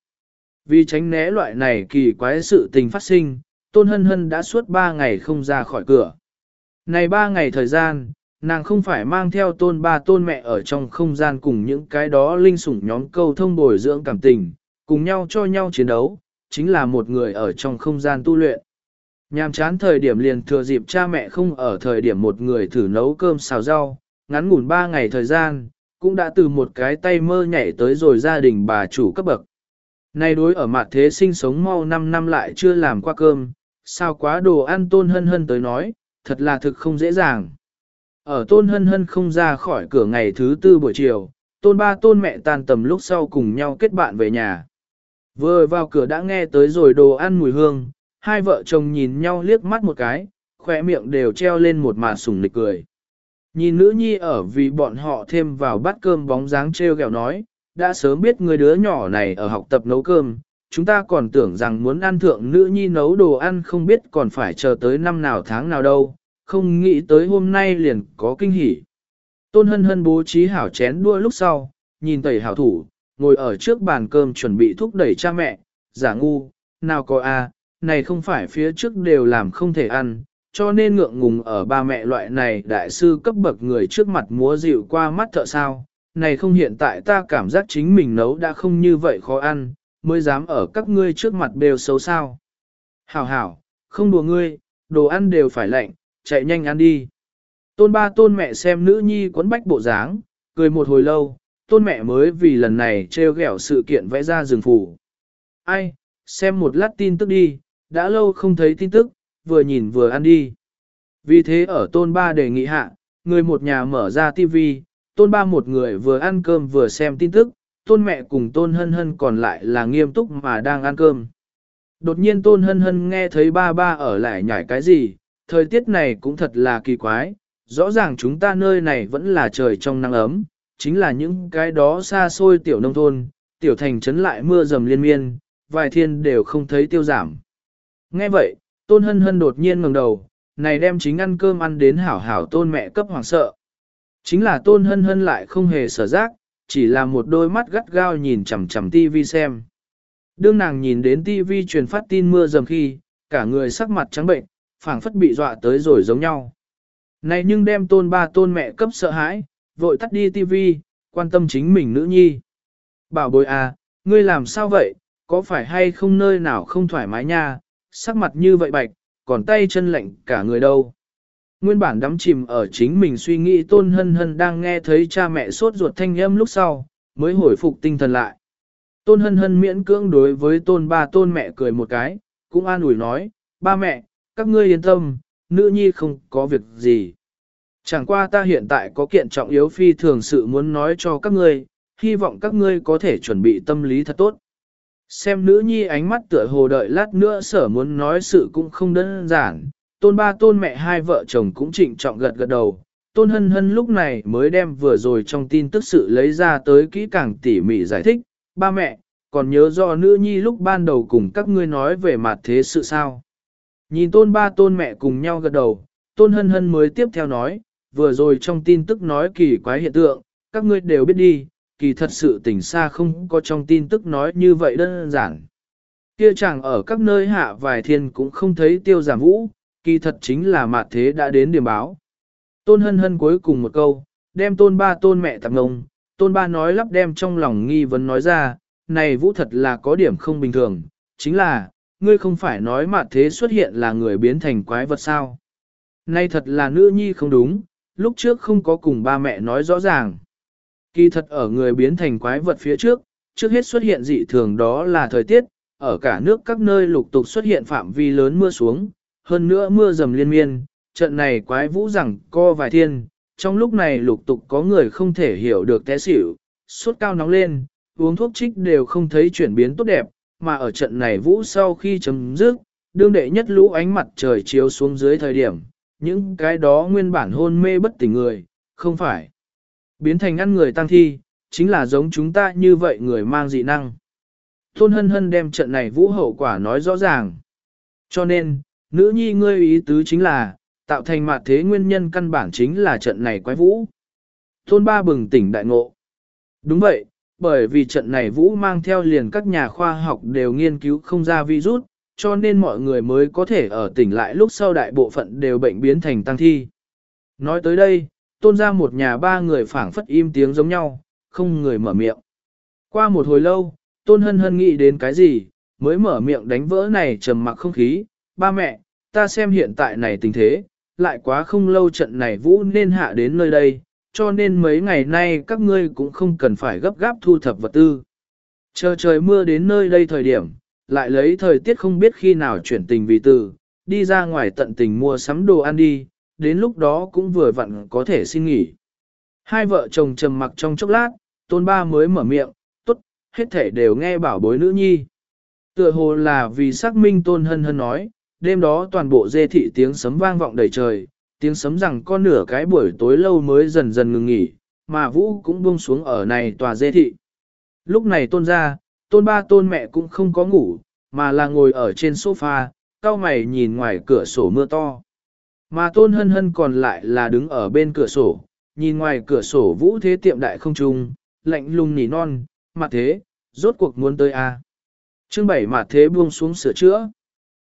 Vì tránh né loại này kỳ quái sự tình phát sinh, Tôn Hân Hân đã suốt 3 ngày không ra khỏi cửa. Này 3 ngày thời gian, nàng không phải mang theo tôn ba tôn mẹ ở trong không gian cùng những cái đó linh sủng nhóm câu thông bồi dưỡng cảm tình, cùng nhau cho nhau chiến đấu, chính là một người ở trong không gian tu luyện. Nhàm chán thời điểm liền thừa dịp cha mẹ không ở thời điểm một người thử nấu cơm xào rau, ngắn ngủn 3 ngày thời gian, cũng đã từ một cái tay mơ nhảy tới rồi gia đình bà chủ cấp bậc. Nay đối ở mặt thế sinh sống mau 5 năm lại chưa làm qua cơm, sao quá đồ ăn tôn hân hân tới nói, thật là thực không dễ dàng. Ở tôn hân hân không ra khỏi cửa ngày thứ tư buổi chiều, tôn ba tôn mẹ tan tầm lúc sau cùng nhau kết bạn về nhà. Vừa vào cửa đã nghe tới rồi đồ ăn mùi hương, hai vợ chồng nhìn nhau liếc mắt một cái, khỏe miệng đều treo lên một màn sủng nịch cười. Nhìn nữ nhi ở vì bọn họ thêm vào bát cơm bóng dáng treo gẹo nói, đã sớm biết người đứa nhỏ này ở học tập nấu cơm, chúng ta còn tưởng rằng muốn ăn thượng nữ nhi nấu đồ ăn không biết còn phải chờ tới năm nào tháng nào đâu, không nghĩ tới hôm nay liền có kinh hỉ. Tôn hân hân bố trí hảo chén đua lúc sau, nhìn tẩy hảo thủ, ngồi ở trước bàn cơm chuẩn bị thúc đẩy cha mẹ, giả ngu, nào có a, này không phải phía trước đều làm không thể ăn, cho nên ngượng ngùng ở ba mẹ loại này đại sư cấp bậc người trước mặt múa dịu qua mắt thợ sao, này không hiện tại ta cảm giác chính mình nấu đã không như vậy khó ăn, mới dám ở các ngươi trước mặt đều xấu sao. Hảo hảo, không đùa ngươi, đồ ăn đều phải lạnh, chạy nhanh ăn đi. Tôn ba tôn mẹ xem nữ nhi quấn bách bộ dáng, cười một hồi lâu, tôn mẹ mới vì lần này treo ghẹo sự kiện vẽ ra rừng phủ. Ai, xem một lát tin tức đi, đã lâu không thấy tin tức, vừa nhìn vừa ăn đi. Vì thế ở tôn ba đề nghị hạ, người một nhà mở ra tivi, tôn ba một người vừa ăn cơm vừa xem tin tức, tôn mẹ cùng tôn hân hân còn lại là nghiêm túc mà đang ăn cơm. Đột nhiên tôn hân hân nghe thấy ba ba ở lại nhảy cái gì, thời tiết này cũng thật là kỳ quái, rõ ràng chúng ta nơi này vẫn là trời trong nắng ấm, chính là những cái đó xa xôi tiểu nông thôn, tiểu thành trấn lại mưa dầm liên miên, vài thiên đều không thấy tiêu giảm. Nghe vậy, tôn hân hân đột nhiên ngẩng đầu, này đem chính ăn cơm ăn đến hảo hảo tôn mẹ cấp hoàng sợ. Chính là tôn hân hân lại không hề sở giác, chỉ là một đôi mắt gắt gao nhìn chằm chằm tivi xem. Đương nàng nhìn đến tivi truyền phát tin mưa dầm khi, cả người sắc mặt trắng bệnh, phảng phất bị dọa tới rồi giống nhau. Này nhưng đem tôn ba tôn mẹ cấp sợ hãi, vội tắt đi tivi, quan tâm chính mình nữ nhi. Bảo bối à, ngươi làm sao vậy, có phải hay không nơi nào không thoải mái nha, sắc mặt như vậy bạch, còn tay chân lạnh cả người đâu. Nguyên bản đắm chìm ở chính mình suy nghĩ tôn hân hân đang nghe thấy cha mẹ sốt ruột thanh âm lúc sau, mới hồi phục tinh thần lại. Tôn hân hân miễn cưỡng đối với tôn ba tôn mẹ cười một cái, cũng an ủi nói, ba mẹ, các ngươi yên tâm, nữ nhi không có việc gì. Chẳng qua ta hiện tại có kiện trọng yếu phi thường sự muốn nói cho các ngươi, hy vọng các ngươi có thể chuẩn bị tâm lý thật tốt. Xem nữ nhi ánh mắt tựa hồ đợi lát nữa sở muốn nói sự cũng không đơn giản, tôn ba tôn mẹ hai vợ chồng cũng trịnh trọng gật gật đầu, Tôn Hân Hân lúc này mới đem vừa rồi trong tin tức sự lấy ra tới kỹ càng tỉ mỉ giải thích, ba mẹ, còn nhớ do nữ nhi lúc ban đầu cùng các ngươi nói về mặt thế sự sao. Nhìn tôn ba tôn mẹ cùng nhau gật đầu, tôn hân hân mới tiếp theo nói, vừa rồi trong tin tức nói kỳ quái hiện tượng, các ngươi đều biết đi, kỳ thật sự tỉnh xa không có trong tin tức nói như vậy đơn giản. Kia chẳng ở các nơi hạ vài thiên cũng không thấy tiêu giảm vũ, kỳ thật chính là mạt thế đã đến điểm báo. Tôn hân hân cuối cùng một câu, đem tôn ba tôn mẹ tạm ngông, tôn ba nói lắp đem trong lòng nghi vấn nói ra, này vũ thật là có điểm không bình thường, chính là, ngươi không phải nói mặt thế xuất hiện là người biến thành quái vật sao. Nay thật là nữ nhi không đúng, lúc trước không có cùng ba mẹ nói rõ ràng. Kỳ thật ở người biến thành quái vật phía trước, trước hết xuất hiện dị thường đó là thời tiết, ở cả nước các nơi lục tục xuất hiện phạm vi lớn mưa xuống, hơn nữa mưa dầm liên miên, trận này quái vũ rằng co vài thiên, trong lúc này lục tục có người không thể hiểu được té xỉu, suốt cao nóng lên, uống thuốc trích đều không thấy chuyển biến tốt đẹp, mà ở trận này vũ sau khi chấm dứt, đương đệ nhất lũ ánh mặt trời chiếu xuống dưới thời điểm, những cái đó nguyên bản hôn mê bất tỉnh người, không phải biến thành ăn người tăng thi, chính là giống chúng ta như vậy người mang dị năng. Tôn hân hân đem trận này vũ hậu quả nói rõ ràng. Cho nên, nữ nhi ngươi ý tứ chính là, tạo thành mặt thế nguyên nhân căn bản chính là trận này quái vũ. Tôn ba bừng tỉnh đại ngộ. Đúng vậy, bởi vì trận này vũ mang theo liền các nhà khoa học đều nghiên cứu không ra virus, cho nên mọi người mới có thể ở tỉnh lại lúc sau đại bộ phận đều bệnh biến thành tăng thi. Nói tới đây, tôn ra một nhà ba người phảng phất im tiếng giống nhau, không người mở miệng. Qua một hồi lâu, tôn hân hân nghĩ đến cái gì, mới mở miệng đánh vỡ này trầm mặc không khí, ba mẹ, ta xem hiện tại này tình thế, lại quá không lâu trận này vũ nên hạ đến nơi đây, cho nên mấy ngày nay các ngươi cũng không cần phải gấp gáp thu thập vật tư. Chờ trời mưa đến nơi đây thời điểm, lại lấy thời tiết không biết khi nào chuyển tình vì từ, đi ra ngoài tận tình mua sắm đồ ăn đi, đến lúc đó cũng vừa vặn có thể xin nghỉ. Hai vợ chồng trầm mặc trong chốc lát, tôn ba mới mở miệng, tốt, hết thể đều nghe bảo bối nữ nhi. Tựa hồ là vì xác minh tôn hân hân nói, đêm đó toàn bộ dê thị tiếng sấm vang vọng đầy trời, tiếng sấm rằng con nửa cái buổi tối lâu mới dần dần ngừng nghỉ, mà vũ cũng buông xuống ở này tòa dê thị. Lúc này tôn ra, tôn ba tôn mẹ cũng không có ngủ, mà là ngồi ở trên sofa, cao mày nhìn ngoài cửa sổ mưa to. Mà tôn hân hân còn lại là đứng ở bên cửa sổ, nhìn ngoài cửa sổ vũ thế tiệm đại không trung, lạnh lùng nỉ non, mặt thế, rốt cuộc muốn tới a à. Chương bảy mặt thế buông xuống sửa chữa.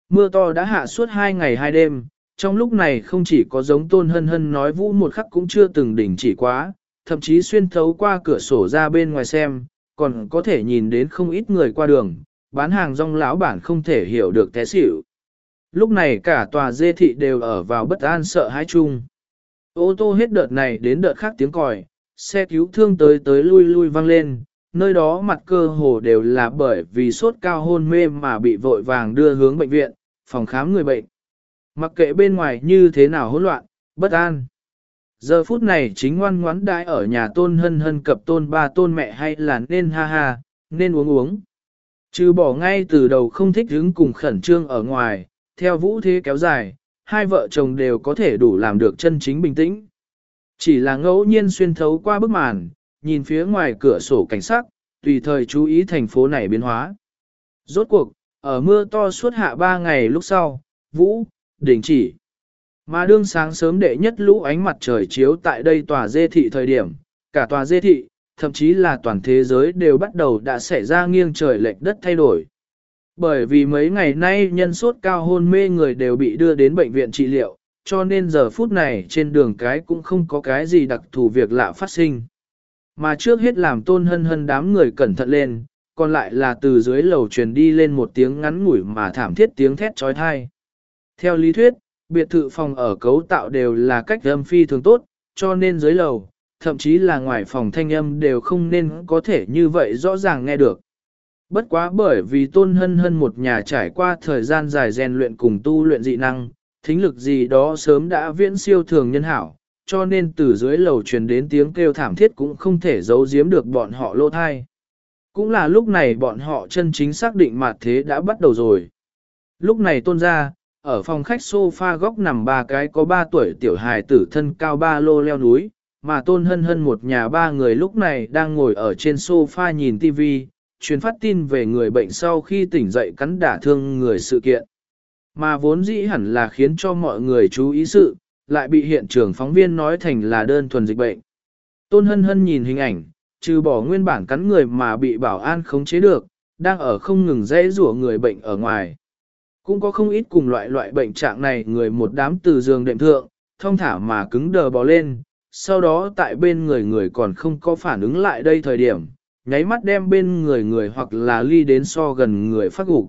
Mưa to đã hạ suốt hai ngày hai đêm, trong lúc này không chỉ có giống tôn hân hân nói vũ một khắc cũng chưa từng đỉnh chỉ quá, thậm chí xuyên thấu qua cửa sổ ra bên ngoài xem, còn có thể nhìn đến không ít người qua đường, bán hàng rong lão bản không thể hiểu được té xỉu. Lúc này cả tòa dê thị đều ở vào bất an sợ hãi chung. Ô tô hết đợt này đến đợt khác tiếng còi, xe cứu thương tới tới lui lui vang lên, nơi đó mặt cơ hồ đều là bởi vì sốt cao hôn mê mà bị vội vàng đưa hướng bệnh viện, phòng khám người bệnh. Mặc kệ bên ngoài như thế nào hỗn loạn, bất an. Giờ phút này chính ngoan ngoãn đãi ở nhà tôn hân hân cập tôn ba tôn mẹ hay là nên ha ha, nên uống uống. Trừ bỏ ngay từ đầu không thích hứng cùng khẩn trương ở ngoài, theo vũ thế kéo dài, hai vợ chồng đều có thể đủ làm được chân chính bình tĩnh. Chỉ là ngẫu nhiên xuyên thấu qua bức màn, nhìn phía ngoài cửa sổ cảnh sát, tùy thời chú ý thành phố này biến hóa. Rốt cuộc, ở mưa to suốt hạ ba ngày lúc sau, vũ, đình chỉ. Mà đương sáng sớm đệ nhất lũ ánh mặt trời chiếu tại đây tòa dê thị thời điểm, cả tòa dê thị, thậm chí là toàn thế giới đều bắt đầu đã xảy ra nghiêng trời lệch đất thay đổi. Bởi vì mấy ngày nay nhân sốt cao hôn mê người đều bị đưa đến bệnh viện trị liệu, cho nên giờ phút này trên đường cái cũng không có cái gì đặc thù việc lạ phát sinh. Mà trước hết làm tôn hân hân đám người cẩn thận lên, còn lại là từ dưới lầu truyền đi lên một tiếng ngắn ngủi mà thảm thiết tiếng thét trói thai. Theo lý thuyết, biệt thự phòng ở cấu tạo đều là cách âm phi thường tốt, cho nên dưới lầu, thậm chí là ngoài phòng thanh âm đều không nên có thể như vậy rõ ràng nghe được. Bất quá bởi vì tôn hân hân một nhà trải qua thời gian dài rèn luyện cùng tu luyện dị năng, thính lực gì đó sớm đã viễn siêu thường nhân hảo, cho nên từ dưới lầu truyền đến tiếng kêu thảm thiết cũng không thể giấu giếm được bọn họ lô thai. Cũng là lúc này bọn họ chân chính xác định mặt thế đã bắt đầu rồi. Lúc này tôn ra, ở phòng khách sofa góc nằm ba cái có ba tuổi tiểu hài tử thân cao ba lô leo núi, mà tôn hân hân một nhà ba người lúc này đang ngồi ở trên sofa nhìn TV, truyền phát tin về người bệnh sau khi tỉnh dậy cắn đả thương người sự kiện. Mà vốn dĩ hẳn là khiến cho mọi người chú ý sự, lại bị hiện trường phóng viên nói thành là đơn thuần dịch bệnh. Tôn hân hân nhìn hình ảnh, trừ bỏ nguyên bản cắn người mà bị bảo an khống chế được, đang ở không ngừng dễ rủa người bệnh ở ngoài. Cũng có không ít cùng loại loại bệnh trạng này người một đám từ giường đệm thượng, thông thả mà cứng đờ bò lên, sau đó tại bên người người còn không có phản ứng lại đây thời điểm, nháy mắt đem bên người người hoặc là ly đến so gần người phát gục.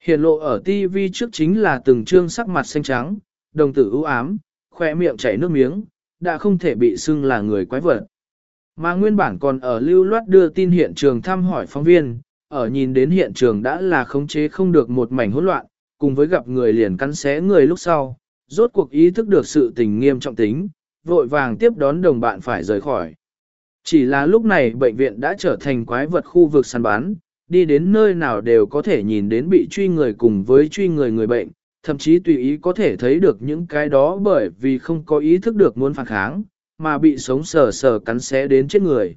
Hiện lộ ở TV trước chính là từng trương sắc mặt xanh trắng, đồng tử ưu ám, khỏe miệng chảy nước miếng, đã không thể bị xưng là người quái vật. Mà nguyên bản còn ở lưu loát đưa tin hiện trường thăm hỏi phóng viên, ở nhìn đến hiện trường đã là khống chế không được một mảnh hỗn loạn, cùng với gặp người liền cắn xé người lúc sau, rốt cuộc ý thức được sự tình nghiêm trọng tính, vội vàng tiếp đón đồng bạn phải rời khỏi. Chỉ là lúc này bệnh viện đã trở thành quái vật khu vực săn bán, đi đến nơi nào đều có thể nhìn đến bị truy người cùng với truy người người bệnh, thậm chí tùy ý có thể thấy được những cái đó bởi vì không có ý thức được muốn phản kháng, mà bị sống sờ sờ cắn xé đến chết người.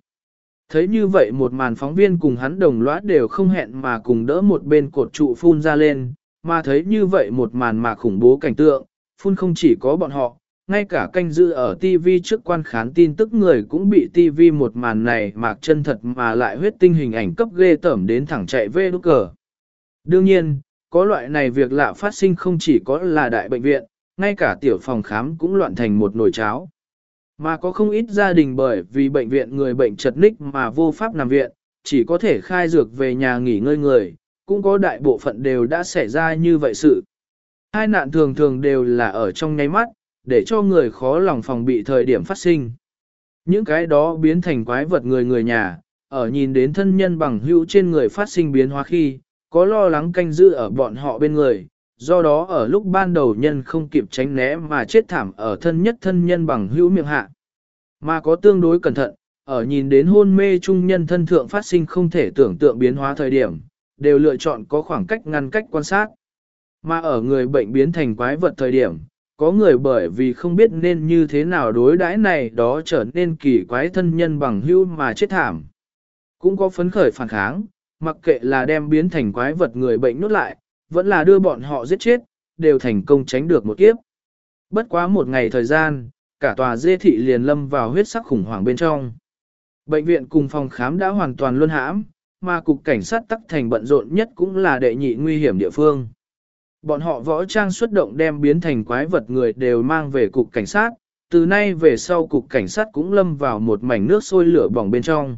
Thấy như vậy một màn phóng viên cùng hắn đồng loạt đều không hẹn mà cùng đỡ một bên cột trụ phun ra lên, mà thấy như vậy một màn mà khủng bố cảnh tượng, phun không chỉ có bọn họ, ngay cả canh dự ở TV trước quan khán tin tức người cũng bị TV một màn này mạc chân thật mà lại huyết tinh hình ảnh cấp ghê tởm đến thẳng chạy về đúc cờ. Đương nhiên, có loại này việc lạ phát sinh không chỉ có là đại bệnh viện, ngay cả tiểu phòng khám cũng loạn thành một nồi cháo. Mà có không ít gia đình bởi vì bệnh viện người bệnh chật ních mà vô pháp nằm viện, chỉ có thể khai dược về nhà nghỉ ngơi người, cũng có đại bộ phận đều đã xảy ra như vậy sự. Hai nạn thường thường đều là ở trong nháy mắt, để cho người khó lòng phòng bị thời điểm phát sinh. Những cái đó biến thành quái vật người người nhà, ở nhìn đến thân nhân bằng hữu trên người phát sinh biến hóa khi, có lo lắng canh giữ ở bọn họ bên người, do đó ở lúc ban đầu nhân không kịp tránh né mà chết thảm ở thân nhất thân nhân bằng hữu miệng hạ. Mà có tương đối cẩn thận, ở nhìn đến hôn mê trung nhân thân thượng phát sinh không thể tưởng tượng biến hóa thời điểm, đều lựa chọn có khoảng cách ngăn cách quan sát. Mà ở người bệnh biến thành quái vật thời điểm, có người bởi vì không biết nên như thế nào đối đãi này đó trở nên kỳ quái thân nhân bằng hữu mà chết thảm. Cũng có phấn khởi phản kháng, mặc kệ là đem biến thành quái vật người bệnh nốt lại, vẫn là đưa bọn họ giết chết, đều thành công tránh được một kiếp. Bất quá một ngày thời gian, cả tòa dê thị liền lâm vào huyết sắc khủng hoảng bên trong. Bệnh viện cùng phòng khám đã hoàn toàn luân hãm, mà cục cảnh sát tắc thành bận rộn nhất cũng là đệ nhị nguy hiểm địa phương. Bọn họ võ trang xuất động đem biến thành quái vật người đều mang về cục cảnh sát, từ nay về sau cục cảnh sát cũng lâm vào một mảnh nước sôi lửa bỏng bên trong.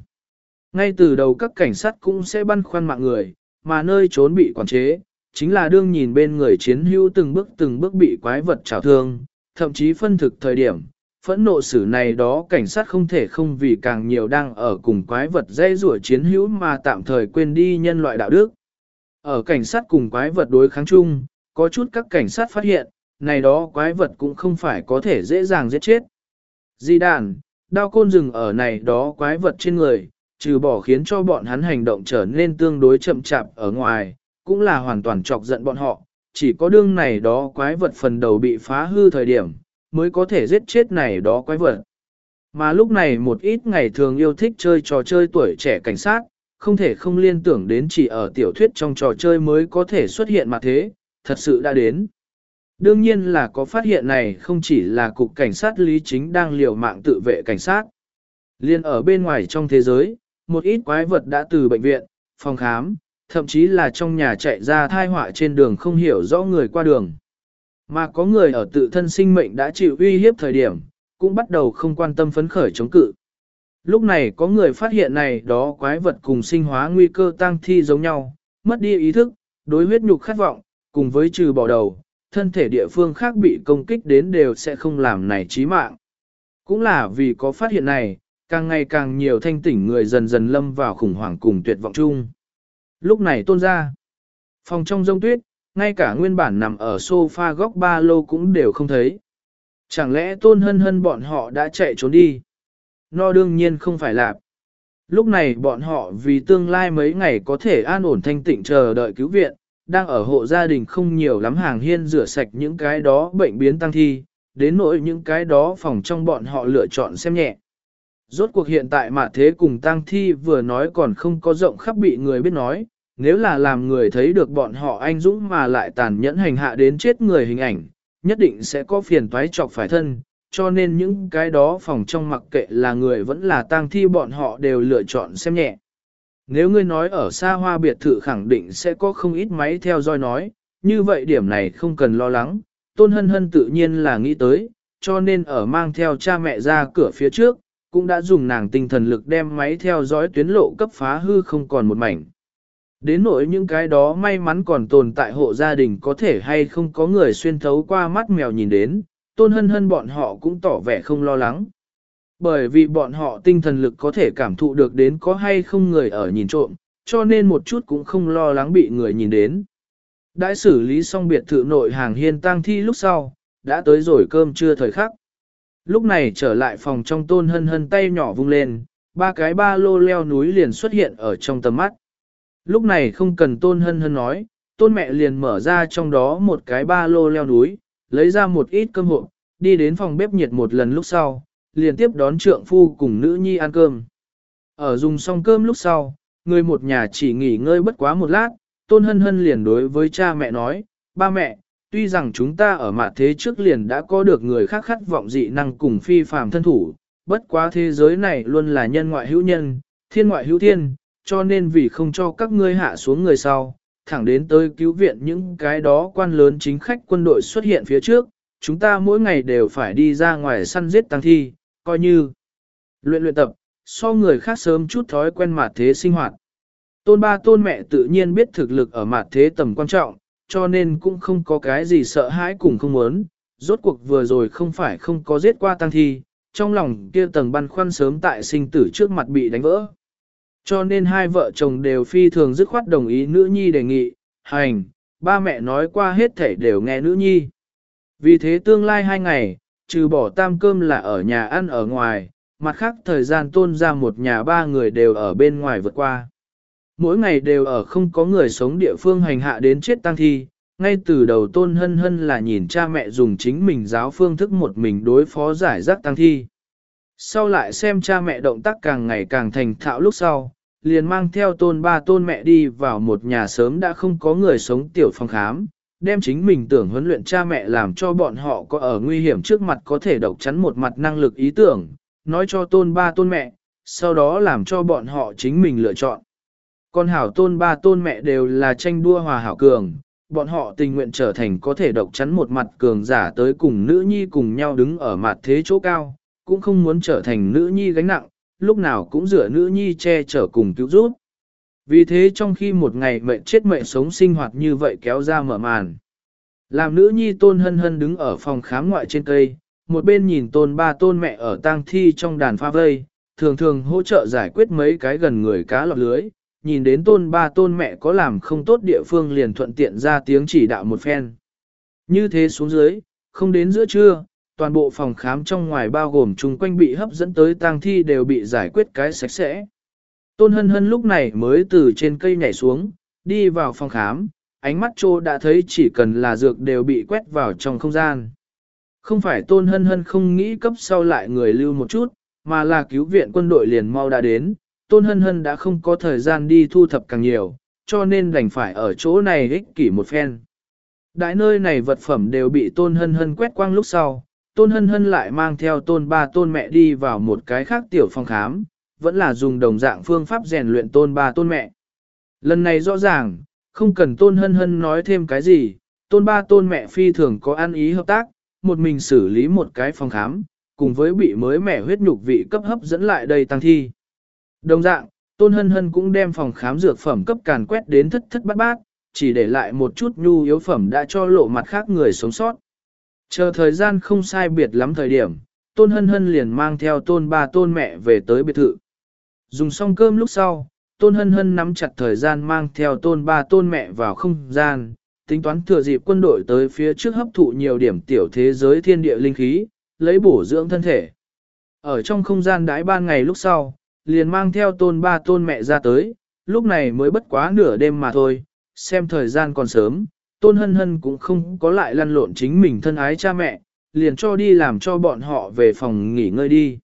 Ngay từ đầu các cảnh sát cũng sẽ băn khoăn mạng người, mà nơi trốn bị quản chế, chính là đương nhìn bên người chiến hữu từng bước từng bước bị quái vật trào thương, thậm chí phân thực thời điểm, phẫn nộ xử này đó cảnh sát không thể không vì càng nhiều đang ở cùng quái vật dây rủa chiến hữu mà tạm thời quên đi nhân loại đạo đức. Ở cảnh sát cùng quái vật đối kháng chung, có chút các cảnh sát phát hiện, này đó quái vật cũng không phải có thể dễ dàng giết chết. Di đàn, đao côn rừng ở này đó quái vật trên người, trừ bỏ khiến cho bọn hắn hành động trở nên tương đối chậm chạp ở ngoài, cũng là hoàn toàn chọc giận bọn họ, chỉ có đương này đó quái vật phần đầu bị phá hư thời điểm, mới có thể giết chết này đó quái vật. Mà lúc này một ít ngày thường yêu thích chơi trò chơi tuổi trẻ cảnh sát, không thể không liên tưởng đến chỉ ở tiểu thuyết trong trò chơi mới có thể xuất hiện mà thế, thật sự đã đến. Đương nhiên là có phát hiện này không chỉ là cục cảnh sát lý chính đang liều mạng tự vệ cảnh sát. Liên ở bên ngoài trong thế giới, một ít quái vật đã từ bệnh viện, phòng khám, thậm chí là trong nhà chạy ra thai họa trên đường không hiểu rõ người qua đường. Mà có người ở tự thân sinh mệnh đã chịu uy hiếp thời điểm, cũng bắt đầu không quan tâm phấn khởi chống cự. Lúc này có người phát hiện này đó quái vật cùng sinh hóa nguy cơ tăng thi giống nhau, mất đi ý thức, đối huyết nhục khát vọng, cùng với trừ bỏ đầu, thân thể địa phương khác bị công kích đến đều sẽ không làm này chí mạng. Cũng là vì có phát hiện này, càng ngày càng nhiều thanh tỉnh người dần dần lâm vào khủng hoảng cùng tuyệt vọng chung. Lúc này tôn ra, phòng trong rông tuyết, ngay cả nguyên bản nằm ở sofa góc ba lô cũng đều không thấy. Chẳng lẽ tôn hân hân bọn họ đã chạy trốn đi? No đương nhiên không phải lạp. Lúc này bọn họ vì tương lai mấy ngày có thể an ổn thanh tịnh chờ đợi cứu viện, đang ở hộ gia đình không nhiều lắm hàng hiên rửa sạch những cái đó bệnh biến tăng thi, đến nỗi những cái đó phòng trong bọn họ lựa chọn xem nhẹ. Rốt cuộc hiện tại mà thế cùng tăng thi vừa nói còn không có rộng khắp bị người biết nói, nếu là làm người thấy được bọn họ anh dũng mà lại tàn nhẫn hành hạ đến chết người hình ảnh, nhất định sẽ có phiền toái chọc phải thân, cho nên những cái đó phòng trong mặc kệ là người vẫn là tang thi bọn họ đều lựa chọn xem nhẹ. Nếu ngươi nói ở xa hoa biệt thự khẳng định sẽ có không ít máy theo dõi nói, như vậy điểm này không cần lo lắng, tôn hân hân tự nhiên là nghĩ tới, cho nên ở mang theo cha mẹ ra cửa phía trước, cũng đã dùng nàng tinh thần lực đem máy theo dõi tuyến lộ cấp phá hư không còn một mảnh. Đến nỗi những cái đó may mắn còn tồn tại hộ gia đình có thể hay không có người xuyên thấu qua mắt mèo nhìn đến, tôn hân hân bọn họ cũng tỏ vẻ không lo lắng. Bởi vì bọn họ tinh thần lực có thể cảm thụ được đến có hay không người ở nhìn trộm, cho nên một chút cũng không lo lắng bị người nhìn đến. Đã xử lý xong biệt thự nội hàng hiên tang thi lúc sau, đã tới rồi cơm trưa thời khắc. Lúc này trở lại phòng trong tôn hân hân tay nhỏ vung lên, ba cái ba lô leo núi liền xuất hiện ở trong tầm mắt. Lúc này không cần tôn hân hân nói, tôn mẹ liền mở ra trong đó một cái ba lô leo núi, lấy ra một ít cơm hộp, đi đến phòng bếp nhiệt một lần lúc sau, liền tiếp đón trượng phu cùng nữ nhi ăn cơm. Ở dùng xong cơm lúc sau, người một nhà chỉ nghỉ ngơi bất quá một lát, tôn hân hân liền đối với cha mẹ nói, ba mẹ, tuy rằng chúng ta ở mặt thế trước liền đã có được người khác khát vọng dị năng cùng phi phàm thân thủ, bất quá thế giới này luôn là nhân ngoại hữu nhân, thiên ngoại hữu thiên, cho nên vì không cho các ngươi hạ xuống người sau, thẳng đến tới cứu viện những cái đó quan lớn chính khách quân đội xuất hiện phía trước, chúng ta mỗi ngày đều phải đi ra ngoài săn giết tăng thi, coi như luyện luyện tập, so người khác sớm chút thói quen mặt thế sinh hoạt. Tôn ba tôn mẹ tự nhiên biết thực lực ở mặt thế tầm quan trọng, cho nên cũng không có cái gì sợ hãi cùng không muốn, rốt cuộc vừa rồi không phải không có giết qua tăng thi, trong lòng kia tầng băn khoăn sớm tại sinh tử trước mặt bị đánh vỡ. Cho nên hai vợ chồng đều phi thường dứt khoát đồng ý nữ nhi đề nghị, hành, ba mẹ nói qua hết thể đều nghe nữ nhi. Vì thế tương lai hai ngày, trừ bỏ tam cơm là ở nhà ăn ở ngoài, mặt khác thời gian tôn ra một nhà ba người đều ở bên ngoài vượt qua. Mỗi ngày đều ở không có người sống địa phương hành hạ đến chết tăng thi, ngay từ đầu tôn hân hân là nhìn cha mẹ dùng chính mình giáo phương thức một mình đối phó giải rác tăng thi. Sau lại xem cha mẹ động tác càng ngày càng thành thạo lúc sau, liền mang theo tôn ba tôn mẹ đi vào một nhà sớm đã không có người sống tiểu phòng khám, đem chính mình tưởng huấn luyện cha mẹ làm cho bọn họ có ở nguy hiểm trước mặt có thể độc chắn một mặt năng lực ý tưởng, nói cho tôn ba tôn mẹ, sau đó làm cho bọn họ chính mình lựa chọn. Con hảo tôn ba tôn mẹ đều là tranh đua hòa hảo cường, bọn họ tình nguyện trở thành có thể độc chắn một mặt cường giả tới cùng nữ nhi cùng nhau đứng ở mặt thế chỗ cao, cũng không muốn trở thành nữ nhi gánh nặng, lúc nào cũng dựa nữ nhi che chở cùng cứu giúp. Vì thế trong khi một ngày mệnh chết mệnh sống sinh hoạt như vậy kéo ra mở màn. Làm nữ nhi tôn hân hân đứng ở phòng khám ngoại trên cây, một bên nhìn tôn ba tôn mẹ ở tang thi trong đàn pha vây, thường thường hỗ trợ giải quyết mấy cái gần người cá lọt lưới, nhìn đến tôn ba tôn mẹ có làm không tốt địa phương liền thuận tiện ra tiếng chỉ đạo một phen. Như thế xuống dưới, không đến giữa trưa, toàn bộ phòng khám trong ngoài bao gồm chung quanh bị hấp dẫn tới tang thi đều bị giải quyết cái sạch sẽ. Tôn hân hân lúc này mới từ trên cây nhảy xuống, đi vào phòng khám, ánh mắt trô đã thấy chỉ cần là dược đều bị quét vào trong không gian. Không phải tôn hân hân không nghĩ cấp sau lại người lưu một chút, mà là cứu viện quân đội liền mau đã đến, tôn hân hân đã không có thời gian đi thu thập càng nhiều, cho nên đành phải ở chỗ này ích kỷ một phen. Đại nơi này vật phẩm đều bị tôn hân hân quét quang lúc sau, tôn hân hân lại mang theo tôn ba tôn mẹ đi vào một cái khác tiểu phòng khám, vẫn là dùng đồng dạng phương pháp rèn luyện tôn ba tôn mẹ. Lần này rõ ràng, không cần tôn hân hân nói thêm cái gì, tôn ba tôn mẹ phi thường có ăn ý hợp tác, một mình xử lý một cái phòng khám, cùng với bị mới mẻ huyết nhục vị cấp hấp dẫn lại đây tăng thi. Đồng dạng, tôn hân hân cũng đem phòng khám dược phẩm cấp càn quét đến thất thất bát bát, chỉ để lại một chút nhu yếu phẩm đã cho lộ mặt khác người sống sót. Chờ thời gian không sai biệt lắm thời điểm, tôn hân hân liền mang theo tôn ba tôn mẹ về tới biệt thự. Dùng xong cơm lúc sau, tôn hân hân nắm chặt thời gian mang theo tôn ba tôn mẹ vào không gian, tính toán thừa dịp quân đội tới phía trước hấp thụ nhiều điểm tiểu thế giới thiên địa linh khí, lấy bổ dưỡng thân thể. Ở trong không gian đãi ba ngày lúc sau, liền mang theo tôn ba tôn mẹ ra tới, lúc này mới bất quá nửa đêm mà thôi, xem thời gian còn sớm, tôn hân hân cũng không có lại lăn lộn chính mình thân ái cha mẹ, liền cho đi làm cho bọn họ về phòng nghỉ ngơi đi.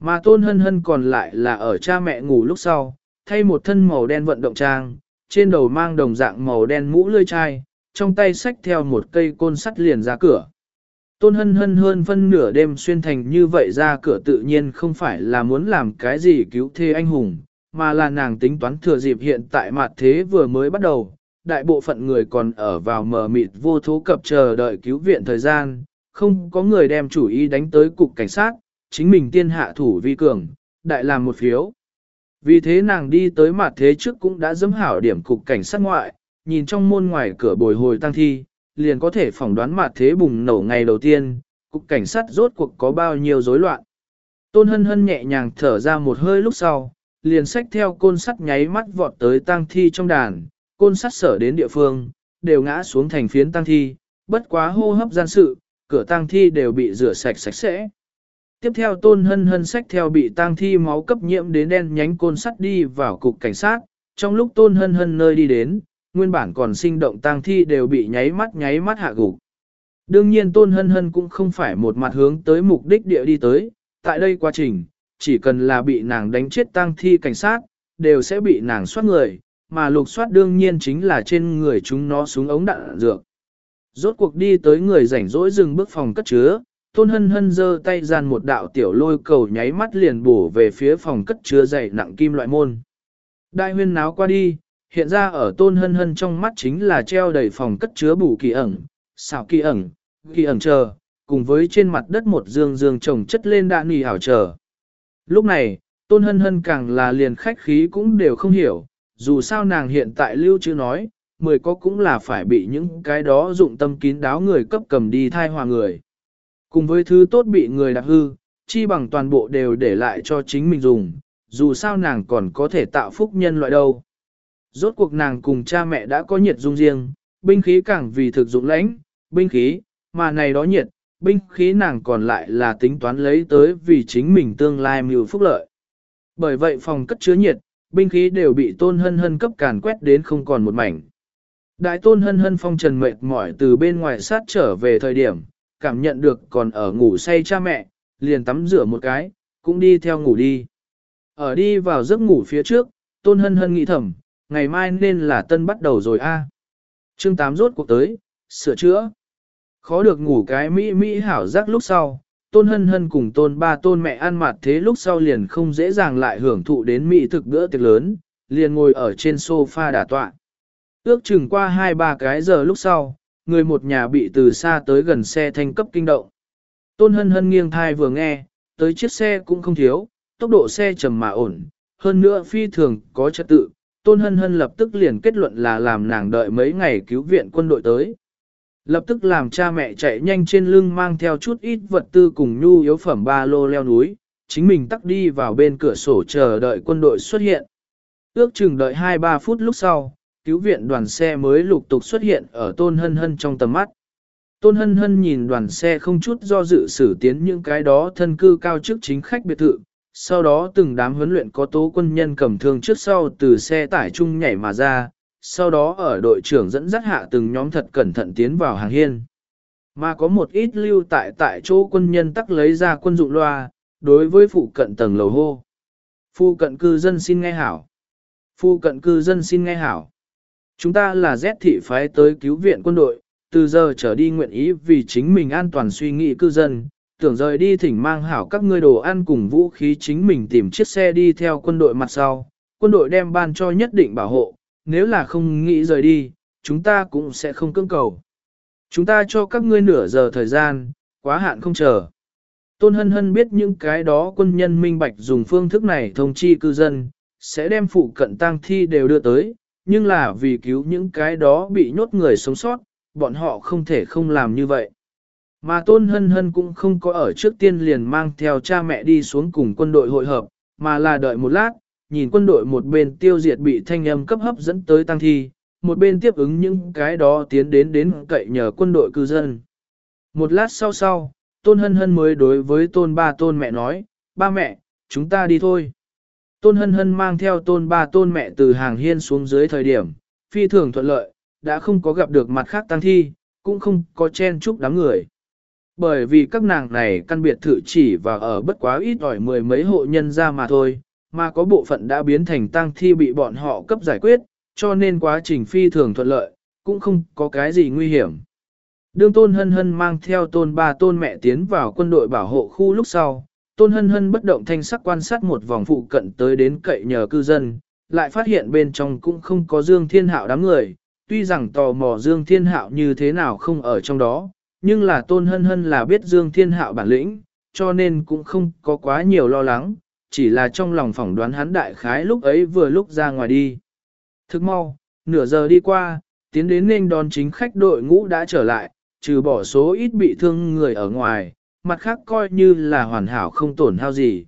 Mà tôn hân hân còn lại là ở cha mẹ ngủ lúc sau, thay một thân màu đen vận động trang, trên đầu mang đồng dạng màu đen mũ lươi chai, trong tay xách theo một cây côn sắt liền ra cửa. Tôn hân hân hơn phân nửa đêm xuyên thành như vậy ra cửa tự nhiên không phải là muốn làm cái gì cứu thê anh hùng, mà là nàng tính toán thừa dịp hiện tại mặt thế vừa mới bắt đầu, đại bộ phận người còn ở vào mờ mịt vô thố cập chờ đợi cứu viện thời gian, không có người đem chủ ý đánh tới cục cảnh sát, chính mình tiên hạ thủ vi cường, đại làm một phiếu. Vì thế nàng đi tới mặt thế trước cũng đã dấm hảo điểm cục cảnh sát ngoại, nhìn trong môn ngoài cửa bồi hồi tăng thi, liền có thể phỏng đoán mặt thế bùng nổ ngày đầu tiên, cục cảnh sát rốt cuộc có bao nhiêu rối loạn. Tôn hân hân nhẹ nhàng thở ra một hơi lúc sau, liền xách theo côn sắt nháy mắt vọt tới tang thi trong đàn, côn sắt sở đến địa phương, đều ngã xuống thành phiến tang thi, bất quá hô hấp gian sự, cửa tang thi đều bị rửa sạch sạch sẽ. Tiếp theo tôn hân hân xách theo bị tang thi máu cấp nhiễm đến đen nhánh côn sắt đi vào cục cảnh sát, trong lúc tôn hân hân nơi đi đến, nguyên bản còn sinh động tang thi đều bị nháy mắt nháy mắt hạ gục. Đương nhiên tôn hân hân cũng không phải một mặt hướng tới mục đích địa đi tới, tại đây quá trình, chỉ cần là bị nàng đánh chết tang thi cảnh sát, đều sẽ bị nàng soát người, mà lục soát đương nhiên chính là trên người chúng nó súng ống đạn dược. Rốt cuộc đi tới người rảnh rỗi dừng bước phòng cất chứa, tôn hân hân giơ tay gian một đạo tiểu lôi cầu nháy mắt liền bổ về phía phòng cất chứa dày nặng kim loại môn. Đại huyên náo qua đi, hiện ra ở tôn hân hân trong mắt chính là treo đầy phòng cất chứa bù kỳ ẩn, xảo kỳ ẩn, kỳ ẩn chờ, cùng với trên mặt đất một dương dương trồng chất lên đạn nì hảo chờ. Lúc này, tôn hân hân càng là liền khách khí cũng đều không hiểu, dù sao nàng hiện tại lưu chữ nói, mười có cũng là phải bị những cái đó dụng tâm kín đáo người cấp cầm đi thai hòa người. Cùng với thứ tốt bị người đạp hư, chi bằng toàn bộ đều để lại cho chính mình dùng, dù sao nàng còn có thể tạo phúc nhân loại đâu. Rốt cuộc nàng cùng cha mẹ đã có nhiệt dung riêng, binh khí càng vì thực dụng lãnh, binh khí, mà này đó nhiệt, binh khí nàng còn lại là tính toán lấy tới vì chính mình tương lai mưu phúc lợi. Bởi vậy phòng cất chứa nhiệt, binh khí đều bị tôn hân hân cấp càn quét đến không còn một mảnh. Đại tôn hân hân phong trần mệt mỏi từ bên ngoài sát trở về thời điểm, cảm nhận được còn ở ngủ say cha mẹ, liền tắm rửa một cái, cũng đi theo ngủ đi. Ở đi vào giấc ngủ phía trước, tôn hân hân nghĩ thầm, ngày mai nên là tân bắt đầu rồi a. À. Chương 8 rốt cuộc tới, sửa chữa. Khó được ngủ cái mỹ mỹ hảo giác lúc sau, tôn hân hân cùng tôn ba tôn mẹ ăn mặt thế lúc sau liền không dễ dàng lại hưởng thụ đến mỹ thực bữa tiệc lớn, liền ngồi ở trên sofa đả tọa. Ước chừng qua hai ba cái giờ lúc sau, người một nhà bị từ xa tới gần xe thanh cấp kinh động. Tôn hân hân nghiêng thai vừa nghe, tới chiếc xe cũng không thiếu, tốc độ xe trầm mà ổn, hơn nữa phi thường có trật tự, Tôn Hân Hân lập tức liền kết luận là làm nàng đợi mấy ngày cứu viện quân đội tới. Lập tức làm cha mẹ chạy nhanh trên lưng mang theo chút ít vật tư cùng nhu yếu phẩm ba lô leo núi, chính mình tắt đi vào bên cửa sổ chờ đợi quân đội xuất hiện. Ước chừng đợi 2-3 phút lúc sau, cứu viện đoàn xe mới lục tục xuất hiện ở Tôn Hân Hân trong tầm mắt. Tôn Hân Hân nhìn đoàn xe không chút do dự xử tiến những cái đó thân cư cao chức chính khách biệt thự, sau đó từng đám huấn luyện có tố quân nhân cầm thương trước sau từ xe tải chung nhảy mà ra, sau đó ở đội trưởng dẫn dắt hạ từng nhóm thật cẩn thận tiến vào hàng hiên. Mà có một ít lưu tại tại chỗ quân nhân tắc lấy ra quân dụng loa, đối với phụ cận tầng lầu hô. Phụ cận cư dân xin nghe hảo. Phụ cận cư dân xin nghe hảo. Chúng ta là Z thị phái tới cứu viện quân đội, từ giờ trở đi nguyện ý vì chính mình an toàn suy nghĩ cư dân, tưởng rời đi thỉnh mang hảo các ngươi đồ ăn cùng vũ khí chính mình tìm chiếc xe đi theo quân đội mặt sau, quân đội đem ban cho nhất định bảo hộ, nếu là không nghĩ rời đi, chúng ta cũng sẽ không cưỡng cầu. Chúng ta cho các ngươi nửa giờ thời gian, quá hạn không chờ. Tôn Hân Hân biết những cái đó quân nhân minh bạch dùng phương thức này thông chi cư dân, sẽ đem phụ cận tang thi đều đưa tới, nhưng là vì cứu những cái đó bị nhốt người sống sót, bọn họ không thể không làm như vậy. Mà Tôn Hân Hân cũng không có ở trước tiên liền mang theo cha mẹ đi xuống cùng quân đội hội hợp, mà là đợi một lát, nhìn quân đội một bên tiêu diệt bị thanh âm cấp hấp dẫn tới tăng thi, một bên tiếp ứng những cái đó tiến đến đến cậy nhờ quân đội cư dân. Một lát sau sau, Tôn Hân Hân mới đối với Tôn Ba Tôn mẹ nói, ba mẹ, chúng ta đi thôi. Tôn Hân Hân mang theo Tôn Ba Tôn mẹ từ hàng hiên xuống dưới thời điểm, phi thường thuận lợi, đã không có gặp được mặt khác tăng thi, cũng không có chen chúc đám người. Bởi vì các nàng này căn biệt thự chỉ và ở bất quá ít ỏi mười mấy hộ nhân ra mà thôi, mà có bộ phận đã biến thành tang thi bị bọn họ cấp giải quyết, cho nên quá trình phi thường thuận lợi, cũng không có cái gì nguy hiểm. Đương Tôn Hân Hân mang theo Tôn ba Tôn mẹ tiến vào quân đội bảo hộ khu lúc sau, Tôn Hân Hân bất động thanh sắc quan sát một vòng phụ cận tới đến cậy nhờ cư dân, lại phát hiện bên trong cũng không có Dương Thiên Hạo đám người, tuy rằng tò mò Dương Thiên Hạo như thế nào không ở trong đó, nhưng là Tôn Hân Hân là biết Dương Thiên Hạo bản lĩnh, cho nên cũng không có quá nhiều lo lắng, chỉ là trong lòng phỏng đoán hắn đại khái lúc ấy vừa lúc ra ngoài đi. Thức mau, nửa giờ đi qua, tiến đến nên đón chính khách đội ngũ đã trở lại, trừ bỏ số ít bị thương người ở ngoài, mặt khác coi như là hoàn hảo không tổn hao gì.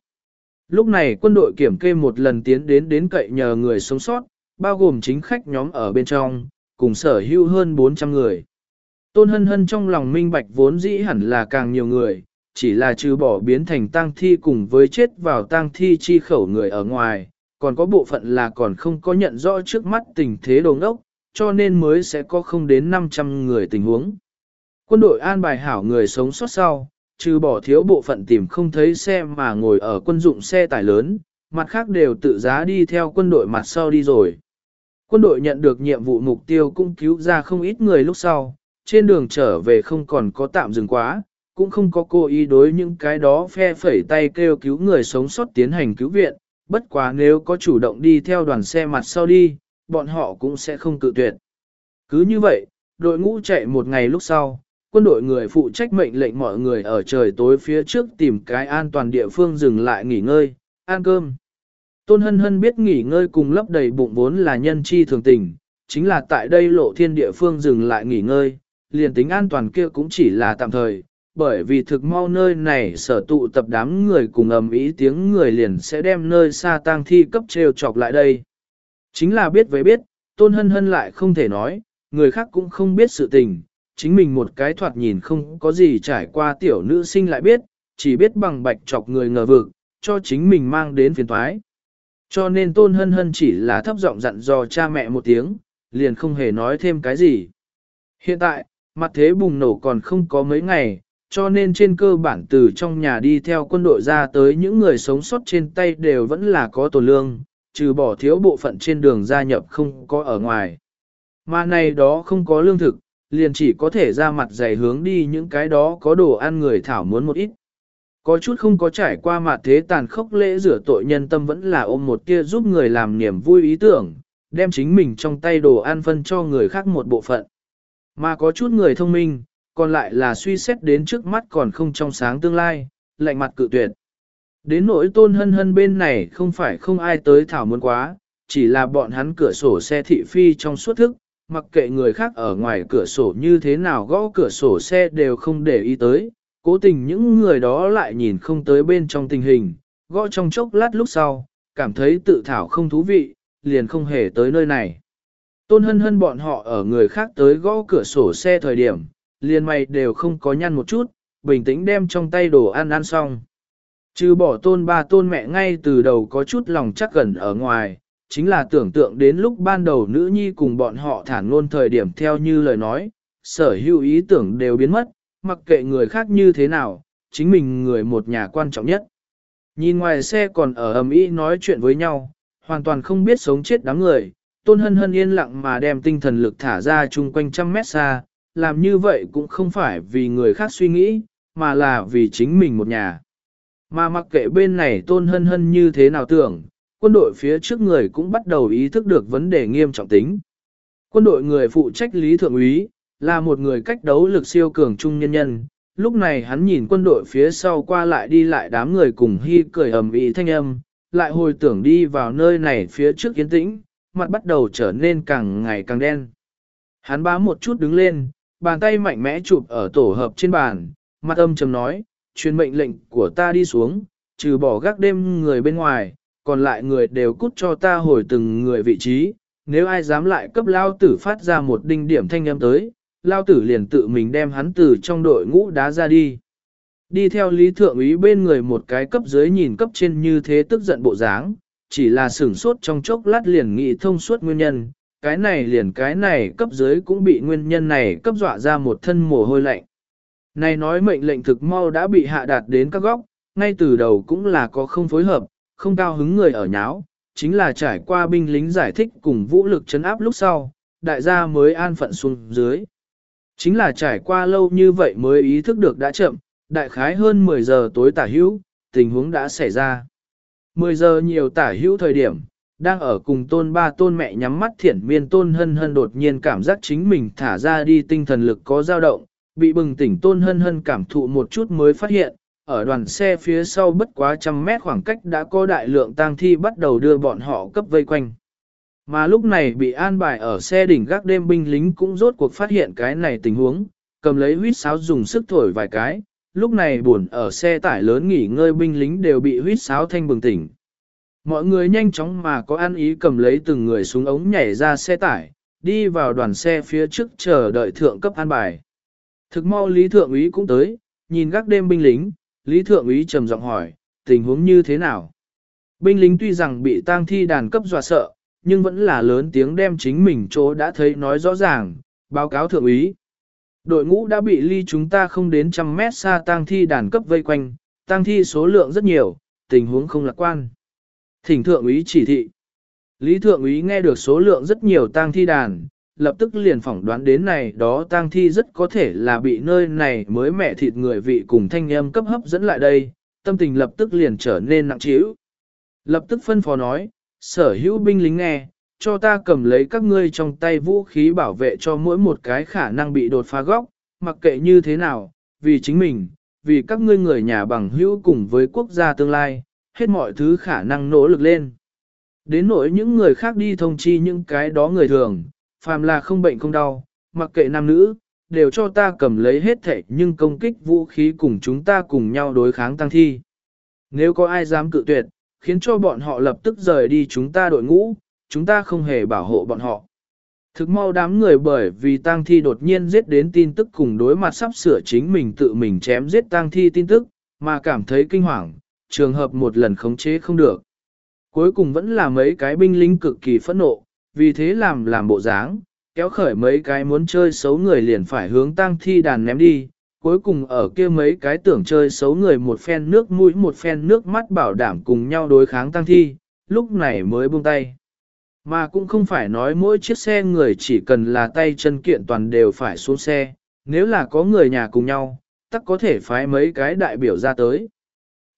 Lúc này quân đội kiểm kê một lần tiến đến đến cậy nhờ người sống sót, bao gồm chính khách nhóm ở bên trong, cùng sở hữu hơn 400 người. Tôn hân hân trong lòng minh bạch vốn dĩ hẳn là càng nhiều người, chỉ là trừ bỏ biến thành tang thi cùng với chết vào tang thi chi khẩu người ở ngoài, còn có bộ phận là còn không có nhận rõ trước mắt tình thế đồng ốc, cho nên mới sẽ có không đến 500 người tình huống. Quân đội an bài hảo người sống sót sau, trừ bỏ thiếu bộ phận tìm không thấy xe mà ngồi ở quân dụng xe tải lớn, mặt khác đều tự giá đi theo quân đội mặt sau đi rồi. Quân đội nhận được nhiệm vụ mục tiêu cũng cứu ra không ít người lúc sau, trên đường trở về không còn có tạm dừng quá, cũng không có cố ý đối những cái đó phe phẩy tay kêu cứu người sống sót tiến hành cứu viện, bất quá nếu có chủ động đi theo đoàn xe mặt sau đi, bọn họ cũng sẽ không cự tuyệt. Cứ như vậy, đội ngũ chạy một ngày lúc sau, quân đội người phụ trách mệnh lệnh mọi người ở trời tối phía trước tìm cái an toàn địa phương dừng lại nghỉ ngơi, ăn cơm. Tôn hân hân biết nghỉ ngơi cùng lấp đầy bụng vốn là nhân chi thường tình, chính là tại đây lộ thiên địa phương dừng lại nghỉ ngơi, liền tính an toàn kia cũng chỉ là tạm thời, bởi vì thực mau nơi này sở tụ tập đám người cùng ầm ý tiếng người liền sẽ đem nơi xa tang thi cấp treo chọc lại đây. Chính là biết với biết, tôn hân hân lại không thể nói, người khác cũng không biết sự tình, chính mình một cái thoạt nhìn không có gì trải qua tiểu nữ sinh lại biết, chỉ biết bằng bạch chọc người ngờ vực, cho chính mình mang đến phiền toái. Cho nên tôn hân hân chỉ là thấp giọng dặn dò cha mẹ một tiếng, liền không hề nói thêm cái gì. Hiện tại, mặt thế bùng nổ còn không có mấy ngày, cho nên trên cơ bản từ trong nhà đi theo quân đội ra tới những người sống sót trên tay đều vẫn là có tổn lương, trừ bỏ thiếu bộ phận trên đường gia nhập không có ở ngoài. Mà này đó không có lương thực, liền chỉ có thể ra mặt dày hướng đi những cái đó có đồ ăn người thảo muốn một ít. Có chút không có trải qua mặt thế tàn khốc lễ rửa tội nhân tâm vẫn là ôm một tia giúp người làm niềm vui ý tưởng, đem chính mình trong tay đồ ăn phân cho người khác một bộ phận. Mà có chút người thông minh, còn lại là suy xét đến trước mắt còn không trong sáng tương lai, lạnh mặt cự tuyệt. Đến nỗi tôn hân hân bên này không phải không ai tới thảo muốn quá, chỉ là bọn hắn cửa sổ xe thị phi trong suốt thức, mặc kệ người khác ở ngoài cửa sổ như thế nào gõ cửa sổ xe đều không để ý tới, cố tình những người đó lại nhìn không tới bên trong tình hình, gõ trong chốc lát lúc sau, cảm thấy tự thảo không thú vị, liền không hề tới nơi này. Tôn hân hân bọn họ ở người khác tới gõ cửa sổ xe thời điểm, liền mày đều không có nhăn một chút, bình tĩnh đem trong tay đồ ăn ăn xong. Trừ bỏ tôn ba tôn mẹ ngay từ đầu có chút lòng chắc gần ở ngoài, chính là tưởng tượng đến lúc ban đầu nữ nhi cùng bọn họ thản ngôn thời điểm theo như lời nói, sở hữu ý tưởng đều biến mất, mặc kệ người khác như thế nào, chính mình người một nhà quan trọng nhất. Nhìn ngoài xe còn ở ầm ĩ nói chuyện với nhau, hoàn toàn không biết sống chết đám người, tôn hân hân yên lặng mà đem tinh thần lực thả ra chung quanh trăm mét xa, làm như vậy cũng không phải vì người khác suy nghĩ, mà là vì chính mình một nhà. Mà mặc kệ bên này tôn hân hân như thế nào tưởng, quân đội phía trước người cũng bắt đầu ý thức được vấn đề nghiêm trọng tính. Quân đội người phụ trách Lý Thượng úy là một người cách đấu lực siêu cường trung nhân nhân. Lúc này hắn nhìn quân đội phía sau qua lại đi lại đám người cùng hy cười ầm ĩ thanh âm, lại hồi tưởng đi vào nơi này phía trước kiến tĩnh, mặt bắt đầu trở nên càng ngày càng đen. Hắn bám một chút đứng lên, bàn tay mạnh mẽ chụp ở tổ hợp trên bàn, mặt âm trầm nói, truyền mệnh lệnh của ta đi xuống, trừ bỏ gác đêm người bên ngoài, còn lại người đều cút cho ta hồi từng người vị trí, nếu ai dám lại cấp lao tử phát ra một đinh điểm thanh âm tới, lao tử liền tự mình đem hắn từ trong đội ngũ đá ra đi. Đi theo lý thượng úy bên người một cái cấp dưới nhìn cấp trên như thế tức giận bộ dáng, chỉ là sửng sốt trong chốc lát liền nghị thông suốt nguyên nhân, cái này liền cái này cấp dưới cũng bị nguyên nhân này cấp dọa ra một thân mồ hôi lạnh. Này nói mệnh lệnh thực mau đã bị hạ đạt đến các góc, ngay từ đầu cũng là có không phối hợp, không cao hứng người ở nháo, chính là trải qua binh lính giải thích cùng vũ lực chấn áp lúc sau, đại gia mới an phận xuống dưới. Chính là trải qua lâu như vậy mới ý thức được đã chậm, đại khái hơn 10 giờ tối tả hữu, tình huống đã xảy ra. 10 giờ nhiều tả hữu thời điểm, đang ở cùng tôn ba tôn mẹ nhắm mắt thiển miên tôn hân hân đột nhiên cảm giác chính mình thả ra đi tinh thần lực có dao động, bị bừng tỉnh tôn hân hân cảm thụ một chút mới phát hiện, ở đoàn xe phía sau bất quá trăm mét khoảng cách đã có đại lượng tang thi bắt đầu đưa bọn họ cấp vây quanh. Mà lúc này bị an bài ở xe đỉnh gác đêm binh lính cũng rốt cuộc phát hiện cái này tình huống, cầm lấy huýt sáo dùng sức thổi vài cái, lúc này buồn ở xe tải lớn nghỉ ngơi binh lính đều bị huýt sáo thanh bừng tỉnh. Mọi người nhanh chóng mà có ăn ý cầm lấy từng người xuống ống nhảy ra xe tải, đi vào đoàn xe phía trước chờ đợi thượng cấp an bài. Thực mau Lý Thượng úy cũng tới, nhìn gác đêm binh lính, Lý Thượng úy trầm giọng hỏi, tình huống như thế nào? Binh lính tuy rằng bị tang thi đàn cấp dọa sợ, nhưng vẫn là lớn tiếng đem chính mình chỗ đã thấy nói rõ ràng, báo cáo thượng úy. Đội ngũ đã bị ly chúng ta không đến trăm mét xa tang thi đàn cấp vây quanh, tang thi số lượng rất nhiều, tình huống không lạc quan. Thỉnh thượng úy chỉ thị. Lý thượng úy nghe được số lượng rất nhiều tang thi đàn, lập tức liền phỏng đoán đến này đó tang thi rất có thể là bị nơi này mới mẹ thịt người vị cùng thanh âm cấp hấp dẫn lại đây, tâm tình lập tức liền trở nên nặng trĩu. Lập tức phân phó nói, sở hữu binh lính nghe, cho ta cầm lấy các ngươi trong tay vũ khí bảo vệ cho mỗi một cái khả năng bị đột phá góc, mặc kệ như thế nào, vì chính mình, vì các ngươi người nhà bằng hữu cùng với quốc gia tương lai, hết mọi thứ khả năng nỗ lực lên. Đến nỗi những người khác đi thông chi những cái đó người thường, phàm là không bệnh không đau, mặc kệ nam nữ, đều cho ta cầm lấy hết thể nhưng công kích vũ khí cùng chúng ta cùng nhau đối kháng tăng thi. Nếu có ai dám cự tuyệt, khiến cho bọn họ lập tức rời đi chúng ta đội ngũ, chúng ta không hề bảo hộ bọn họ. Thực mau đám người bởi vì tang thi đột nhiên giết đến tin tức cùng đối mặt sắp sửa chính mình tự mình chém giết tang thi tin tức, mà cảm thấy kinh hoàng, trường hợp một lần khống chế không được. Cuối cùng vẫn là mấy cái binh lính cực kỳ phẫn nộ, vì thế làm làm bộ dáng, kéo khởi mấy cái muốn chơi xấu người liền phải hướng tang thi đàn ném đi, cuối cùng ở kia mấy cái tưởng chơi xấu người một phen nước mũi một phen nước mắt bảo đảm cùng nhau đối kháng tăng thi, lúc này mới buông tay. Mà cũng không phải nói mỗi chiếc xe người chỉ cần là tay chân kiện toàn đều phải xuống xe, nếu là có người nhà cùng nhau, tắc có thể phái mấy cái đại biểu ra tới.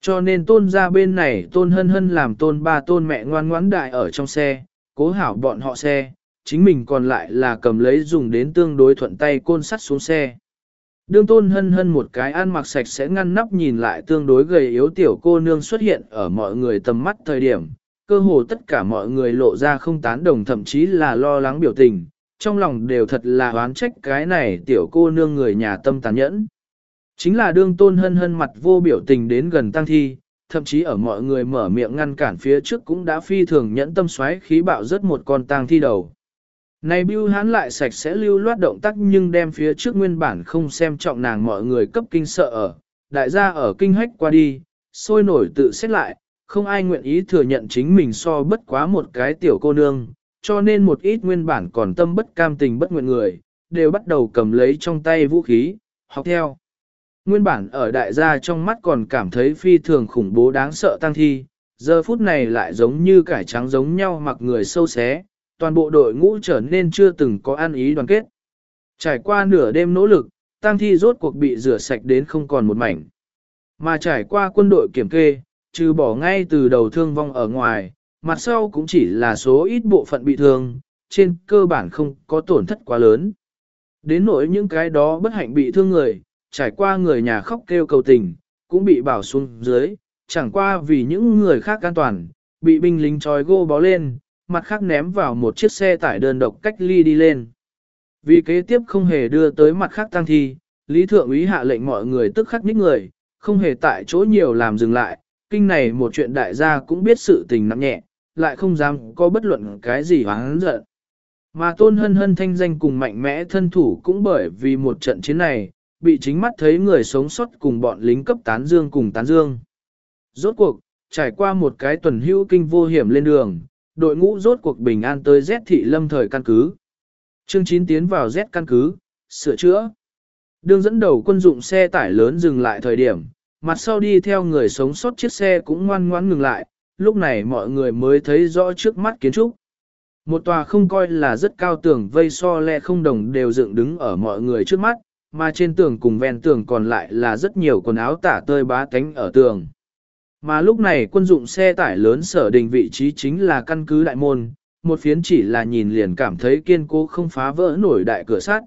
Cho nên tôn ra bên này tôn hân hân làm tôn ba tôn mẹ ngoan ngoãn đại ở trong xe, cố hảo bọn họ xe, chính mình còn lại là cầm lấy dùng đến tương đối thuận tay côn sắt xuống xe. Đương tôn hân hân một cái ăn mặc sạch sẽ ngăn nắp nhìn lại tương đối gầy yếu tiểu cô nương xuất hiện ở mọi người tầm mắt thời điểm, cơ hồ tất cả mọi người lộ ra không tán đồng thậm chí là lo lắng biểu tình, trong lòng đều thật là oán trách cái này tiểu cô nương người nhà tâm tàn nhẫn. Chính là đương tôn hân hân mặt vô biểu tình đến gần tăng thi, thậm chí ở mọi người mở miệng ngăn cản phía trước cũng đã phi thường nhẫn tâm xoáy khí bạo rất một con tang thi đầu. Này bưu hán lại sạch sẽ lưu loát động tác nhưng đem phía trước nguyên bản không xem trọng nàng mọi người cấp kinh sợ ở, đại gia ở kinh hách qua đi, sôi nổi tự xét lại, không ai nguyện ý thừa nhận chính mình so bất quá một cái tiểu cô nương, cho nên một ít nguyên bản còn tâm bất cam tình bất nguyện người, đều bắt đầu cầm lấy trong tay vũ khí, học theo. Nguyên bản ở đại gia trong mắt còn cảm thấy phi thường khủng bố đáng sợ tăng thi, giờ phút này lại giống như cải trắng giống nhau mặc người sâu xé, toàn bộ đội ngũ trở nên chưa từng có ăn ý đoàn kết. Trải qua nửa đêm nỗ lực, tăng thi rốt cuộc bị rửa sạch đến không còn một mảnh. Mà trải qua quân đội kiểm kê, trừ bỏ ngay từ đầu thương vong ở ngoài, mặt sau cũng chỉ là số ít bộ phận bị thương, trên cơ bản không có tổn thất quá lớn. Đến nỗi những cái đó bất hạnh bị thương người, trải qua người nhà khóc kêu cầu tình, cũng bị bảo xuống dưới, chẳng qua vì những người khác an toàn, bị binh lính trói gô bó lên, mặt khác ném vào một chiếc xe tải đơn độc cách ly đi lên. Vì kế tiếp không hề đưa tới mặt khác tăng thi, Lý Thượng úy hạ lệnh mọi người tức khắc ních người, không hề tại chỗ nhiều làm dừng lại, kinh này một chuyện đại gia cũng biết sự tình nặng nhẹ, lại không dám có bất luận cái gì hoáng giận. Mà tôn hân hân thanh danh cùng mạnh mẽ thân thủ cũng bởi vì một trận chiến này, bị chính mắt thấy người sống sót cùng bọn lính cấp tán dương cùng tán dương. Rốt cuộc, trải qua một cái tuần hữu kinh vô hiểm lên đường, đội ngũ rốt cuộc bình an tới Z thị lâm thời căn cứ. Chương 9 tiến vào Z căn cứ, sửa chữa. Đường dẫn đầu quân dụng xe tải lớn dừng lại thời điểm, mặt sau đi theo người sống sót chiếc xe cũng ngoan ngoãn ngừng lại, lúc này mọi người mới thấy rõ trước mắt kiến trúc. Một tòa không coi là rất cao tường vây so le không đồng đều dựng đứng ở mọi người trước mắt, mà trên tường cùng ven tường còn lại là rất nhiều quần áo tả tơi bá cánh ở tường. Mà lúc này quân dụng xe tải lớn sở đình vị trí chính là căn cứ đại môn, một phiến chỉ là nhìn liền cảm thấy kiên cố không phá vỡ nổi đại cửa sắt.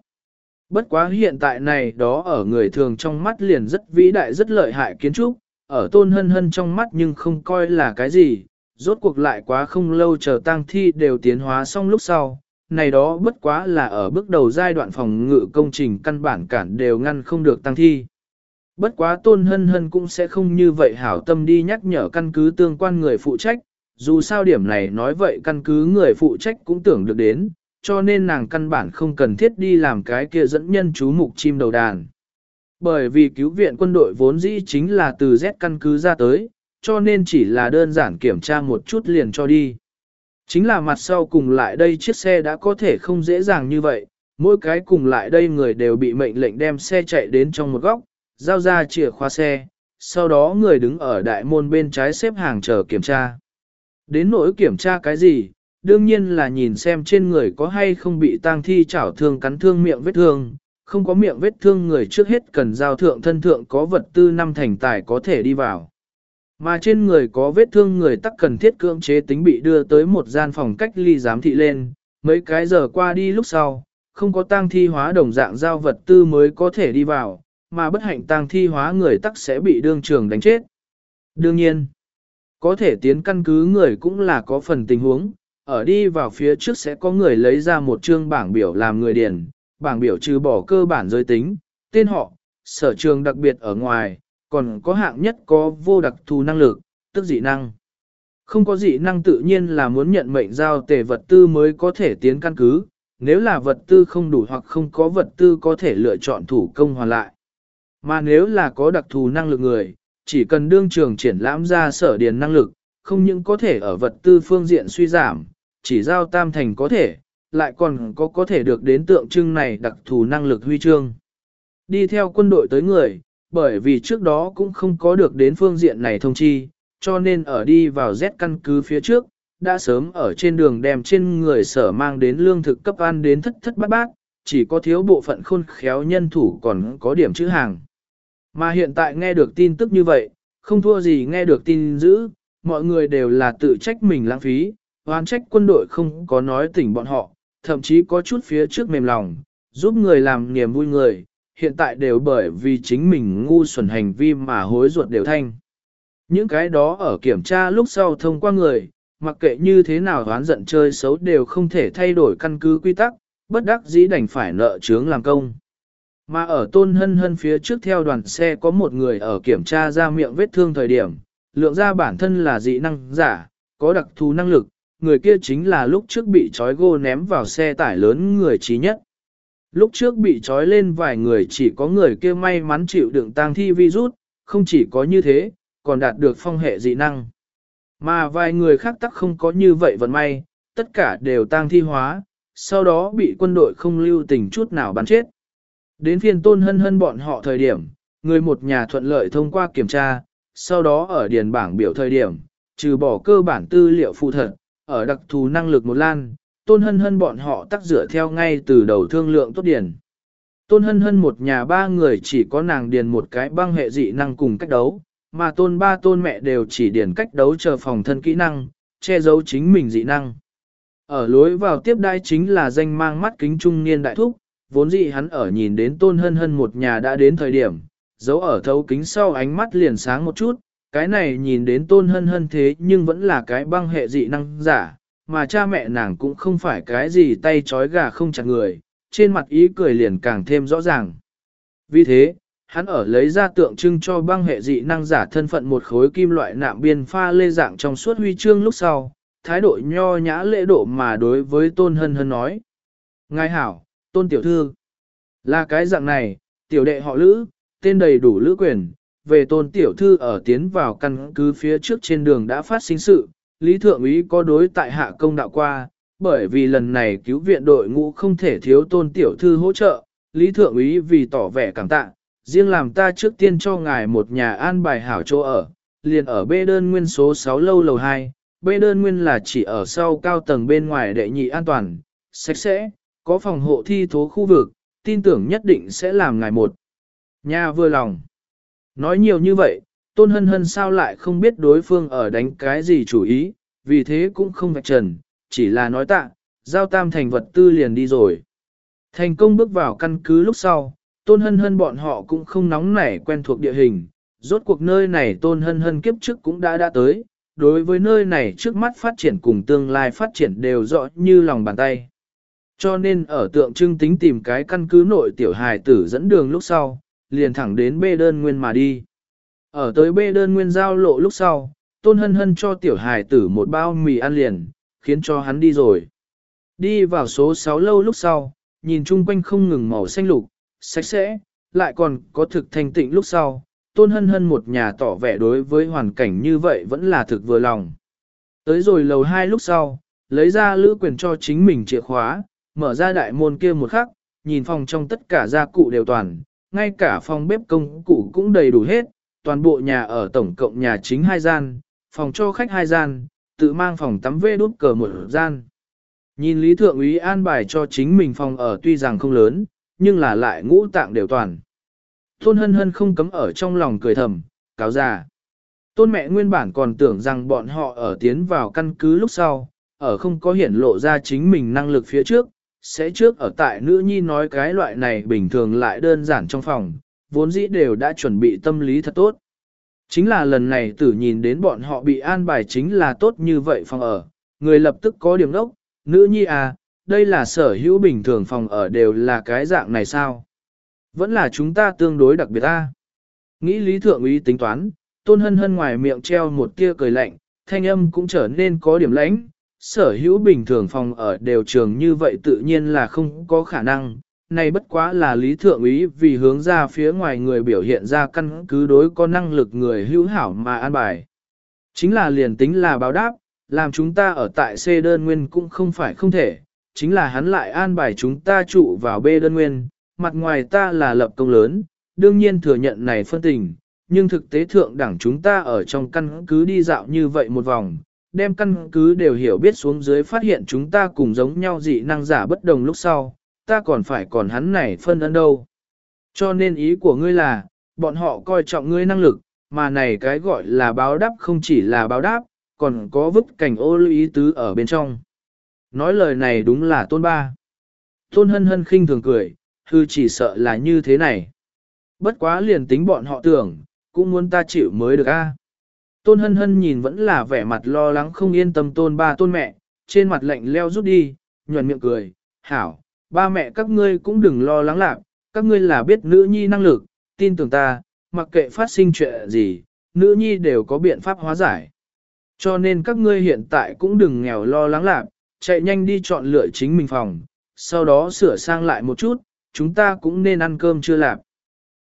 Bất quá hiện tại này đó ở người thường trong mắt liền rất vĩ đại rất lợi hại kiến trúc, ở tôn hân hân trong mắt nhưng không coi là cái gì, rốt cuộc lại quá không lâu chờ tang thi đều tiến hóa xong lúc sau, này đó bất quá là ở bước đầu giai đoạn phòng ngự công trình căn bản cản đều ngăn không được tăng thi. Bất quá tôn hân hân cũng sẽ không như vậy hảo tâm đi nhắc nhở căn cứ tương quan người phụ trách, dù sao điểm này nói vậy căn cứ người phụ trách cũng tưởng được đến, cho nên nàng căn bản không cần thiết đi làm cái kia dẫn nhân chú mục chim đầu đàn. Bởi vì cứu viện quân đội vốn dĩ chính là từ Z căn cứ ra tới, cho nên chỉ là đơn giản kiểm tra một chút liền cho đi. Chính là mặt sau cùng lại đây chiếc xe đã có thể không dễ dàng như vậy, mỗi cái cùng lại đây người đều bị mệnh lệnh đem xe chạy đến trong một góc, giao ra chìa khóa xe, sau đó người đứng ở đại môn bên trái xếp hàng chờ kiểm tra. Đến nỗi kiểm tra cái gì, đương nhiên là nhìn xem trên người có hay không bị tang thi chảo thương cắn thương miệng vết thương, không có miệng vết thương người trước hết cần giao thượng thân thượng có vật tư năm thành tài có thể đi vào. Mà trên người có vết thương người tắc cần thiết cưỡng chế tính bị đưa tới một gian phòng cách ly giám thị lên, mấy cái giờ qua đi lúc sau, không có tang thi hóa đồng dạng giao vật tư mới có thể đi vào, mà bất hạnh tang thi hóa người tắc sẽ bị đương trường đánh chết. Đương nhiên, có thể tiến căn cứ người cũng là có phần tình huống, ở đi vào phía trước sẽ có người lấy ra một chương bảng biểu làm người điền, bảng biểu trừ bỏ cơ bản giới tính, tên họ, sở trường đặc biệt ở ngoài, còn có hạng nhất có vô đặc thù năng lực, tức dị năng. Không có dị năng tự nhiên là muốn nhận mệnh giao tề vật tư mới có thể tiến căn cứ, nếu là vật tư không đủ hoặc không có vật tư có thể lựa chọn thủ công hoàn lại. Mà nếu là có đặc thù năng lực người, chỉ cần đương trường triển lãm ra sở điền năng lực, không những có thể ở vật tư phương diện suy giảm, chỉ giao tam thành có thể, lại còn có có thể được đến tượng trưng này đặc thù năng lực huy chương. Đi theo quân đội tới người, bởi vì trước đó cũng không có được đến phương diện này thông chi, cho nên ở đi vào Z căn cứ phía trước, đã sớm ở trên đường đem trên người sở mang đến lương thực cấp ăn đến thất thất bát bát, chỉ có thiếu bộ phận khôn khéo nhân thủ còn có điểm chữ hàng. Mà hiện tại nghe được tin tức như vậy, không thua gì nghe được tin dữ, mọi người đều là tự trách mình lãng phí, oán trách quân đội không có nói tỉnh bọn họ, thậm chí có chút phía trước mềm lòng, giúp người làm niềm vui người, hiện tại đều bởi vì chính mình ngu xuẩn hành vi mà hối ruột đều thanh. Những cái đó ở kiểm tra lúc sau thông qua người, mặc kệ như thế nào đoán giận chơi xấu đều không thể thay đổi căn cứ quy tắc, bất đắc dĩ đành phải nợ chướng làm công. Mà ở tôn hân hân phía trước theo đoàn xe có một người ở kiểm tra ra miệng vết thương thời điểm, lượng ra bản thân là dị năng giả, có đặc thù năng lực, người kia chính là lúc trước bị trói gô ném vào xe tải lớn người trí nhất. Lúc trước bị trói lên vài người chỉ có người kia may mắn chịu đựng tang thi virus, không chỉ có như thế, còn đạt được phong hệ dị năng. Mà vài người khác tắc không có như vậy vận may, tất cả đều tang thi hóa, sau đó bị quân đội không lưu tình chút nào bắn chết. Đến phiên tôn hân hân bọn họ thời điểm, người một nhà thuận lợi thông qua kiểm tra, sau đó ở điền bảng biểu thời điểm, trừ bỏ cơ bản tư liệu phụ thật, ở đặc thù năng lực một lan, tôn hân hân bọn họ tắc dựa theo ngay từ đầu thương lượng tốt điền. Tôn hân hân một nhà ba người chỉ có nàng điền một cái băng hệ dị năng cùng cách đấu, mà tôn ba tôn mẹ đều chỉ điền cách đấu chờ phòng thân kỹ năng, che giấu chính mình dị năng. Ở lối vào tiếp đai chính là danh mang mắt kính trung niên đại thúc, vốn dị hắn ở nhìn đến tôn hân hân một nhà đã đến thời điểm, giấu ở thấu kính sau ánh mắt liền sáng một chút, cái này nhìn đến tôn hân hân thế nhưng vẫn là cái băng hệ dị năng giả, mà cha mẹ nàng cũng không phải cái gì tay trói gà không chặt người, trên mặt ý cười liền càng thêm rõ ràng. Vì thế, hắn ở lấy ra tượng trưng cho băng hệ dị năng giả thân phận một khối kim loại nạm biên pha lê dạng trong suốt huy chương lúc sau, thái độ nho nhã lễ độ mà đối với tôn hân hân nói. Ngài hảo, tôn tiểu thư, là cái dạng này, tiểu đệ họ lữ, tên đầy đủ lữ quyền, về tôn tiểu thư ở tiến vào căn cứ phía trước trên đường đã phát sinh sự, Lý Thượng úy có đối tại hạ công đạo qua, bởi vì lần này cứu viện đội ngũ không thể thiếu tôn tiểu thư hỗ trợ, Lý Thượng úy vì tỏ vẻ cảm tạ, riêng làm ta trước tiên cho ngài một nhà an bài hảo chỗ ở, liền ở bê đơn nguyên số 6 lâu lầu 2, bê đơn nguyên là chỉ ở sau cao tầng bên ngoài đệ nhị an toàn, sạch sẽ, có phòng hộ thi thố khu vực, tin tưởng nhất định sẽ làm ngài một. Nhà vừa lòng. Nói nhiều như vậy, tôn hân hân sao lại không biết đối phương ở đánh cái gì chủ ý, vì thế cũng không vạch trần, chỉ là nói tạ, giao tam thành vật tư liền đi rồi. Thành công bước vào căn cứ lúc sau, tôn hân hân bọn họ cũng không nóng nảy quen thuộc địa hình, rốt cuộc nơi này tôn hân hân kiếp trước cũng đã đã tới, đối với nơi này trước mắt phát triển cùng tương lai phát triển đều rõ như lòng bàn tay. Cho nên ở tượng trưng tính tìm cái căn cứ nội tiểu hài tử dẫn đường lúc sau, liền thẳng đến bê đơn nguyên mà đi. Ở tới bê đơn nguyên giao lộ lúc sau, tôn hân hân cho tiểu hài tử một bao mì ăn liền, khiến cho hắn đi rồi. Đi vào số 6 lâu lúc sau, nhìn chung quanh không ngừng màu xanh lục, sạch sẽ, lại còn có thực thanh tịnh lúc sau, tôn hân hân một nhà tỏ vẻ đối với hoàn cảnh như vậy vẫn là thực vừa lòng. Tới rồi lầu hai lúc sau, lấy ra lữ quyền cho chính mình chìa khóa, mở ra đại môn kia một khắc, nhìn phòng trong tất cả gia cụ đều toàn, ngay cả phòng bếp công cụ cũng đầy đủ hết, toàn bộ nhà ở tổng cộng nhà chính hai gian, phòng cho khách hai gian, tự mang phòng tắm vê đút cờ một gian. Nhìn Lý Thượng úy an bài cho chính mình phòng ở tuy rằng không lớn, nhưng là lại ngũ tạng đều toàn. Tôn hân hân không cấm ở trong lòng cười thầm, cáo già. Tôn mẹ nguyên bản còn tưởng rằng bọn họ ở tiến vào căn cứ lúc sau, ở không có hiển lộ ra chính mình năng lực phía trước, sẽ trước ở tại nữ nhi nói cái loại này bình thường lại đơn giản trong phòng, vốn dĩ đều đã chuẩn bị tâm lý thật tốt. Chính là lần này tử nhìn đến bọn họ bị an bài chính là tốt như vậy phòng ở, người lập tức có điểm đốc, nữ nhi à, đây là sở hữu bình thường phòng ở đều là cái dạng này sao? Vẫn là chúng ta tương đối đặc biệt ta. Nghĩ lý thượng ý tính toán, tôn hân hân ngoài miệng treo một tia cười lạnh, thanh âm cũng trở nên có điểm lãnh. Sở hữu bình thường phòng ở đều trường như vậy tự nhiên là không có khả năng. Này bất quá là lý thượng úy vì hướng ra phía ngoài người biểu hiện ra căn cứ đối có năng lực người hữu hảo mà an bài. Chính là liền tính là báo đáp, làm chúng ta ở tại C đơn nguyên cũng không phải không thể, chính là hắn lại an bài chúng ta trụ vào B đơn nguyên, mặt ngoài ta là lập công lớn, đương nhiên thừa nhận này phân tình, nhưng thực tế thượng đẳng chúng ta ở trong căn cứ đi dạo như vậy một vòng, đem căn cứ đều hiểu biết xuống dưới phát hiện chúng ta cùng giống nhau dị năng giả bất đồng lúc sau, ta còn phải còn hắn này phân ân đâu. Cho nên ý của ngươi là, bọn họ coi trọng ngươi năng lực, mà này cái gọi là báo đáp không chỉ là báo đáp, còn có vứt cảnh ô lưu ý tứ ở bên trong. Nói lời này đúng là tôn ba. Tôn hân hân khinh thường cười, hư chỉ sợ là như thế này. Bất quá liền tính bọn họ tưởng, cũng muốn ta chịu mới được a. À? Tôn hân hân nhìn vẫn là vẻ mặt lo lắng không yên tâm tôn ba tôn mẹ, trên mặt lạnh leo rút đi, nhuận miệng cười, hảo, ba mẹ các ngươi cũng đừng lo lắng lạc, các ngươi là biết nữ nhi năng lực, tin tưởng ta, mặc kệ phát sinh chuyện gì, nữ nhi đều có biện pháp hóa giải. Cho nên các ngươi hiện tại cũng đừng nghèo lo lắng lạc, chạy nhanh đi chọn lựa chính mình phòng, sau đó sửa sang lại một chút, chúng ta cũng nên ăn cơm chưa lạc.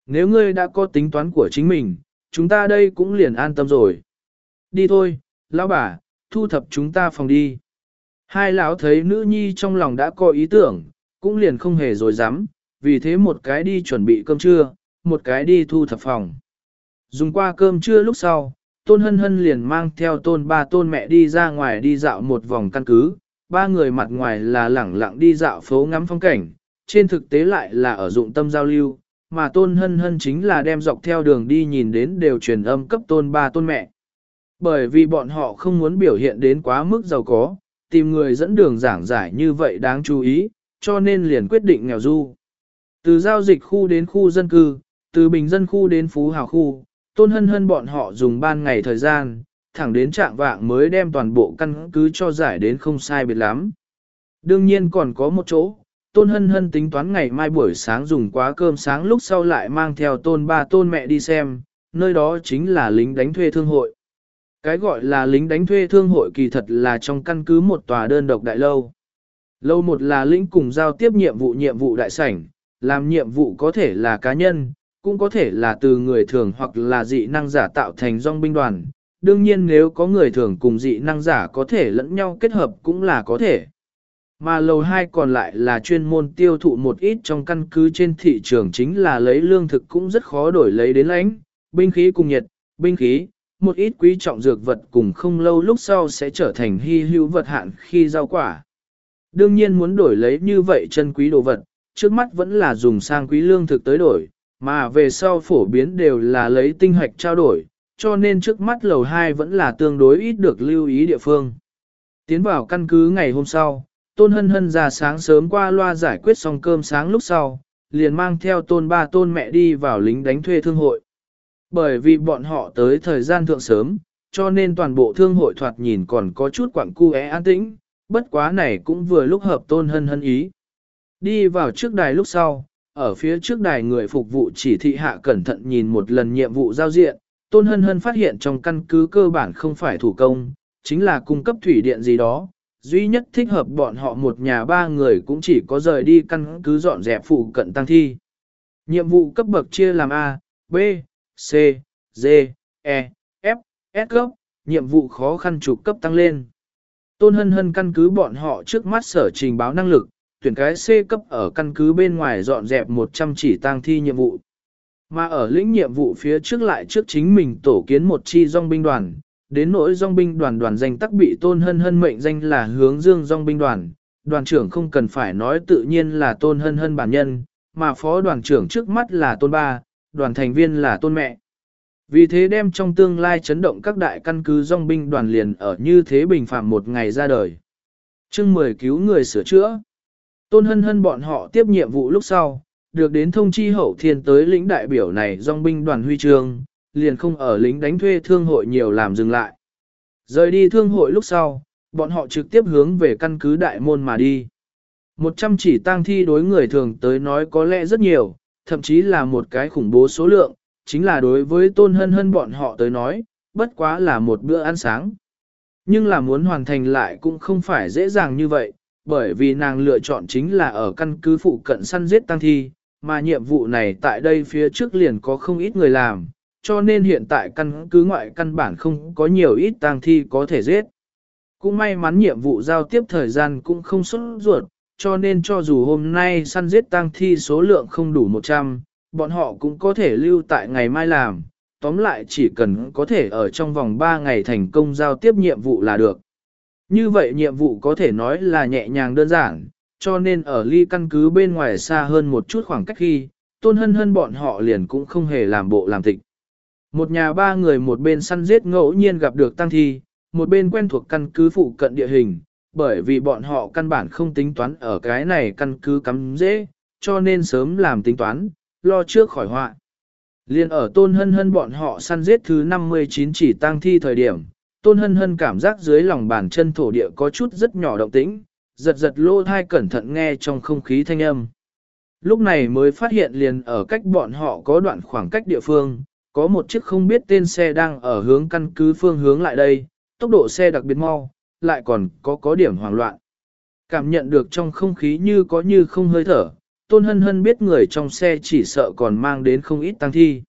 Nếu ngươi đã có tính toán của chính mình, chúng ta đây cũng liền an tâm rồi. Đi thôi, lão bà, thu thập chúng ta phòng đi. Hai lão thấy nữ nhi trong lòng đã có ý tưởng, cũng liền không hề rồi dám, vì thế một cái đi chuẩn bị cơm trưa, một cái đi thu thập phòng. Dùng qua cơm trưa lúc sau, tôn hân hân liền mang theo tôn ba tôn mẹ đi ra ngoài đi dạo một vòng căn cứ, ba người mặt ngoài là lẳng lặng đi dạo phố ngắm phong cảnh, trên thực tế lại là ở dụng tâm giao lưu, mà tôn hân hân chính là đem dọc theo đường đi nhìn đến đều truyền âm cấp tôn ba tôn mẹ. Bởi vì bọn họ không muốn biểu hiện đến quá mức giàu có, tìm người dẫn đường giảng giải như vậy đáng chú ý, cho nên liền quyết định nghèo du. Từ giao dịch khu đến khu dân cư, từ bình dân khu đến phú hào khu, tôn hân hân bọn họ dùng ban ngày thời gian, thẳng đến trạng vạng mới đem toàn bộ căn cứ cho giải đến không sai biệt lắm. Đương nhiên còn có một chỗ, tôn hân hân tính toán ngày mai buổi sáng dùng quá cơm sáng lúc sau lại mang theo tôn ba tôn mẹ đi xem, nơi đó chính là lính đánh thuê thương hội. Cái gọi là lính đánh thuê thương hội kỳ thật là trong căn cứ một tòa đơn độc đại lâu. Lâu một là lĩnh cùng giao tiếp nhiệm vụ nhiệm vụ đại sảnh, làm nhiệm vụ có thể là cá nhân, cũng có thể là từ người thường hoặc là dị năng giả tạo thành dòng binh đoàn, đương nhiên nếu có người thường cùng dị năng giả có thể lẫn nhau kết hợp cũng là có thể. Mà lầu 2 còn lại là chuyên môn tiêu thụ một ít trong căn cứ trên thị trường chính là lấy lương thực cũng rất khó đổi lấy đến lãnh, binh khí cùng nhiệt, binh khí, một ít quý trọng dược vật cùng không lâu lúc sau sẽ trở thành hy hữu vật hạn khi rau quả. Đương nhiên muốn đổi lấy như vậy chân quý đồ vật, trước mắt vẫn là dùng sang quý lương thực tới đổi, mà về sau phổ biến đều là lấy tinh hoạch trao đổi, cho nên trước mắt lầu 2 vẫn là tương đối ít được lưu ý địa phương. Tiến vào căn cứ ngày hôm sau, Tôn Hân Hân ra sáng sớm qua loa giải quyết xong cơm sáng lúc sau, liền mang theo tôn ba tôn mẹ đi vào lính đánh thuê thương hội. Bởi vì bọn họ tới thời gian thượng sớm, cho nên toàn bộ thương hội thoạt nhìn còn có chút quảng cu é an tĩnh, bất quá này cũng vừa lúc hợp tôn hân hân ý. Đi vào trước đài lúc sau, ở phía trước đài người phục vụ chỉ thị hạ cẩn thận nhìn một lần nhiệm vụ giao diện, tôn hân hân phát hiện trong căn cứ cơ bản không phải thủ công, chính là cung cấp thủy điện gì đó, duy nhất thích hợp bọn họ một nhà ba người cũng chỉ có rời đi căn cứ dọn dẹp phụ cận tăng thi. Nhiệm vụ cấp bậc chia làm A, B, C, D, E, F, S cấp, nhiệm vụ khó khăn trục cấp tăng lên. Tôn hân hân căn cứ bọn họ trước mắt sở trình báo năng lực, tuyển cái C cấp ở căn cứ bên ngoài dọn dẹp 100 chỉ tăng thi nhiệm vụ. Mà ở lĩnh nhiệm vụ phía trước lại trước chính mình tổ kiến một chi dòng binh đoàn, đến nỗi dòng binh đoàn đoàn danh tắc bị tôn hân hân mệnh danh là hướng dương dòng binh đoàn. Đoàn trưởng không cần phải nói tự nhiên là tôn hân hân bản nhân, mà phó đoàn trưởng trước mắt là tôn ba, đoàn thành viên là tôn mẹ. Vì thế đem trong tương lai chấn động các đại căn cứ dòng binh đoàn liền ở như thế bình phạm một ngày ra đời. chương 10 cứu người sửa chữa. Tôn hân hân bọn họ tiếp nhiệm vụ lúc sau, được đến thông chi hậu thiên tới lĩnh đại biểu này dòng binh đoàn huy trường, liền không ở lính đánh thuê thương hội nhiều làm dừng lại. Rời đi thương hội lúc sau, bọn họ trực tiếp hướng về căn cứ đại môn mà đi. Một trăm chỉ tang thi đối người thường tới nói có lẽ rất nhiều, thậm chí là một cái khủng bố số lượng, chính là đối với tôn hân hân bọn họ tới nói, bất quá là một bữa ăn sáng. Nhưng là muốn hoàn thành lại cũng không phải dễ dàng như vậy, bởi vì nàng lựa chọn chính là ở căn cứ phụ cận săn giết tăng thi, mà nhiệm vụ này tại đây phía trước liền có không ít người làm, cho nên hiện tại căn cứ ngoại căn bản không có nhiều ít tăng thi có thể giết. Cũng may mắn nhiệm vụ giao tiếp thời gian cũng không xuất ruột, cho nên cho dù hôm nay săn giết tăng thi số lượng không đủ 100, bọn họ cũng có thể lưu tại ngày mai làm, tóm lại chỉ cần có thể ở trong vòng 3 ngày thành công giao tiếp nhiệm vụ là được. Như vậy nhiệm vụ có thể nói là nhẹ nhàng đơn giản, cho nên ở ly căn cứ bên ngoài xa hơn một chút khoảng cách khi, tôn hân hân bọn họ liền cũng không hề làm bộ làm tịch. Một nhà ba người một bên săn giết ngẫu nhiên gặp được tăng thi, một bên quen thuộc căn cứ phụ cận địa hình, bởi vì bọn họ căn bản không tính toán ở cái này căn cứ cắm dễ, cho nên sớm làm tính toán, lo trước khỏi họa. Liên ở tôn hân hân bọn họ săn giết thứ 59 chỉ tang thi thời điểm, tôn hân hân cảm giác dưới lòng bàn chân thổ địa có chút rất nhỏ động tĩnh, giật giật lô thai cẩn thận nghe trong không khí thanh âm. Lúc này mới phát hiện liền ở cách bọn họ có đoạn khoảng cách địa phương, có một chiếc không biết tên xe đang ở hướng căn cứ phương hướng lại đây, tốc độ xe đặc biệt mau, lại còn có có điểm hoảng loạn. Cảm nhận được trong không khí như có như không hơi thở, Tôn Hân Hân biết người trong xe chỉ sợ còn mang đến không ít tăng thi.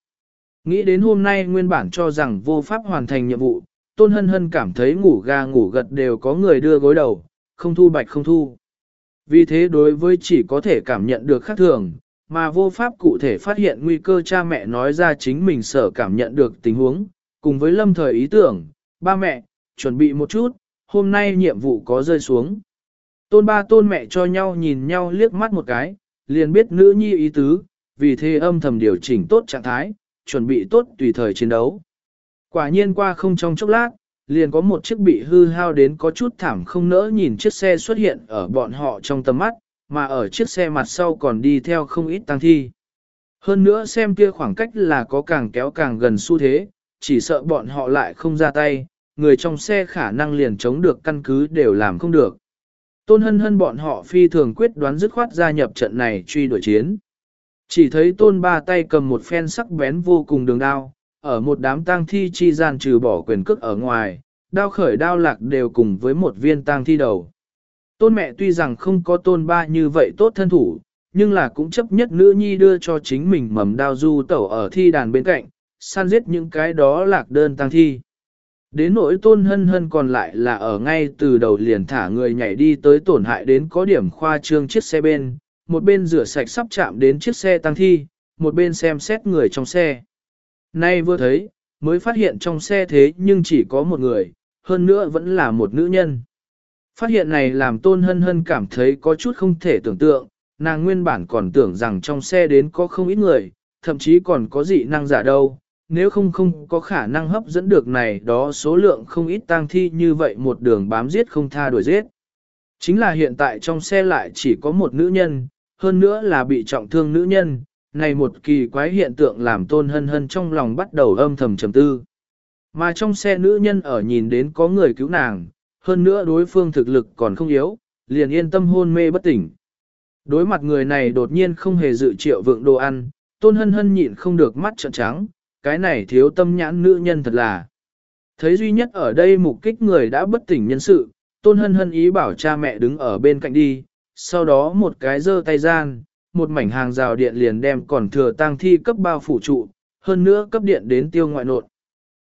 Nghĩ đến hôm nay nguyên bản cho rằng vô pháp hoàn thành nhiệm vụ, Tôn Hân Hân cảm thấy ngủ ga ngủ gật đều có người đưa gối đầu, không thu bạch không thu. Vì thế đối với chỉ có thể cảm nhận được khác thường, mà vô pháp cụ thể phát hiện nguy cơ cha mẹ nói ra chính mình sở cảm nhận được tình huống, cùng với lâm thời ý tưởng, ba mẹ, chuẩn bị một chút, hôm nay nhiệm vụ có rơi xuống. Tôn ba tôn mẹ cho nhau nhìn nhau liếc mắt một cái, liền biết nữ nhi ý tứ, vì thế âm thầm điều chỉnh tốt trạng thái, chuẩn bị tốt tùy thời chiến đấu. Quả nhiên qua không trong chốc lát, liền có một chiếc bị hư hao đến có chút thảm không nỡ nhìn chiếc xe xuất hiện ở bọn họ trong tầm mắt, mà ở chiếc xe mặt sau còn đi theo không ít tăng thi. Hơn nữa xem kia khoảng cách là có càng kéo càng gần xu thế, chỉ sợ bọn họ lại không ra tay, người trong xe khả năng liền chống được căn cứ đều làm không được. Tôn hân hân bọn họ phi thường quyết đoán dứt khoát gia nhập trận này truy đuổi chiến. Chỉ thấy tôn ba tay cầm một phen sắc bén vô cùng đường đao, ở một đám tang thi chi gian trừ bỏ quyền cước ở ngoài, đao khởi đao lạc đều cùng với một viên tang thi đầu. Tôn mẹ tuy rằng không có tôn ba như vậy tốt thân thủ, nhưng là cũng chấp nhất nữ nhi đưa cho chính mình mầm đao du tẩu ở thi đàn bên cạnh, săn giết những cái đó lạc đơn tang thi. Đến nỗi tôn hân hân còn lại là ở ngay từ đầu liền thả người nhảy đi tới tổn hại đến có điểm khoa trương chiếc xe bên, một bên rửa sạch sắp chạm đến chiếc xe tăng thi, một bên xem xét người trong xe. Nay vừa thấy, mới phát hiện trong xe thế nhưng chỉ có một người, hơn nữa vẫn là một nữ nhân. Phát hiện này làm tôn hân hân cảm thấy có chút không thể tưởng tượng, nàng nguyên bản còn tưởng rằng trong xe đến có không ít người, thậm chí còn có dị năng giả đâu, nếu không không có khả năng hấp dẫn được này đó số lượng không ít tang thi như vậy một đường bám giết không tha đuổi giết. Chính là hiện tại trong xe lại chỉ có một nữ nhân, hơn nữa là bị trọng thương nữ nhân, này một kỳ quái hiện tượng làm tôn hân hân trong lòng bắt đầu âm thầm trầm tư. Mà trong xe nữ nhân ở nhìn đến có người cứu nàng, hơn nữa đối phương thực lực còn không yếu, liền yên tâm hôn mê bất tỉnh. Đối mặt người này đột nhiên không hề dự triệu vượng đồ ăn, tôn hân hân nhịn không được mắt trợn trắng, cái này thiếu tâm nhãn nữ nhân thật là. Thấy duy nhất ở đây mục kích người đã bất tỉnh nhân sự, tôn hân hân ý bảo cha mẹ đứng ở bên cạnh đi, sau đó một cái giơ tay gian, một mảnh hàng rào điện liền đem còn thừa tang thi cấp bao phủ trụ, hơn nữa cấp điện đến tiêu ngoại nột.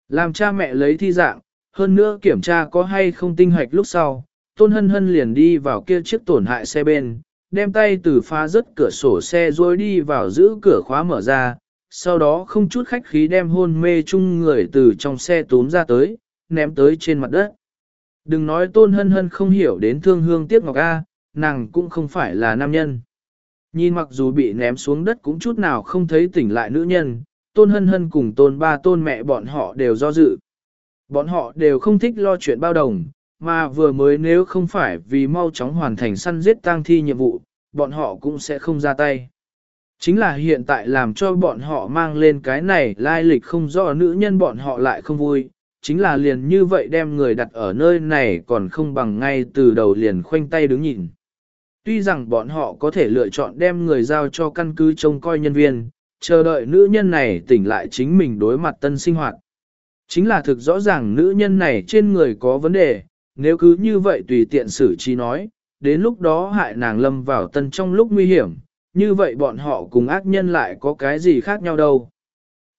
Làm cha mẹ lấy thi dạng, hơn nữa kiểm tra có hay không tinh hoạch lúc sau, tôn hân hân liền đi vào kia chiếc tổn hại xe bên, đem tay từ phá rớt cửa sổ xe rồi đi vào giữ cửa khóa mở ra, sau đó không chút khách khí đem hôn mê chung người từ trong xe tốn ra tới, ném tới trên mặt đất. Đừng nói tôn hân hân không hiểu đến thương hương tiếc ngọc A, nàng cũng không phải là nam nhân. Nhìn mặc dù bị ném xuống đất cũng chút nào không thấy tỉnh lại nữ nhân, tôn hân hân cùng tôn ba tôn mẹ bọn họ đều do dự. Bọn họ đều không thích lo chuyện bao đồng, mà vừa mới nếu không phải vì mau chóng hoàn thành săn giết tang thi nhiệm vụ, bọn họ cũng sẽ không ra tay. Chính là hiện tại làm cho bọn họ mang lên cái này lai lịch không rõ nữ nhân bọn họ lại không vui, chính là liền như vậy đem người đặt ở nơi này còn không bằng ngay từ đầu liền khoanh tay đứng nhìn. Tuy rằng bọn họ có thể lựa chọn đem người giao cho căn cứ trông coi nhân viên, chờ đợi nữ nhân này tỉnh lại chính mình đối mặt tân sinh hoạt. Chính là thực rõ ràng nữ nhân này trên người có vấn đề, nếu cứ như vậy tùy tiện xử trí nói, đến lúc đó hại nàng lâm vào tân trong lúc nguy hiểm, như vậy bọn họ cùng ác nhân lại có cái gì khác nhau đâu.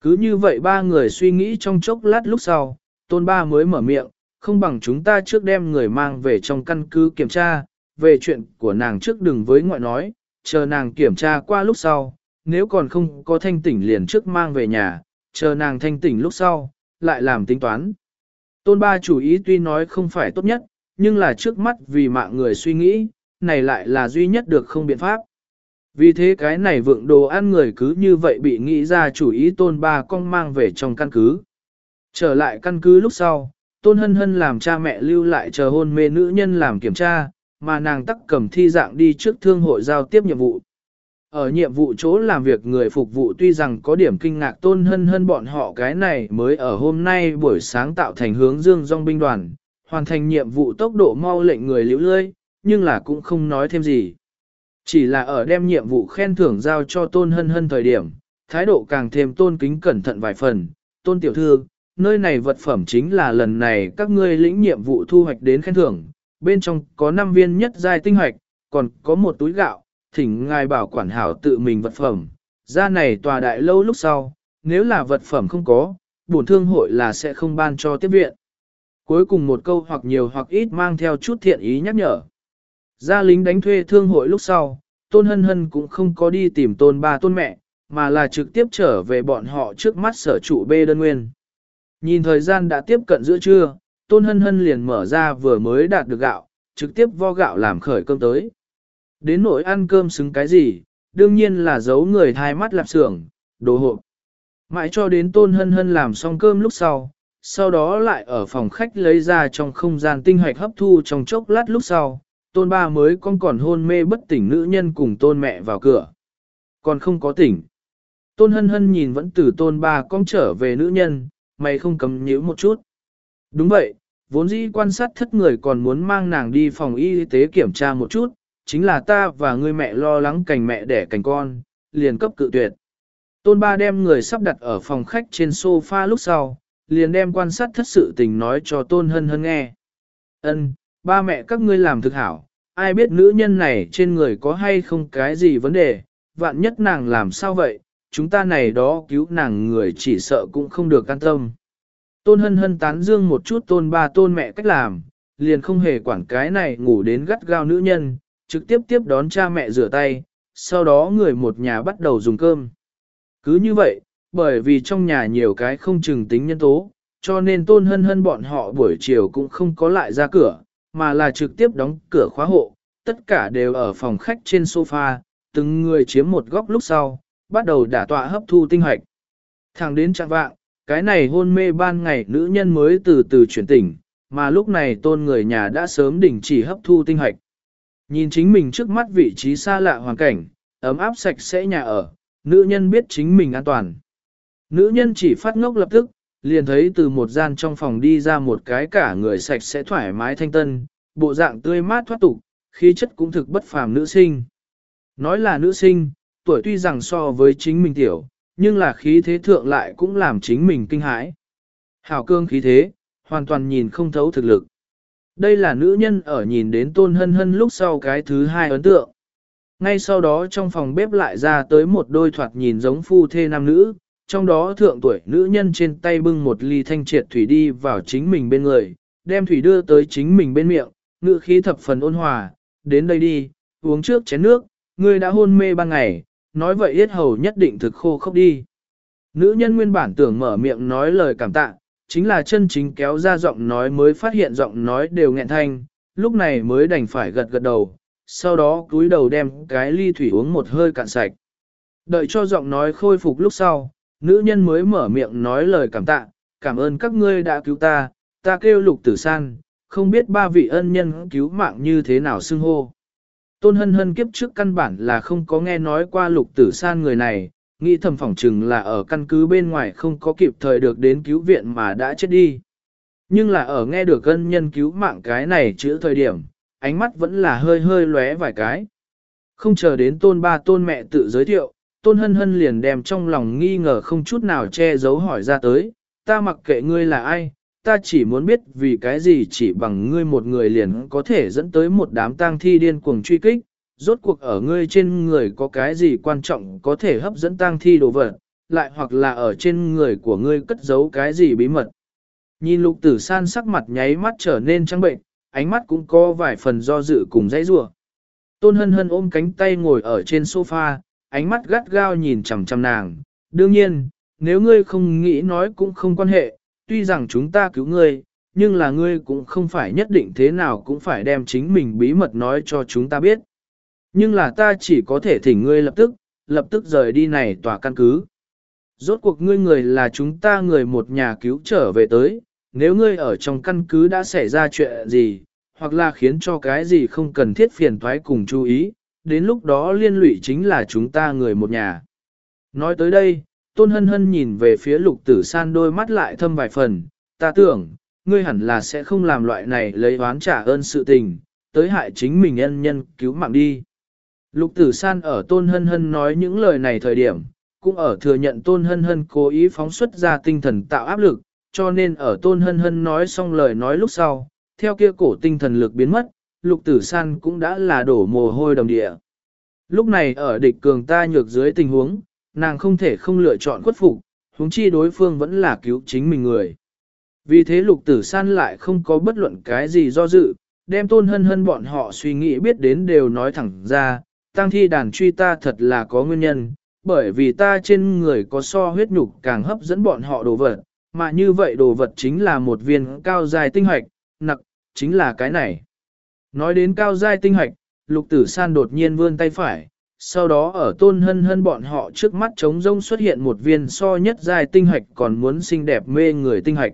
Cứ như vậy ba người suy nghĩ trong chốc lát lúc sau, tôn ba mới mở miệng, không bằng chúng ta trước đem người mang về trong căn cứ kiểm tra, về chuyện của nàng trước đừng với ngoại nói, chờ nàng kiểm tra qua lúc sau, nếu còn không có thanh tỉnh liền trước mang về nhà, chờ nàng thanh tỉnh lúc sau, lại làm tính toán. Tôn ba chủ ý tuy nói không phải tốt nhất, nhưng là trước mắt vì mạng người suy nghĩ, này lại là duy nhất được không biện pháp. Vì thế cái này vượng đồ ăn người cứ như vậy bị nghĩ ra chủ ý tôn ba con mang về trong căn cứ. Trở lại căn cứ lúc sau, tôn hân hân làm cha mẹ lưu lại chờ hôn mê nữ nhân làm kiểm tra, mà nàng tắc cầm thi dạng đi trước thương hội giao tiếp nhiệm vụ. Ở nhiệm vụ chỗ làm việc người phục vụ tuy rằng có điểm kinh ngạc tôn hân hân bọn họ cái này mới ở hôm nay buổi sáng tạo thành hướng dương dòng binh đoàn, hoàn thành nhiệm vụ tốc độ mau lệnh người liễu lơi, nhưng là cũng không nói thêm gì. Chỉ là ở đem nhiệm vụ khen thưởng giao cho tôn hân hân thời điểm, thái độ càng thêm tôn kính cẩn thận vài phần, tôn tiểu thư, nơi này vật phẩm chính là lần này các ngươi lĩnh nhiệm vụ thu hoạch đến khen thưởng, bên trong có 5 viên nhất giai tinh hoạch, còn có một túi gạo, thỉnh ngài bảo quản hảo tự mình vật phẩm, ra này tòa đại lâu lúc sau, nếu là vật phẩm không có, bổn thương hội là sẽ không ban cho tiếp viện. Cuối cùng một câu hoặc nhiều hoặc ít mang theo chút thiện ý nhắc nhở. Ra lính đánh thuê thương hội lúc sau, tôn hân hân cũng không có đi tìm tôn ba tôn mẹ, mà là trực tiếp trở về bọn họ trước mắt sở trụ bê đơn nguyên. Nhìn thời gian đã tiếp cận giữa trưa, tôn hân hân liền mở ra vừa mới đạt được gạo, trực tiếp vo gạo làm khởi cơm tới. Đến nỗi ăn cơm xứng cái gì, đương nhiên là giấu người thai mắt lạp xưởng, đồ hộp. Mãi cho đến tôn hân hân làm xong cơm lúc sau, sau đó lại ở phòng khách lấy ra trong không gian tinh hoạch hấp thu trong chốc lát lúc sau, tôn ba mới con còn hôn mê bất tỉnh nữ nhân cùng tôn mẹ vào cửa. Còn không có tỉnh. Tôn hân hân nhìn vẫn từ tôn ba con trở về nữ nhân, mày không cầm nhíu một chút. Đúng vậy, vốn dĩ quan sát thất người còn muốn mang nàng đi phòng y tế kiểm tra một chút, chính là ta và người mẹ lo lắng cành mẹ đẻ cành con, liền cấp cự tuyệt. Tôn ba đem người sắp đặt ở phòng khách trên sofa lúc sau, liền đem quan sát thất sự tình nói cho tôn hân hân nghe. Ân, ba mẹ các ngươi làm thực hảo, ai biết nữ nhân này trên người có hay không cái gì vấn đề, vạn nhất nàng làm sao vậy, chúng ta này đó cứu nàng người chỉ sợ cũng không được can tâm. Tôn hân hân tán dương một chút tôn ba tôn mẹ cách làm, liền không hề quản cái này ngủ đến gắt gao nữ nhân, trực tiếp tiếp đón cha mẹ rửa tay, sau đó người một nhà bắt đầu dùng cơm. Cứ như vậy, bởi vì trong nhà nhiều cái không chừng tính nhân tố, cho nên tôn hân hân bọn họ buổi chiều cũng không có lại ra cửa, mà là trực tiếp đóng cửa khóa hộ, tất cả đều ở phòng khách trên sofa, từng người chiếm một góc lúc sau, bắt đầu đả tọa hấp thu tinh hoạch. Thẳng đến trạng vạng, cái này hôn mê ban ngày nữ nhân mới từ từ chuyển tỉnh, mà lúc này tôn người nhà đã sớm đình chỉ hấp thu tinh hoạch. Nhìn chính mình trước mắt vị trí xa lạ hoàn cảnh, ấm áp sạch sẽ nhà ở, nữ nhân biết chính mình an toàn. Nữ nhân chỉ phát ngốc lập tức, liền thấy từ một gian trong phòng đi ra một cái cả người sạch sẽ thoải mái thanh tân, bộ dạng tươi mát thoát tục, khí chất cũng thực bất phàm nữ sinh. Nói là nữ sinh, tuổi tuy rằng so với chính mình tiểu, nhưng là khí thế thượng lại cũng làm chính mình kinh hãi. Hảo cương khí thế, hoàn toàn nhìn không thấu thực lực. Đây là nữ nhân ở nhìn đến tôn hân hân lúc sau cái thứ hai ấn tượng. Ngay sau đó trong phòng bếp lại ra tới một đôi thoạt nhìn giống phu thê nam nữ, trong đó thượng tuổi nữ nhân trên tay bưng một ly thanh triệt thủy đi vào chính mình bên người, đem thủy đưa tới chính mình bên miệng, ngự khí thập phần ôn hòa, đến đây đi, uống trước chén nước, ngươi đã hôn mê ban ngày, nói vậy yết hầu nhất định thực khô khốc đi. Nữ nhân nguyên bản tưởng mở miệng nói lời cảm tạ, chính là chân chính kéo ra giọng nói mới phát hiện giọng nói đều nghẹn thanh, lúc này mới đành phải gật gật đầu, sau đó cúi đầu đem cái ly thủy uống một hơi cạn sạch. Đợi cho giọng nói khôi phục lúc sau, nữ nhân mới mở miệng nói lời cảm tạ, cảm ơn các ngươi đã cứu ta, ta kêu lục tử san, không biết ba vị ân nhân cứu mạng như thế nào xưng hô. Tôn hân hân kiếp trước căn bản là không có nghe nói qua lục tử san người này, nghĩ thầm phỏng chừng là ở căn cứ bên ngoài không có kịp thời được đến cứu viện mà đã chết đi. Nhưng là ở nghe được ân nhân cứu mạng cái này chữ thời điểm, ánh mắt vẫn là hơi hơi lóe vài cái. Không chờ đến tôn ba tôn mẹ tự giới thiệu, tôn hân hân liền đem trong lòng nghi ngờ không chút nào che giấu hỏi ra tới, ta mặc kệ ngươi là ai, ta chỉ muốn biết vì cái gì chỉ bằng ngươi một người liền có thể dẫn tới một đám tang thi điên cuồng truy kích, rốt cuộc ở ngươi trên người có cái gì quan trọng có thể hấp dẫn tang thi đồ vật, lại hoặc là ở trên người của ngươi cất giấu cái gì bí mật. Nhìn lục tử san sắc mặt nháy mắt trở nên trắng bệnh, ánh mắt cũng có vài phần do dự cùng dãy rủa. Tôn hân hân ôm cánh tay ngồi ở trên sofa, ánh mắt gắt gao nhìn chằm chằm nàng. Đương nhiên, nếu ngươi không nghĩ nói cũng không quan hệ, tuy rằng chúng ta cứu ngươi, nhưng là ngươi cũng không phải nhất định thế nào cũng phải đem chính mình bí mật nói cho chúng ta biết. Nhưng là ta chỉ có thể thỉnh ngươi lập tức, lập tức rời đi này tòa căn cứ. Rốt cuộc ngươi người là chúng ta người một nhà cứu trở về tới, nếu ngươi ở trong căn cứ đã xảy ra chuyện gì, hoặc là khiến cho cái gì không cần thiết phiền thoái cùng chú ý, đến lúc đó liên lụy chính là chúng ta người một nhà. Nói tới đây, Tôn Hân Hân nhìn về phía lục tử san đôi mắt lại thâm vài phần, ta tưởng, ngươi hẳn là sẽ không làm loại này lấy oán trả ơn sự tình, tới hại chính mình nhân nhân cứu mạng đi. Lục tử san ở Tôn Hân Hân nói những lời này thời điểm, cũng ở thừa nhận Tôn Hân Hân cố ý phóng xuất ra tinh thần tạo áp lực, cho nên ở Tôn Hân Hân nói xong lời nói lúc sau, theo kia cổ tinh thần lực biến mất, lục tử san cũng đã là đổ mồ hôi đồng địa. Lúc này ở địch cường ta nhược dưới tình huống, nàng không thể không lựa chọn khuất phục, huống chi đối phương vẫn là cứu chính mình người. Vì thế lục tử san lại không có bất luận cái gì do dự, đem tôn hân hân bọn họ suy nghĩ biết đến đều nói thẳng ra, tăng thi đàn truy ta thật là có nguyên nhân, bởi vì ta trên người có so huyết nhục càng hấp dẫn bọn họ đồ vật, mà như vậy đồ vật chính là một viên cao dài tinh hoạch, nặc, chính là cái này. Nói đến cao giai tinh hạch, lục tử san đột nhiên vươn tay phải, sau đó ở tôn hân hân bọn họ trước mắt trống rông xuất hiện một viên so nhất giai tinh hạch còn muốn xinh đẹp mê người tinh hạch,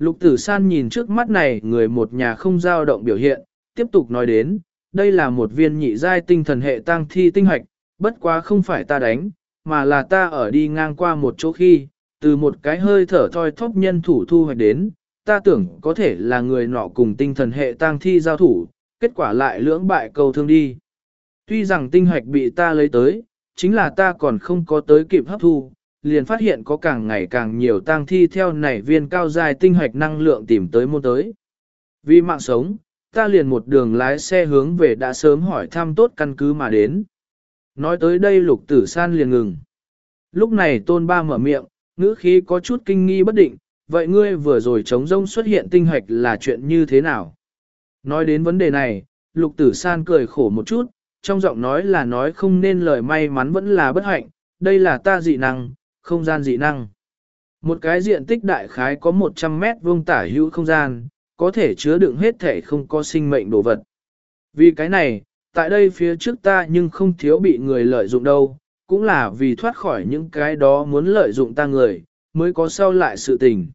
Lục tử san nhìn trước mắt này người một nhà không dao động biểu hiện, tiếp tục nói đến, đây là một viên nhị giai tinh thần hệ tăng thi tinh hạch, bất quá không phải ta đánh, mà là ta ở đi ngang qua một chỗ khi, từ một cái hơi thở thoi thóp nhân thủ thu hoạch đến, ta tưởng có thể là người nọ cùng tinh thần hệ tang thi giao thủ, kết quả lại lưỡng bại cầu thương đi. Tuy rằng tinh hoạch bị ta lấy tới, chính là ta còn không có tới kịp hấp thu, liền phát hiện có càng ngày càng nhiều tang thi theo nảy viên cao dài tinh hoạch năng lượng tìm tới môn tới. Vì mạng sống, ta liền một đường lái xe hướng về đã sớm hỏi thăm tốt căn cứ mà đến. Nói tới đây lục tử san liền ngừng. Lúc này tôn ba mở miệng, ngữ khí có chút kinh nghi bất định, vậy ngươi vừa rồi trống rông xuất hiện tinh hoạch là chuyện như thế nào? Nói đến vấn đề này, lục tử san cười khổ một chút, trong giọng nói là nói không nên lời may mắn vẫn là bất hạnh, đây là ta dị năng, không gian dị năng. Một cái diện tích đại khái có 100 mét vuông tả hữu không gian, có thể chứa đựng hết thể không có sinh mệnh đồ vật. Vì cái này, tại đây phía trước ta nhưng không thiếu bị người lợi dụng đâu, cũng là vì thoát khỏi những cái đó muốn lợi dụng ta người, mới có sau lại sự tình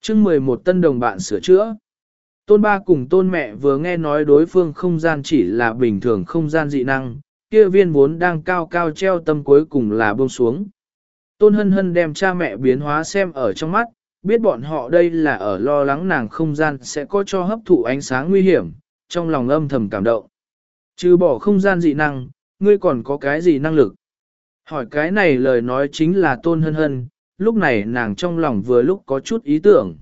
chương 11 tân đồng bạn sửa chữa. Tôn ba cùng tôn mẹ vừa nghe nói đối phương không gian chỉ là bình thường không gian dị năng, kia viên vốn đang cao cao treo tâm cuối cùng là buông xuống. Tôn hân hân đem cha mẹ biến hóa xem ở trong mắt, biết bọn họ đây là ở lo lắng nàng không gian sẽ có cho hấp thụ ánh sáng nguy hiểm, trong lòng âm thầm cảm động. Trừ bỏ không gian dị năng, ngươi còn có cái gì năng lực? Hỏi cái này lời nói chính là tôn hân hân, lúc này nàng trong lòng vừa lúc có chút ý tưởng.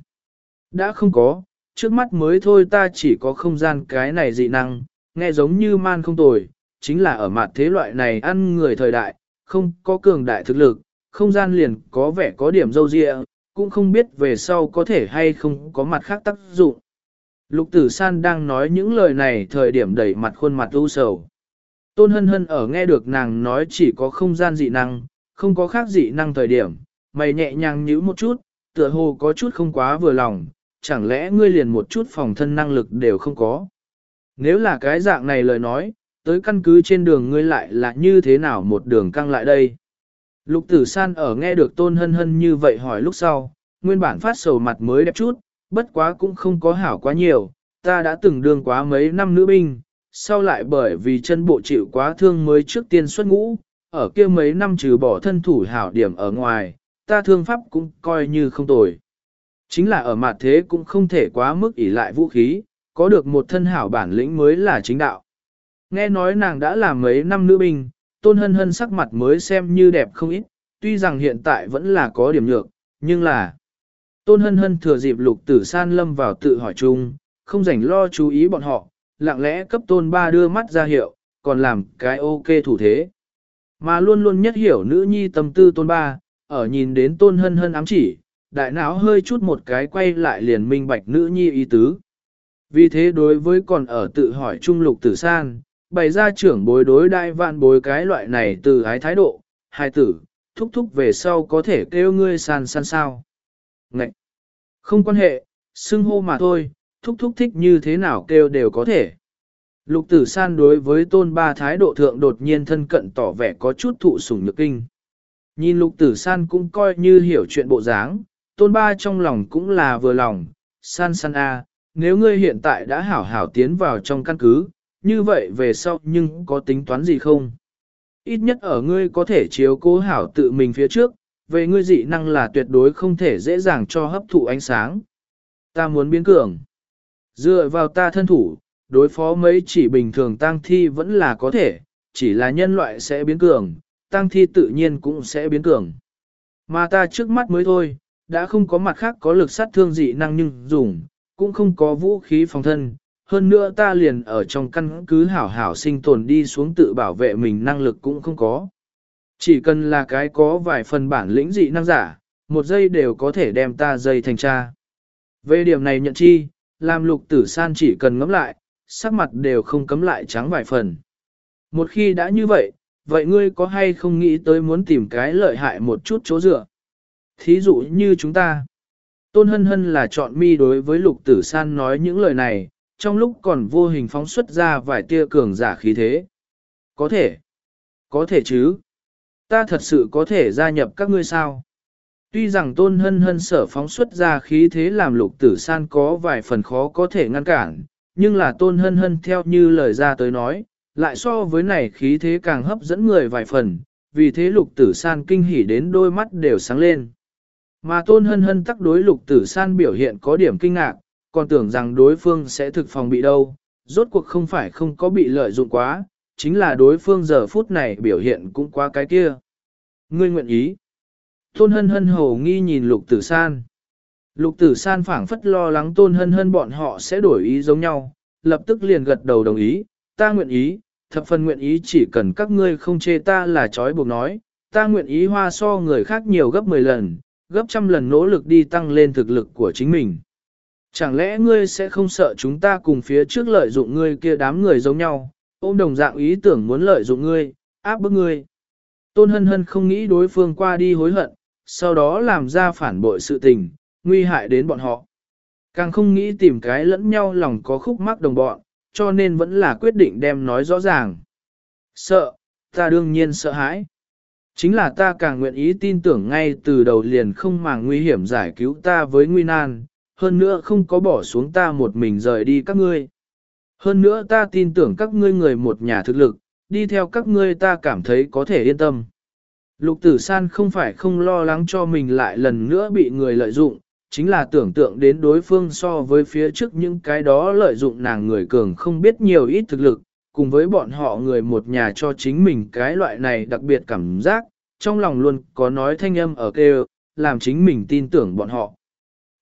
Đã không có, trước mắt mới thôi ta chỉ có không gian cái này dị năng, nghe giống như man không tồi, chính là ở mặt thế loại này ăn người thời đại, không có cường đại thực lực, không gian liền có vẻ có điểm dâu dịa, cũng không biết về sau có thể hay không có mặt khác tác dụng. Lục tử san đang nói những lời này thời điểm đẩy mặt khuôn mặt u sầu. Tôn hân hân ở nghe được nàng nói chỉ có không gian dị năng, không có khác dị năng thời điểm, mày nhẹ nhàng nhíu một chút, tựa hồ có chút không quá vừa lòng, chẳng lẽ ngươi liền một chút phòng thân năng lực đều không có. Nếu là cái dạng này lời nói, tới căn cứ trên đường ngươi lại là như thế nào một đường căng lại đây. Lục tử san ở nghe được tôn hân hân như vậy hỏi lúc sau, nguyên bản phát sầu mặt mới đẹp chút, bất quá cũng không có hảo quá nhiều, ta đã từng đương quá mấy năm nữ binh, sau lại bởi vì chân bộ chịu quá thương mới trước tiên xuất ngũ, ở kia mấy năm trừ bỏ thân thủ hảo điểm ở ngoài, ta thương pháp cũng coi như không tồi. Chính là ở mặt thế cũng không thể quá mức ỷ lại vũ khí, có được một thân hảo bản lĩnh mới là chính đạo. Nghe nói nàng đã làm mấy năm nữ binh, tôn hân hân sắc mặt mới xem như đẹp không ít, tuy rằng hiện tại vẫn là có điểm nhược, nhưng là... Tôn hân hân thừa dịp lục tử san lâm vào tự hỏi chung, không rảnh lo chú ý bọn họ, lặng lẽ cấp tôn ba đưa mắt ra hiệu, còn làm cái ok thủ thế. Mà luôn luôn nhất hiểu nữ nhi tâm tư tôn ba, ở nhìn đến tôn hân hân ám chỉ, đại não hơi chút một cái quay lại liền minh bạch nữ nhi ý tứ. Vì thế đối với còn ở tự hỏi trung lục tử san, bày ra trưởng bối đối đại vạn bối cái loại này từ ái thái độ, hai tử, thúc thúc về sau có thể kêu ngươi san san sao. Ngậy! Không quan hệ, xưng hô mà thôi, thúc thúc thích như thế nào kêu đều có thể. Lục tử san đối với tôn ba thái độ thượng đột nhiên thân cận tỏ vẻ có chút thụ sủng nhược kinh. Nhìn lục tử san cũng coi như hiểu chuyện bộ dáng, tôn ba trong lòng cũng là vừa lòng, san san a, nếu ngươi hiện tại đã hảo hảo tiến vào trong căn cứ, như vậy về sau nhưng có tính toán gì không? Ít nhất ở ngươi có thể chiếu cố hảo tự mình phía trước, về ngươi dị năng là tuyệt đối không thể dễ dàng cho hấp thụ ánh sáng. Ta muốn biến cường. Dựa vào ta thân thủ, đối phó mấy chỉ bình thường tăng thi vẫn là có thể, chỉ là nhân loại sẽ biến cường, tăng thi tự nhiên cũng sẽ biến cường. Mà ta trước mắt mới thôi, đã không có mặt khác có lực sát thương dị năng nhưng dùng, cũng không có vũ khí phòng thân. Hơn nữa ta liền ở trong căn cứ hảo hảo sinh tồn đi xuống tự bảo vệ mình năng lực cũng không có. Chỉ cần là cái có vài phần bản lĩnh dị năng giả, một giây đều có thể đem ta dây thành cha. Về điểm này nhận chi, làm lục tử san chỉ cần ngắm lại, sắc mặt đều không cấm lại trắng vài phần. Một khi đã như vậy, vậy ngươi có hay không nghĩ tới muốn tìm cái lợi hại một chút chỗ dựa? Thí dụ như chúng ta. Tôn hân hân là chọn mi đối với lục tử san nói những lời này, trong lúc còn vô hình phóng xuất ra vài tia cường giả khí thế. Có thể. Có thể chứ. Ta thật sự có thể gia nhập các ngươi sao? Tuy rằng tôn hân hân sở phóng xuất ra khí thế làm lục tử san có vài phần khó có thể ngăn cản, nhưng là tôn hân hân theo như lời ra tới nói, lại so với này khí thế càng hấp dẫn người vài phần, vì thế lục tử san kinh hỉ đến đôi mắt đều sáng lên. Mà tôn hân hân tắc đối lục tử san biểu hiện có điểm kinh ngạc, còn tưởng rằng đối phương sẽ thực phòng bị đâu, rốt cuộc không phải không có bị lợi dụng quá, chính là đối phương giờ phút này biểu hiện cũng quá cái kia. Ngươi nguyện ý. Tôn hân hân hồ nghi nhìn lục tử san. Lục tử san phảng phất lo lắng tôn hân hân bọn họ sẽ đổi ý giống nhau, lập tức liền gật đầu đồng ý, ta nguyện ý, thập phần nguyện ý chỉ cần các ngươi không chê ta là trói buộc nói, ta nguyện ý hoa so người khác nhiều gấp 10 lần, gấp trăm lần nỗ lực đi tăng lên thực lực của chính mình. Chẳng lẽ ngươi sẽ không sợ chúng ta cùng phía trước lợi dụng ngươi kia đám người giống nhau, ôm đồng dạng ý tưởng muốn lợi dụng ngươi, áp bức ngươi. Tôn hân hân không nghĩ đối phương qua đi hối hận, sau đó làm ra phản bội sự tình, nguy hại đến bọn họ. Càng không nghĩ tìm cái lẫn nhau lòng có khúc mắc đồng bọn, cho nên vẫn là quyết định đem nói rõ ràng. Sợ, ta đương nhiên sợ hãi. Chính là ta càng nguyện ý tin tưởng ngay từ đầu liền không màng nguy hiểm giải cứu ta với nguy nan, hơn nữa không có bỏ xuống ta một mình rời đi các ngươi. Hơn nữa ta tin tưởng các ngươi người một nhà thực lực, đi theo các ngươi ta cảm thấy có thể yên tâm. Lục tử san không phải không lo lắng cho mình lại lần nữa bị người lợi dụng, chính là tưởng tượng đến đối phương so với phía trước những cái đó lợi dụng nàng người cường không biết nhiều ít thực lực, cùng với bọn họ người một nhà cho chính mình cái loại này đặc biệt cảm giác, trong lòng luôn có nói thanh âm ở kêu, làm chính mình tin tưởng bọn họ.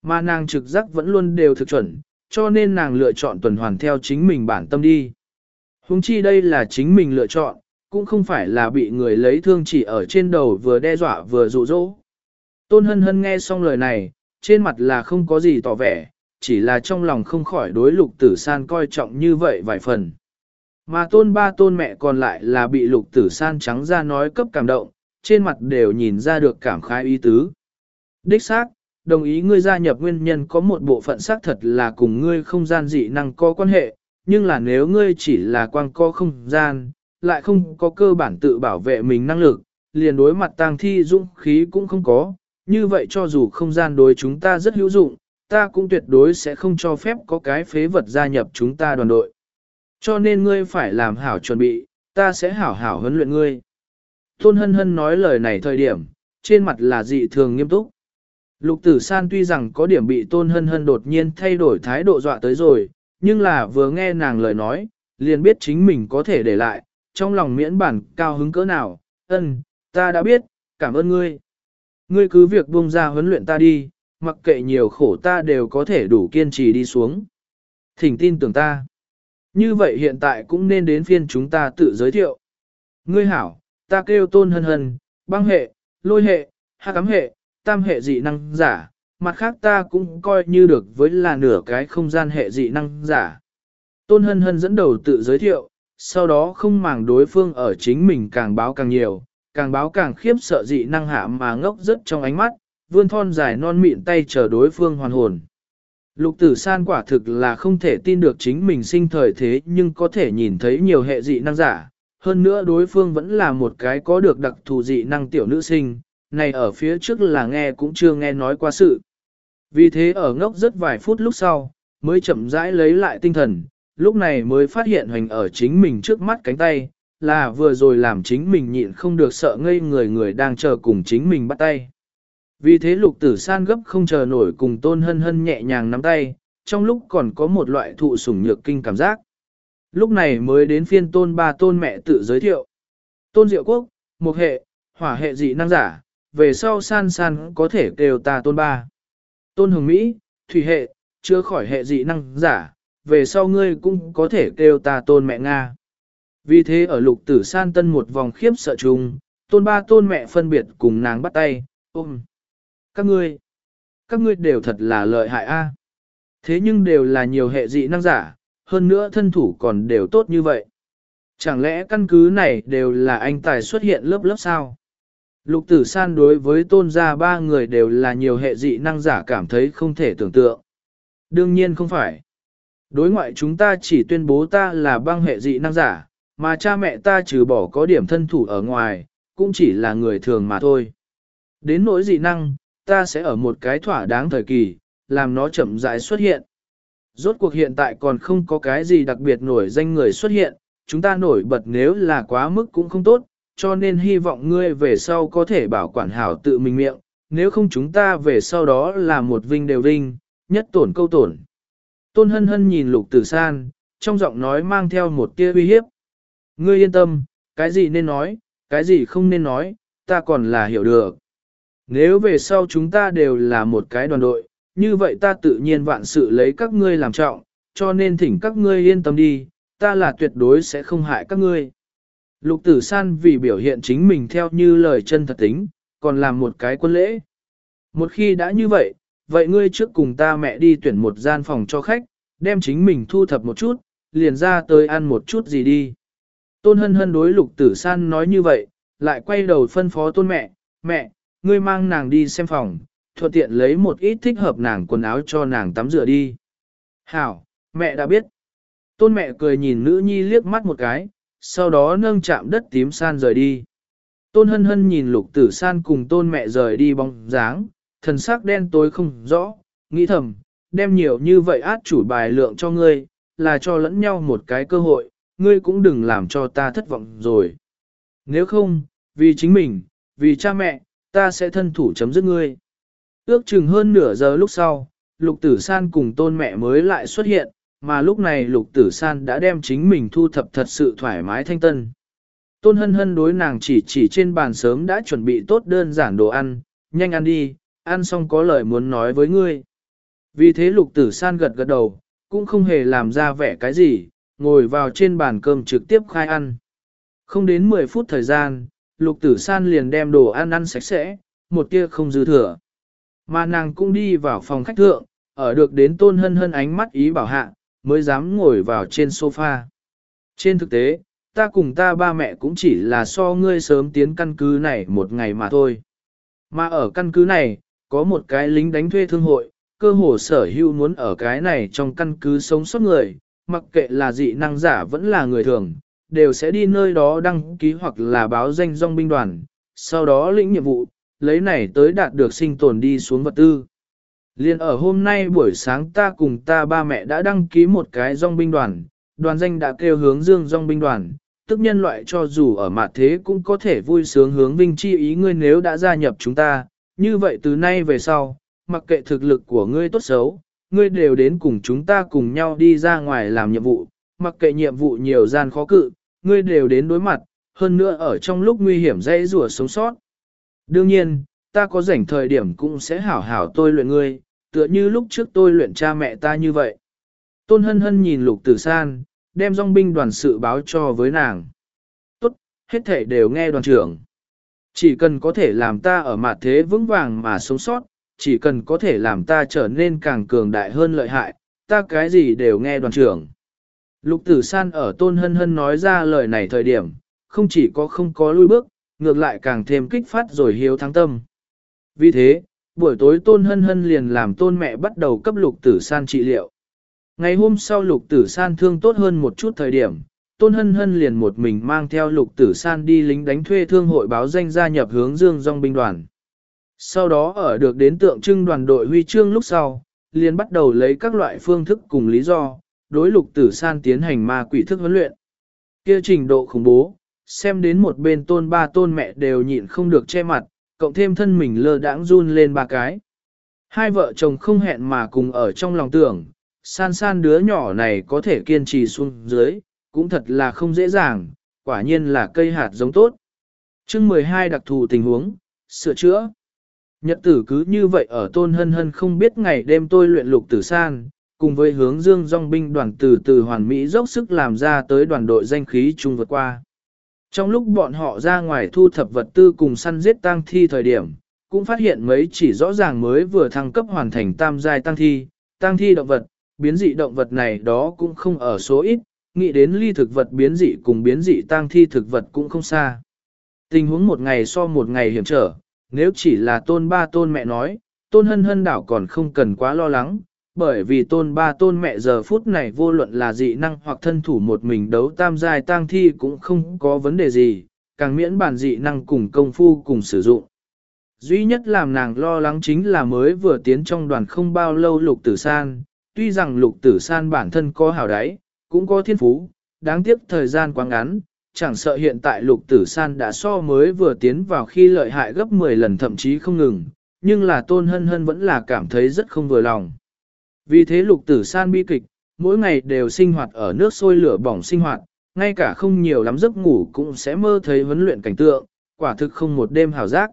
Mà nàng trực giác vẫn luôn đều thực chuẩn, cho nên nàng lựa chọn tuần hoàn theo chính mình bản tâm đi. Hùng chi đây là chính mình lựa chọn, cũng không phải là bị người lấy thương chỉ ở trên đầu vừa đe dọa vừa dụ dỗ. Tôn hân hân nghe xong lời này, trên mặt là không có gì tỏ vẻ, chỉ là trong lòng không khỏi đối lục tử san coi trọng như vậy vài phần. Mà tôn ba tôn mẹ còn lại là bị lục tử san trắng ra nói cấp cảm động, trên mặt đều nhìn ra được cảm khái ý tứ. Đích xác, đồng ý ngươi gia nhập nguyên nhân có một bộ phận xác thật là cùng ngươi không gian dị năng có quan hệ, nhưng là nếu ngươi chỉ là quang co không gian, lại không có cơ bản tự bảo vệ mình năng lực, liền đối mặt tang thi dũng khí cũng không có, như vậy cho dù không gian đối chúng ta rất hữu dụng, ta cũng tuyệt đối sẽ không cho phép có cái phế vật gia nhập chúng ta đoàn đội. Cho nên ngươi phải làm hảo chuẩn bị, ta sẽ hảo hảo huấn luyện ngươi. Tôn hân hân nói lời này thời điểm, trên mặt là dị thường nghiêm túc. Lục tử san tuy rằng có điểm bị tôn hân hân đột nhiên thay đổi thái độ dọa tới rồi, nhưng là vừa nghe nàng lời nói, liền biết chính mình có thể để lại, trong lòng miễn bản cao hứng cỡ nào, ân, ta đã biết, cảm ơn ngươi. Ngươi cứ việc buông ra huấn luyện ta đi, mặc kệ nhiều khổ ta đều có thể đủ kiên trì đi xuống. Thỉnh tin tưởng ta. Như vậy hiện tại cũng nên đến phiên chúng ta tự giới thiệu. Ngươi hảo, ta kêu tôn hân hân, băng hệ, lôi hệ, hạ cắm hệ, tam hệ dị năng giả, mặt khác ta cũng coi như được với là nửa cái không gian hệ dị năng giả. Tôn hân hân dẫn đầu tự giới thiệu, sau đó không màng đối phương ở chính mình càng báo càng nhiều, càng báo càng khiếp sợ dị năng hạ mà ngốc rất trong ánh mắt, vươn thon dài non mịn tay chờ đối phương hoàn hồn. Lục tử san quả thực là không thể tin được chính mình sinh thời thế nhưng có thể nhìn thấy nhiều hệ dị năng giả, hơn nữa đối phương vẫn là một cái có được đặc thù dị năng tiểu nữ sinh, này ở phía trước là nghe cũng chưa nghe nói qua sự. Vì thế ở ngốc rất vài phút lúc sau, mới chậm rãi lấy lại tinh thần, lúc này mới phát hiện hoành ở chính mình trước mắt cánh tay, là vừa rồi làm chính mình nhịn không được sợ ngây người người đang chờ cùng chính mình bắt tay. Vì thế lục tử san gấp không chờ nổi cùng tôn hân hân nhẹ nhàng nắm tay, trong lúc còn có một loại thụ sủng nhược kinh cảm giác. Lúc này mới đến phiên tôn ba tôn mẹ tự giới thiệu. Tôn diệu quốc, một hệ, hỏa hệ dị năng giả, về sau san san có thể kêu ta tôn ba. Tôn hồng Mỹ, thủy hệ, chưa khỏi hệ dị năng giả, về sau ngươi cũng có thể kêu ta tôn mẹ Nga. Vì thế ở lục tử san tân một vòng khiếp sợ chung, tôn ba tôn mẹ phân biệt cùng nàng bắt tay, ôm. Các ngươi, các ngươi đều thật là lợi hại a. Thế nhưng đều là nhiều hệ dị năng giả, hơn nữa thân thủ còn đều tốt như vậy. Chẳng lẽ căn cứ này đều là anh tài xuất hiện lớp lớp sao? Lục tử san đối với tôn gia ba người đều là nhiều hệ dị năng giả cảm thấy không thể tưởng tượng. Đương nhiên không phải. Đối ngoại chúng ta chỉ tuyên bố ta là băng hệ dị năng giả, mà cha mẹ ta trừ bỏ có điểm thân thủ ở ngoài, cũng chỉ là người thường mà thôi. Đến nỗi dị năng, ta sẽ ở một cái thỏa đáng thời kỳ, làm nó chậm rãi xuất hiện. Rốt cuộc hiện tại còn không có cái gì đặc biệt nổi danh người xuất hiện, chúng ta nổi bật nếu là quá mức cũng không tốt, cho nên hy vọng ngươi về sau có thể bảo quản hảo tự mình miệng, nếu không chúng ta về sau đó là một vinh đều vinh, nhất tổn câu tổn. Tôn hân hân nhìn lục tử san, trong giọng nói mang theo một tia uy hiếp. Ngươi yên tâm, cái gì nên nói, cái gì không nên nói, ta còn là hiểu được. Nếu về sau chúng ta đều là một cái đoàn đội, như vậy ta tự nhiên vạn sự lấy các ngươi làm trọng, cho nên thỉnh các ngươi yên tâm đi, ta là tuyệt đối sẽ không hại các ngươi. Lục tử san vì biểu hiện chính mình theo như lời chân thật tính, còn làm một cái quân lễ. Một khi đã như vậy, vậy ngươi trước cùng ta mẹ đi tuyển một gian phòng cho khách, đem chính mình thu thập một chút, liền ra tới ăn một chút gì đi. Tôn hân hân đối lục tử san nói như vậy, lại quay đầu phân phó tôn mẹ, mẹ, ngươi mang nàng đi xem phòng, thuận tiện lấy một ít thích hợp nàng quần áo cho nàng tắm rửa đi. Hảo, mẹ đã biết. Tôn mẹ cười nhìn nữ nhi liếc mắt một cái, sau đó nâng chạm đất tím san rời đi. Tôn hân hân nhìn lục tử san cùng tôn mẹ rời đi bóng dáng, thần sắc đen tối không rõ, nghĩ thầm, đem nhiều như vậy át chủ bài lượng cho ngươi, là cho lẫn nhau một cái cơ hội, ngươi cũng đừng làm cho ta thất vọng rồi. Nếu không, vì chính mình, vì cha mẹ, ta sẽ thân thủ chấm dứt ngươi. Ước chừng hơn nửa giờ lúc sau, lục tử san cùng tôn mẹ mới lại xuất hiện, mà lúc này lục tử san đã đem chính mình thu thập thật sự thoải mái thanh tân. Tôn hân hân đối nàng chỉ chỉ trên bàn sớm đã chuẩn bị tốt đơn giản đồ ăn, nhanh ăn đi, ăn xong có lời muốn nói với ngươi. Vì thế lục tử san gật gật đầu, cũng không hề làm ra vẻ cái gì, ngồi vào trên bàn cơm trực tiếp khai ăn. Không đến 10 phút thời gian, lục tử san liền đem đồ ăn ăn sạch sẽ, một tia không dư thừa. Mà nàng cũng đi vào phòng khách thượng, ở được đến tôn hân hân ánh mắt ý bảo hạ, mới dám ngồi vào trên sofa. Trên thực tế, ta cùng ta ba mẹ cũng chỉ là so ngươi sớm tiến căn cứ này một ngày mà thôi. Mà ở căn cứ này, có một cái lính đánh thuê thương hội, cơ hồ sở hữu muốn ở cái này trong căn cứ sống sót người, mặc kệ là dị năng giả vẫn là người thường, đều sẽ đi nơi đó đăng ký hoặc là báo danh dòng binh đoàn, sau đó lĩnh nhiệm vụ, lấy này tới đạt được sinh tồn đi xuống vật tư. Liên ở hôm nay buổi sáng ta cùng ta ba mẹ đã đăng ký một cái dòng binh đoàn, đoàn danh đã kêu hướng dương dòng binh đoàn, tức nhân loại cho dù ở mặt thế cũng có thể vui sướng hướng vinh chi ý ngươi nếu đã gia nhập chúng ta, như vậy từ nay về sau, mặc kệ thực lực của ngươi tốt xấu, ngươi đều đến cùng chúng ta cùng nhau đi ra ngoài làm nhiệm vụ, mặc kệ nhiệm vụ nhiều gian khó cự, ngươi đều đến đối mặt, hơn nữa ở trong lúc nguy hiểm dễ rùa sống sót. Đương nhiên, ta có rảnh thời điểm cũng sẽ hảo hảo tôi luyện ngươi, tựa như lúc trước tôi luyện cha mẹ ta như vậy. Tôn hân hân nhìn lục tử san, đem dòng binh đoàn sự báo cho với nàng. Tốt, hết thể đều nghe đoàn trưởng. Chỉ cần có thể làm ta ở mặt thế vững vàng mà sống sót, chỉ cần có thể làm ta trở nên càng cường đại hơn lợi hại, ta cái gì đều nghe đoàn trưởng. Lục tử san ở tôn hân hân nói ra lời này thời điểm, không chỉ có không có lui bước, ngược lại càng thêm kích phát rồi hiếu thắng tâm. Vì thế, buổi tối tôn hân hân liền làm tôn mẹ bắt đầu cấp lục tử san trị liệu. Ngày hôm sau lục tử san thương tốt hơn một chút thời điểm, tôn hân hân liền một mình mang theo lục tử san đi lính đánh thuê thương hội báo danh gia nhập hướng dương dòng binh đoàn. Sau đó ở được đến tượng trưng đoàn đội huy chương lúc sau, liền bắt đầu lấy các loại phương thức cùng lý do, đối lục tử san tiến hành ma quỷ thức huấn luyện. Kia trình độ khủng bố, xem đến một bên tôn ba tôn mẹ đều nhịn không được che mặt, cộng thêm thân mình lơ đãng run lên ba cái. Hai vợ chồng không hẹn mà cùng ở trong lòng tưởng, san san đứa nhỏ này có thể kiên trì xuống dưới, cũng thật là không dễ dàng, quả nhiên là cây hạt giống tốt. chương 12 đặc thù tình huống, sửa chữa. Nhật tử cứ như vậy ở tôn hân hân không biết ngày đêm tôi luyện lục tử san, cùng với hướng dương dòng binh đoàn từ từ hoàn mỹ dốc sức làm ra tới đoàn đội danh khí chung vượt qua. Trong lúc bọn họ ra ngoài thu thập vật tư cùng săn giết tang thi thời điểm, cũng phát hiện mấy chỉ rõ ràng mới vừa thăng cấp hoàn thành tam giai tang thi, tang thi động vật, biến dị động vật này đó cũng không ở số ít, nghĩ đến ly thực vật biến dị cùng biến dị tang thi thực vật cũng không xa. Tình huống một ngày so một ngày hiểm trở, nếu chỉ là tôn ba tôn mẹ nói, tôn hân hân đảo còn không cần quá lo lắng, bởi vì tôn ba tôn mẹ giờ phút này vô luận là dị năng hoặc thân thủ một mình đấu tam giai tang thi cũng không có vấn đề gì, càng miễn bản dị năng cùng công phu cùng sử dụng. Duy nhất làm nàng lo lắng chính là mới vừa tiến trong đoàn không bao lâu lục tử san, tuy rằng lục tử san bản thân có hảo đáy, cũng có thiên phú, đáng tiếc thời gian quá ngắn, chẳng sợ hiện tại lục tử san đã so mới vừa tiến vào khi lợi hại gấp 10 lần thậm chí không ngừng, nhưng là tôn hân hân vẫn là cảm thấy rất không vừa lòng. Vì thế lục tử san bi kịch, mỗi ngày đều sinh hoạt ở nước sôi lửa bỏng sinh hoạt, ngay cả không nhiều lắm giấc ngủ cũng sẽ mơ thấy huấn luyện cảnh tượng, quả thực không một đêm hào giác.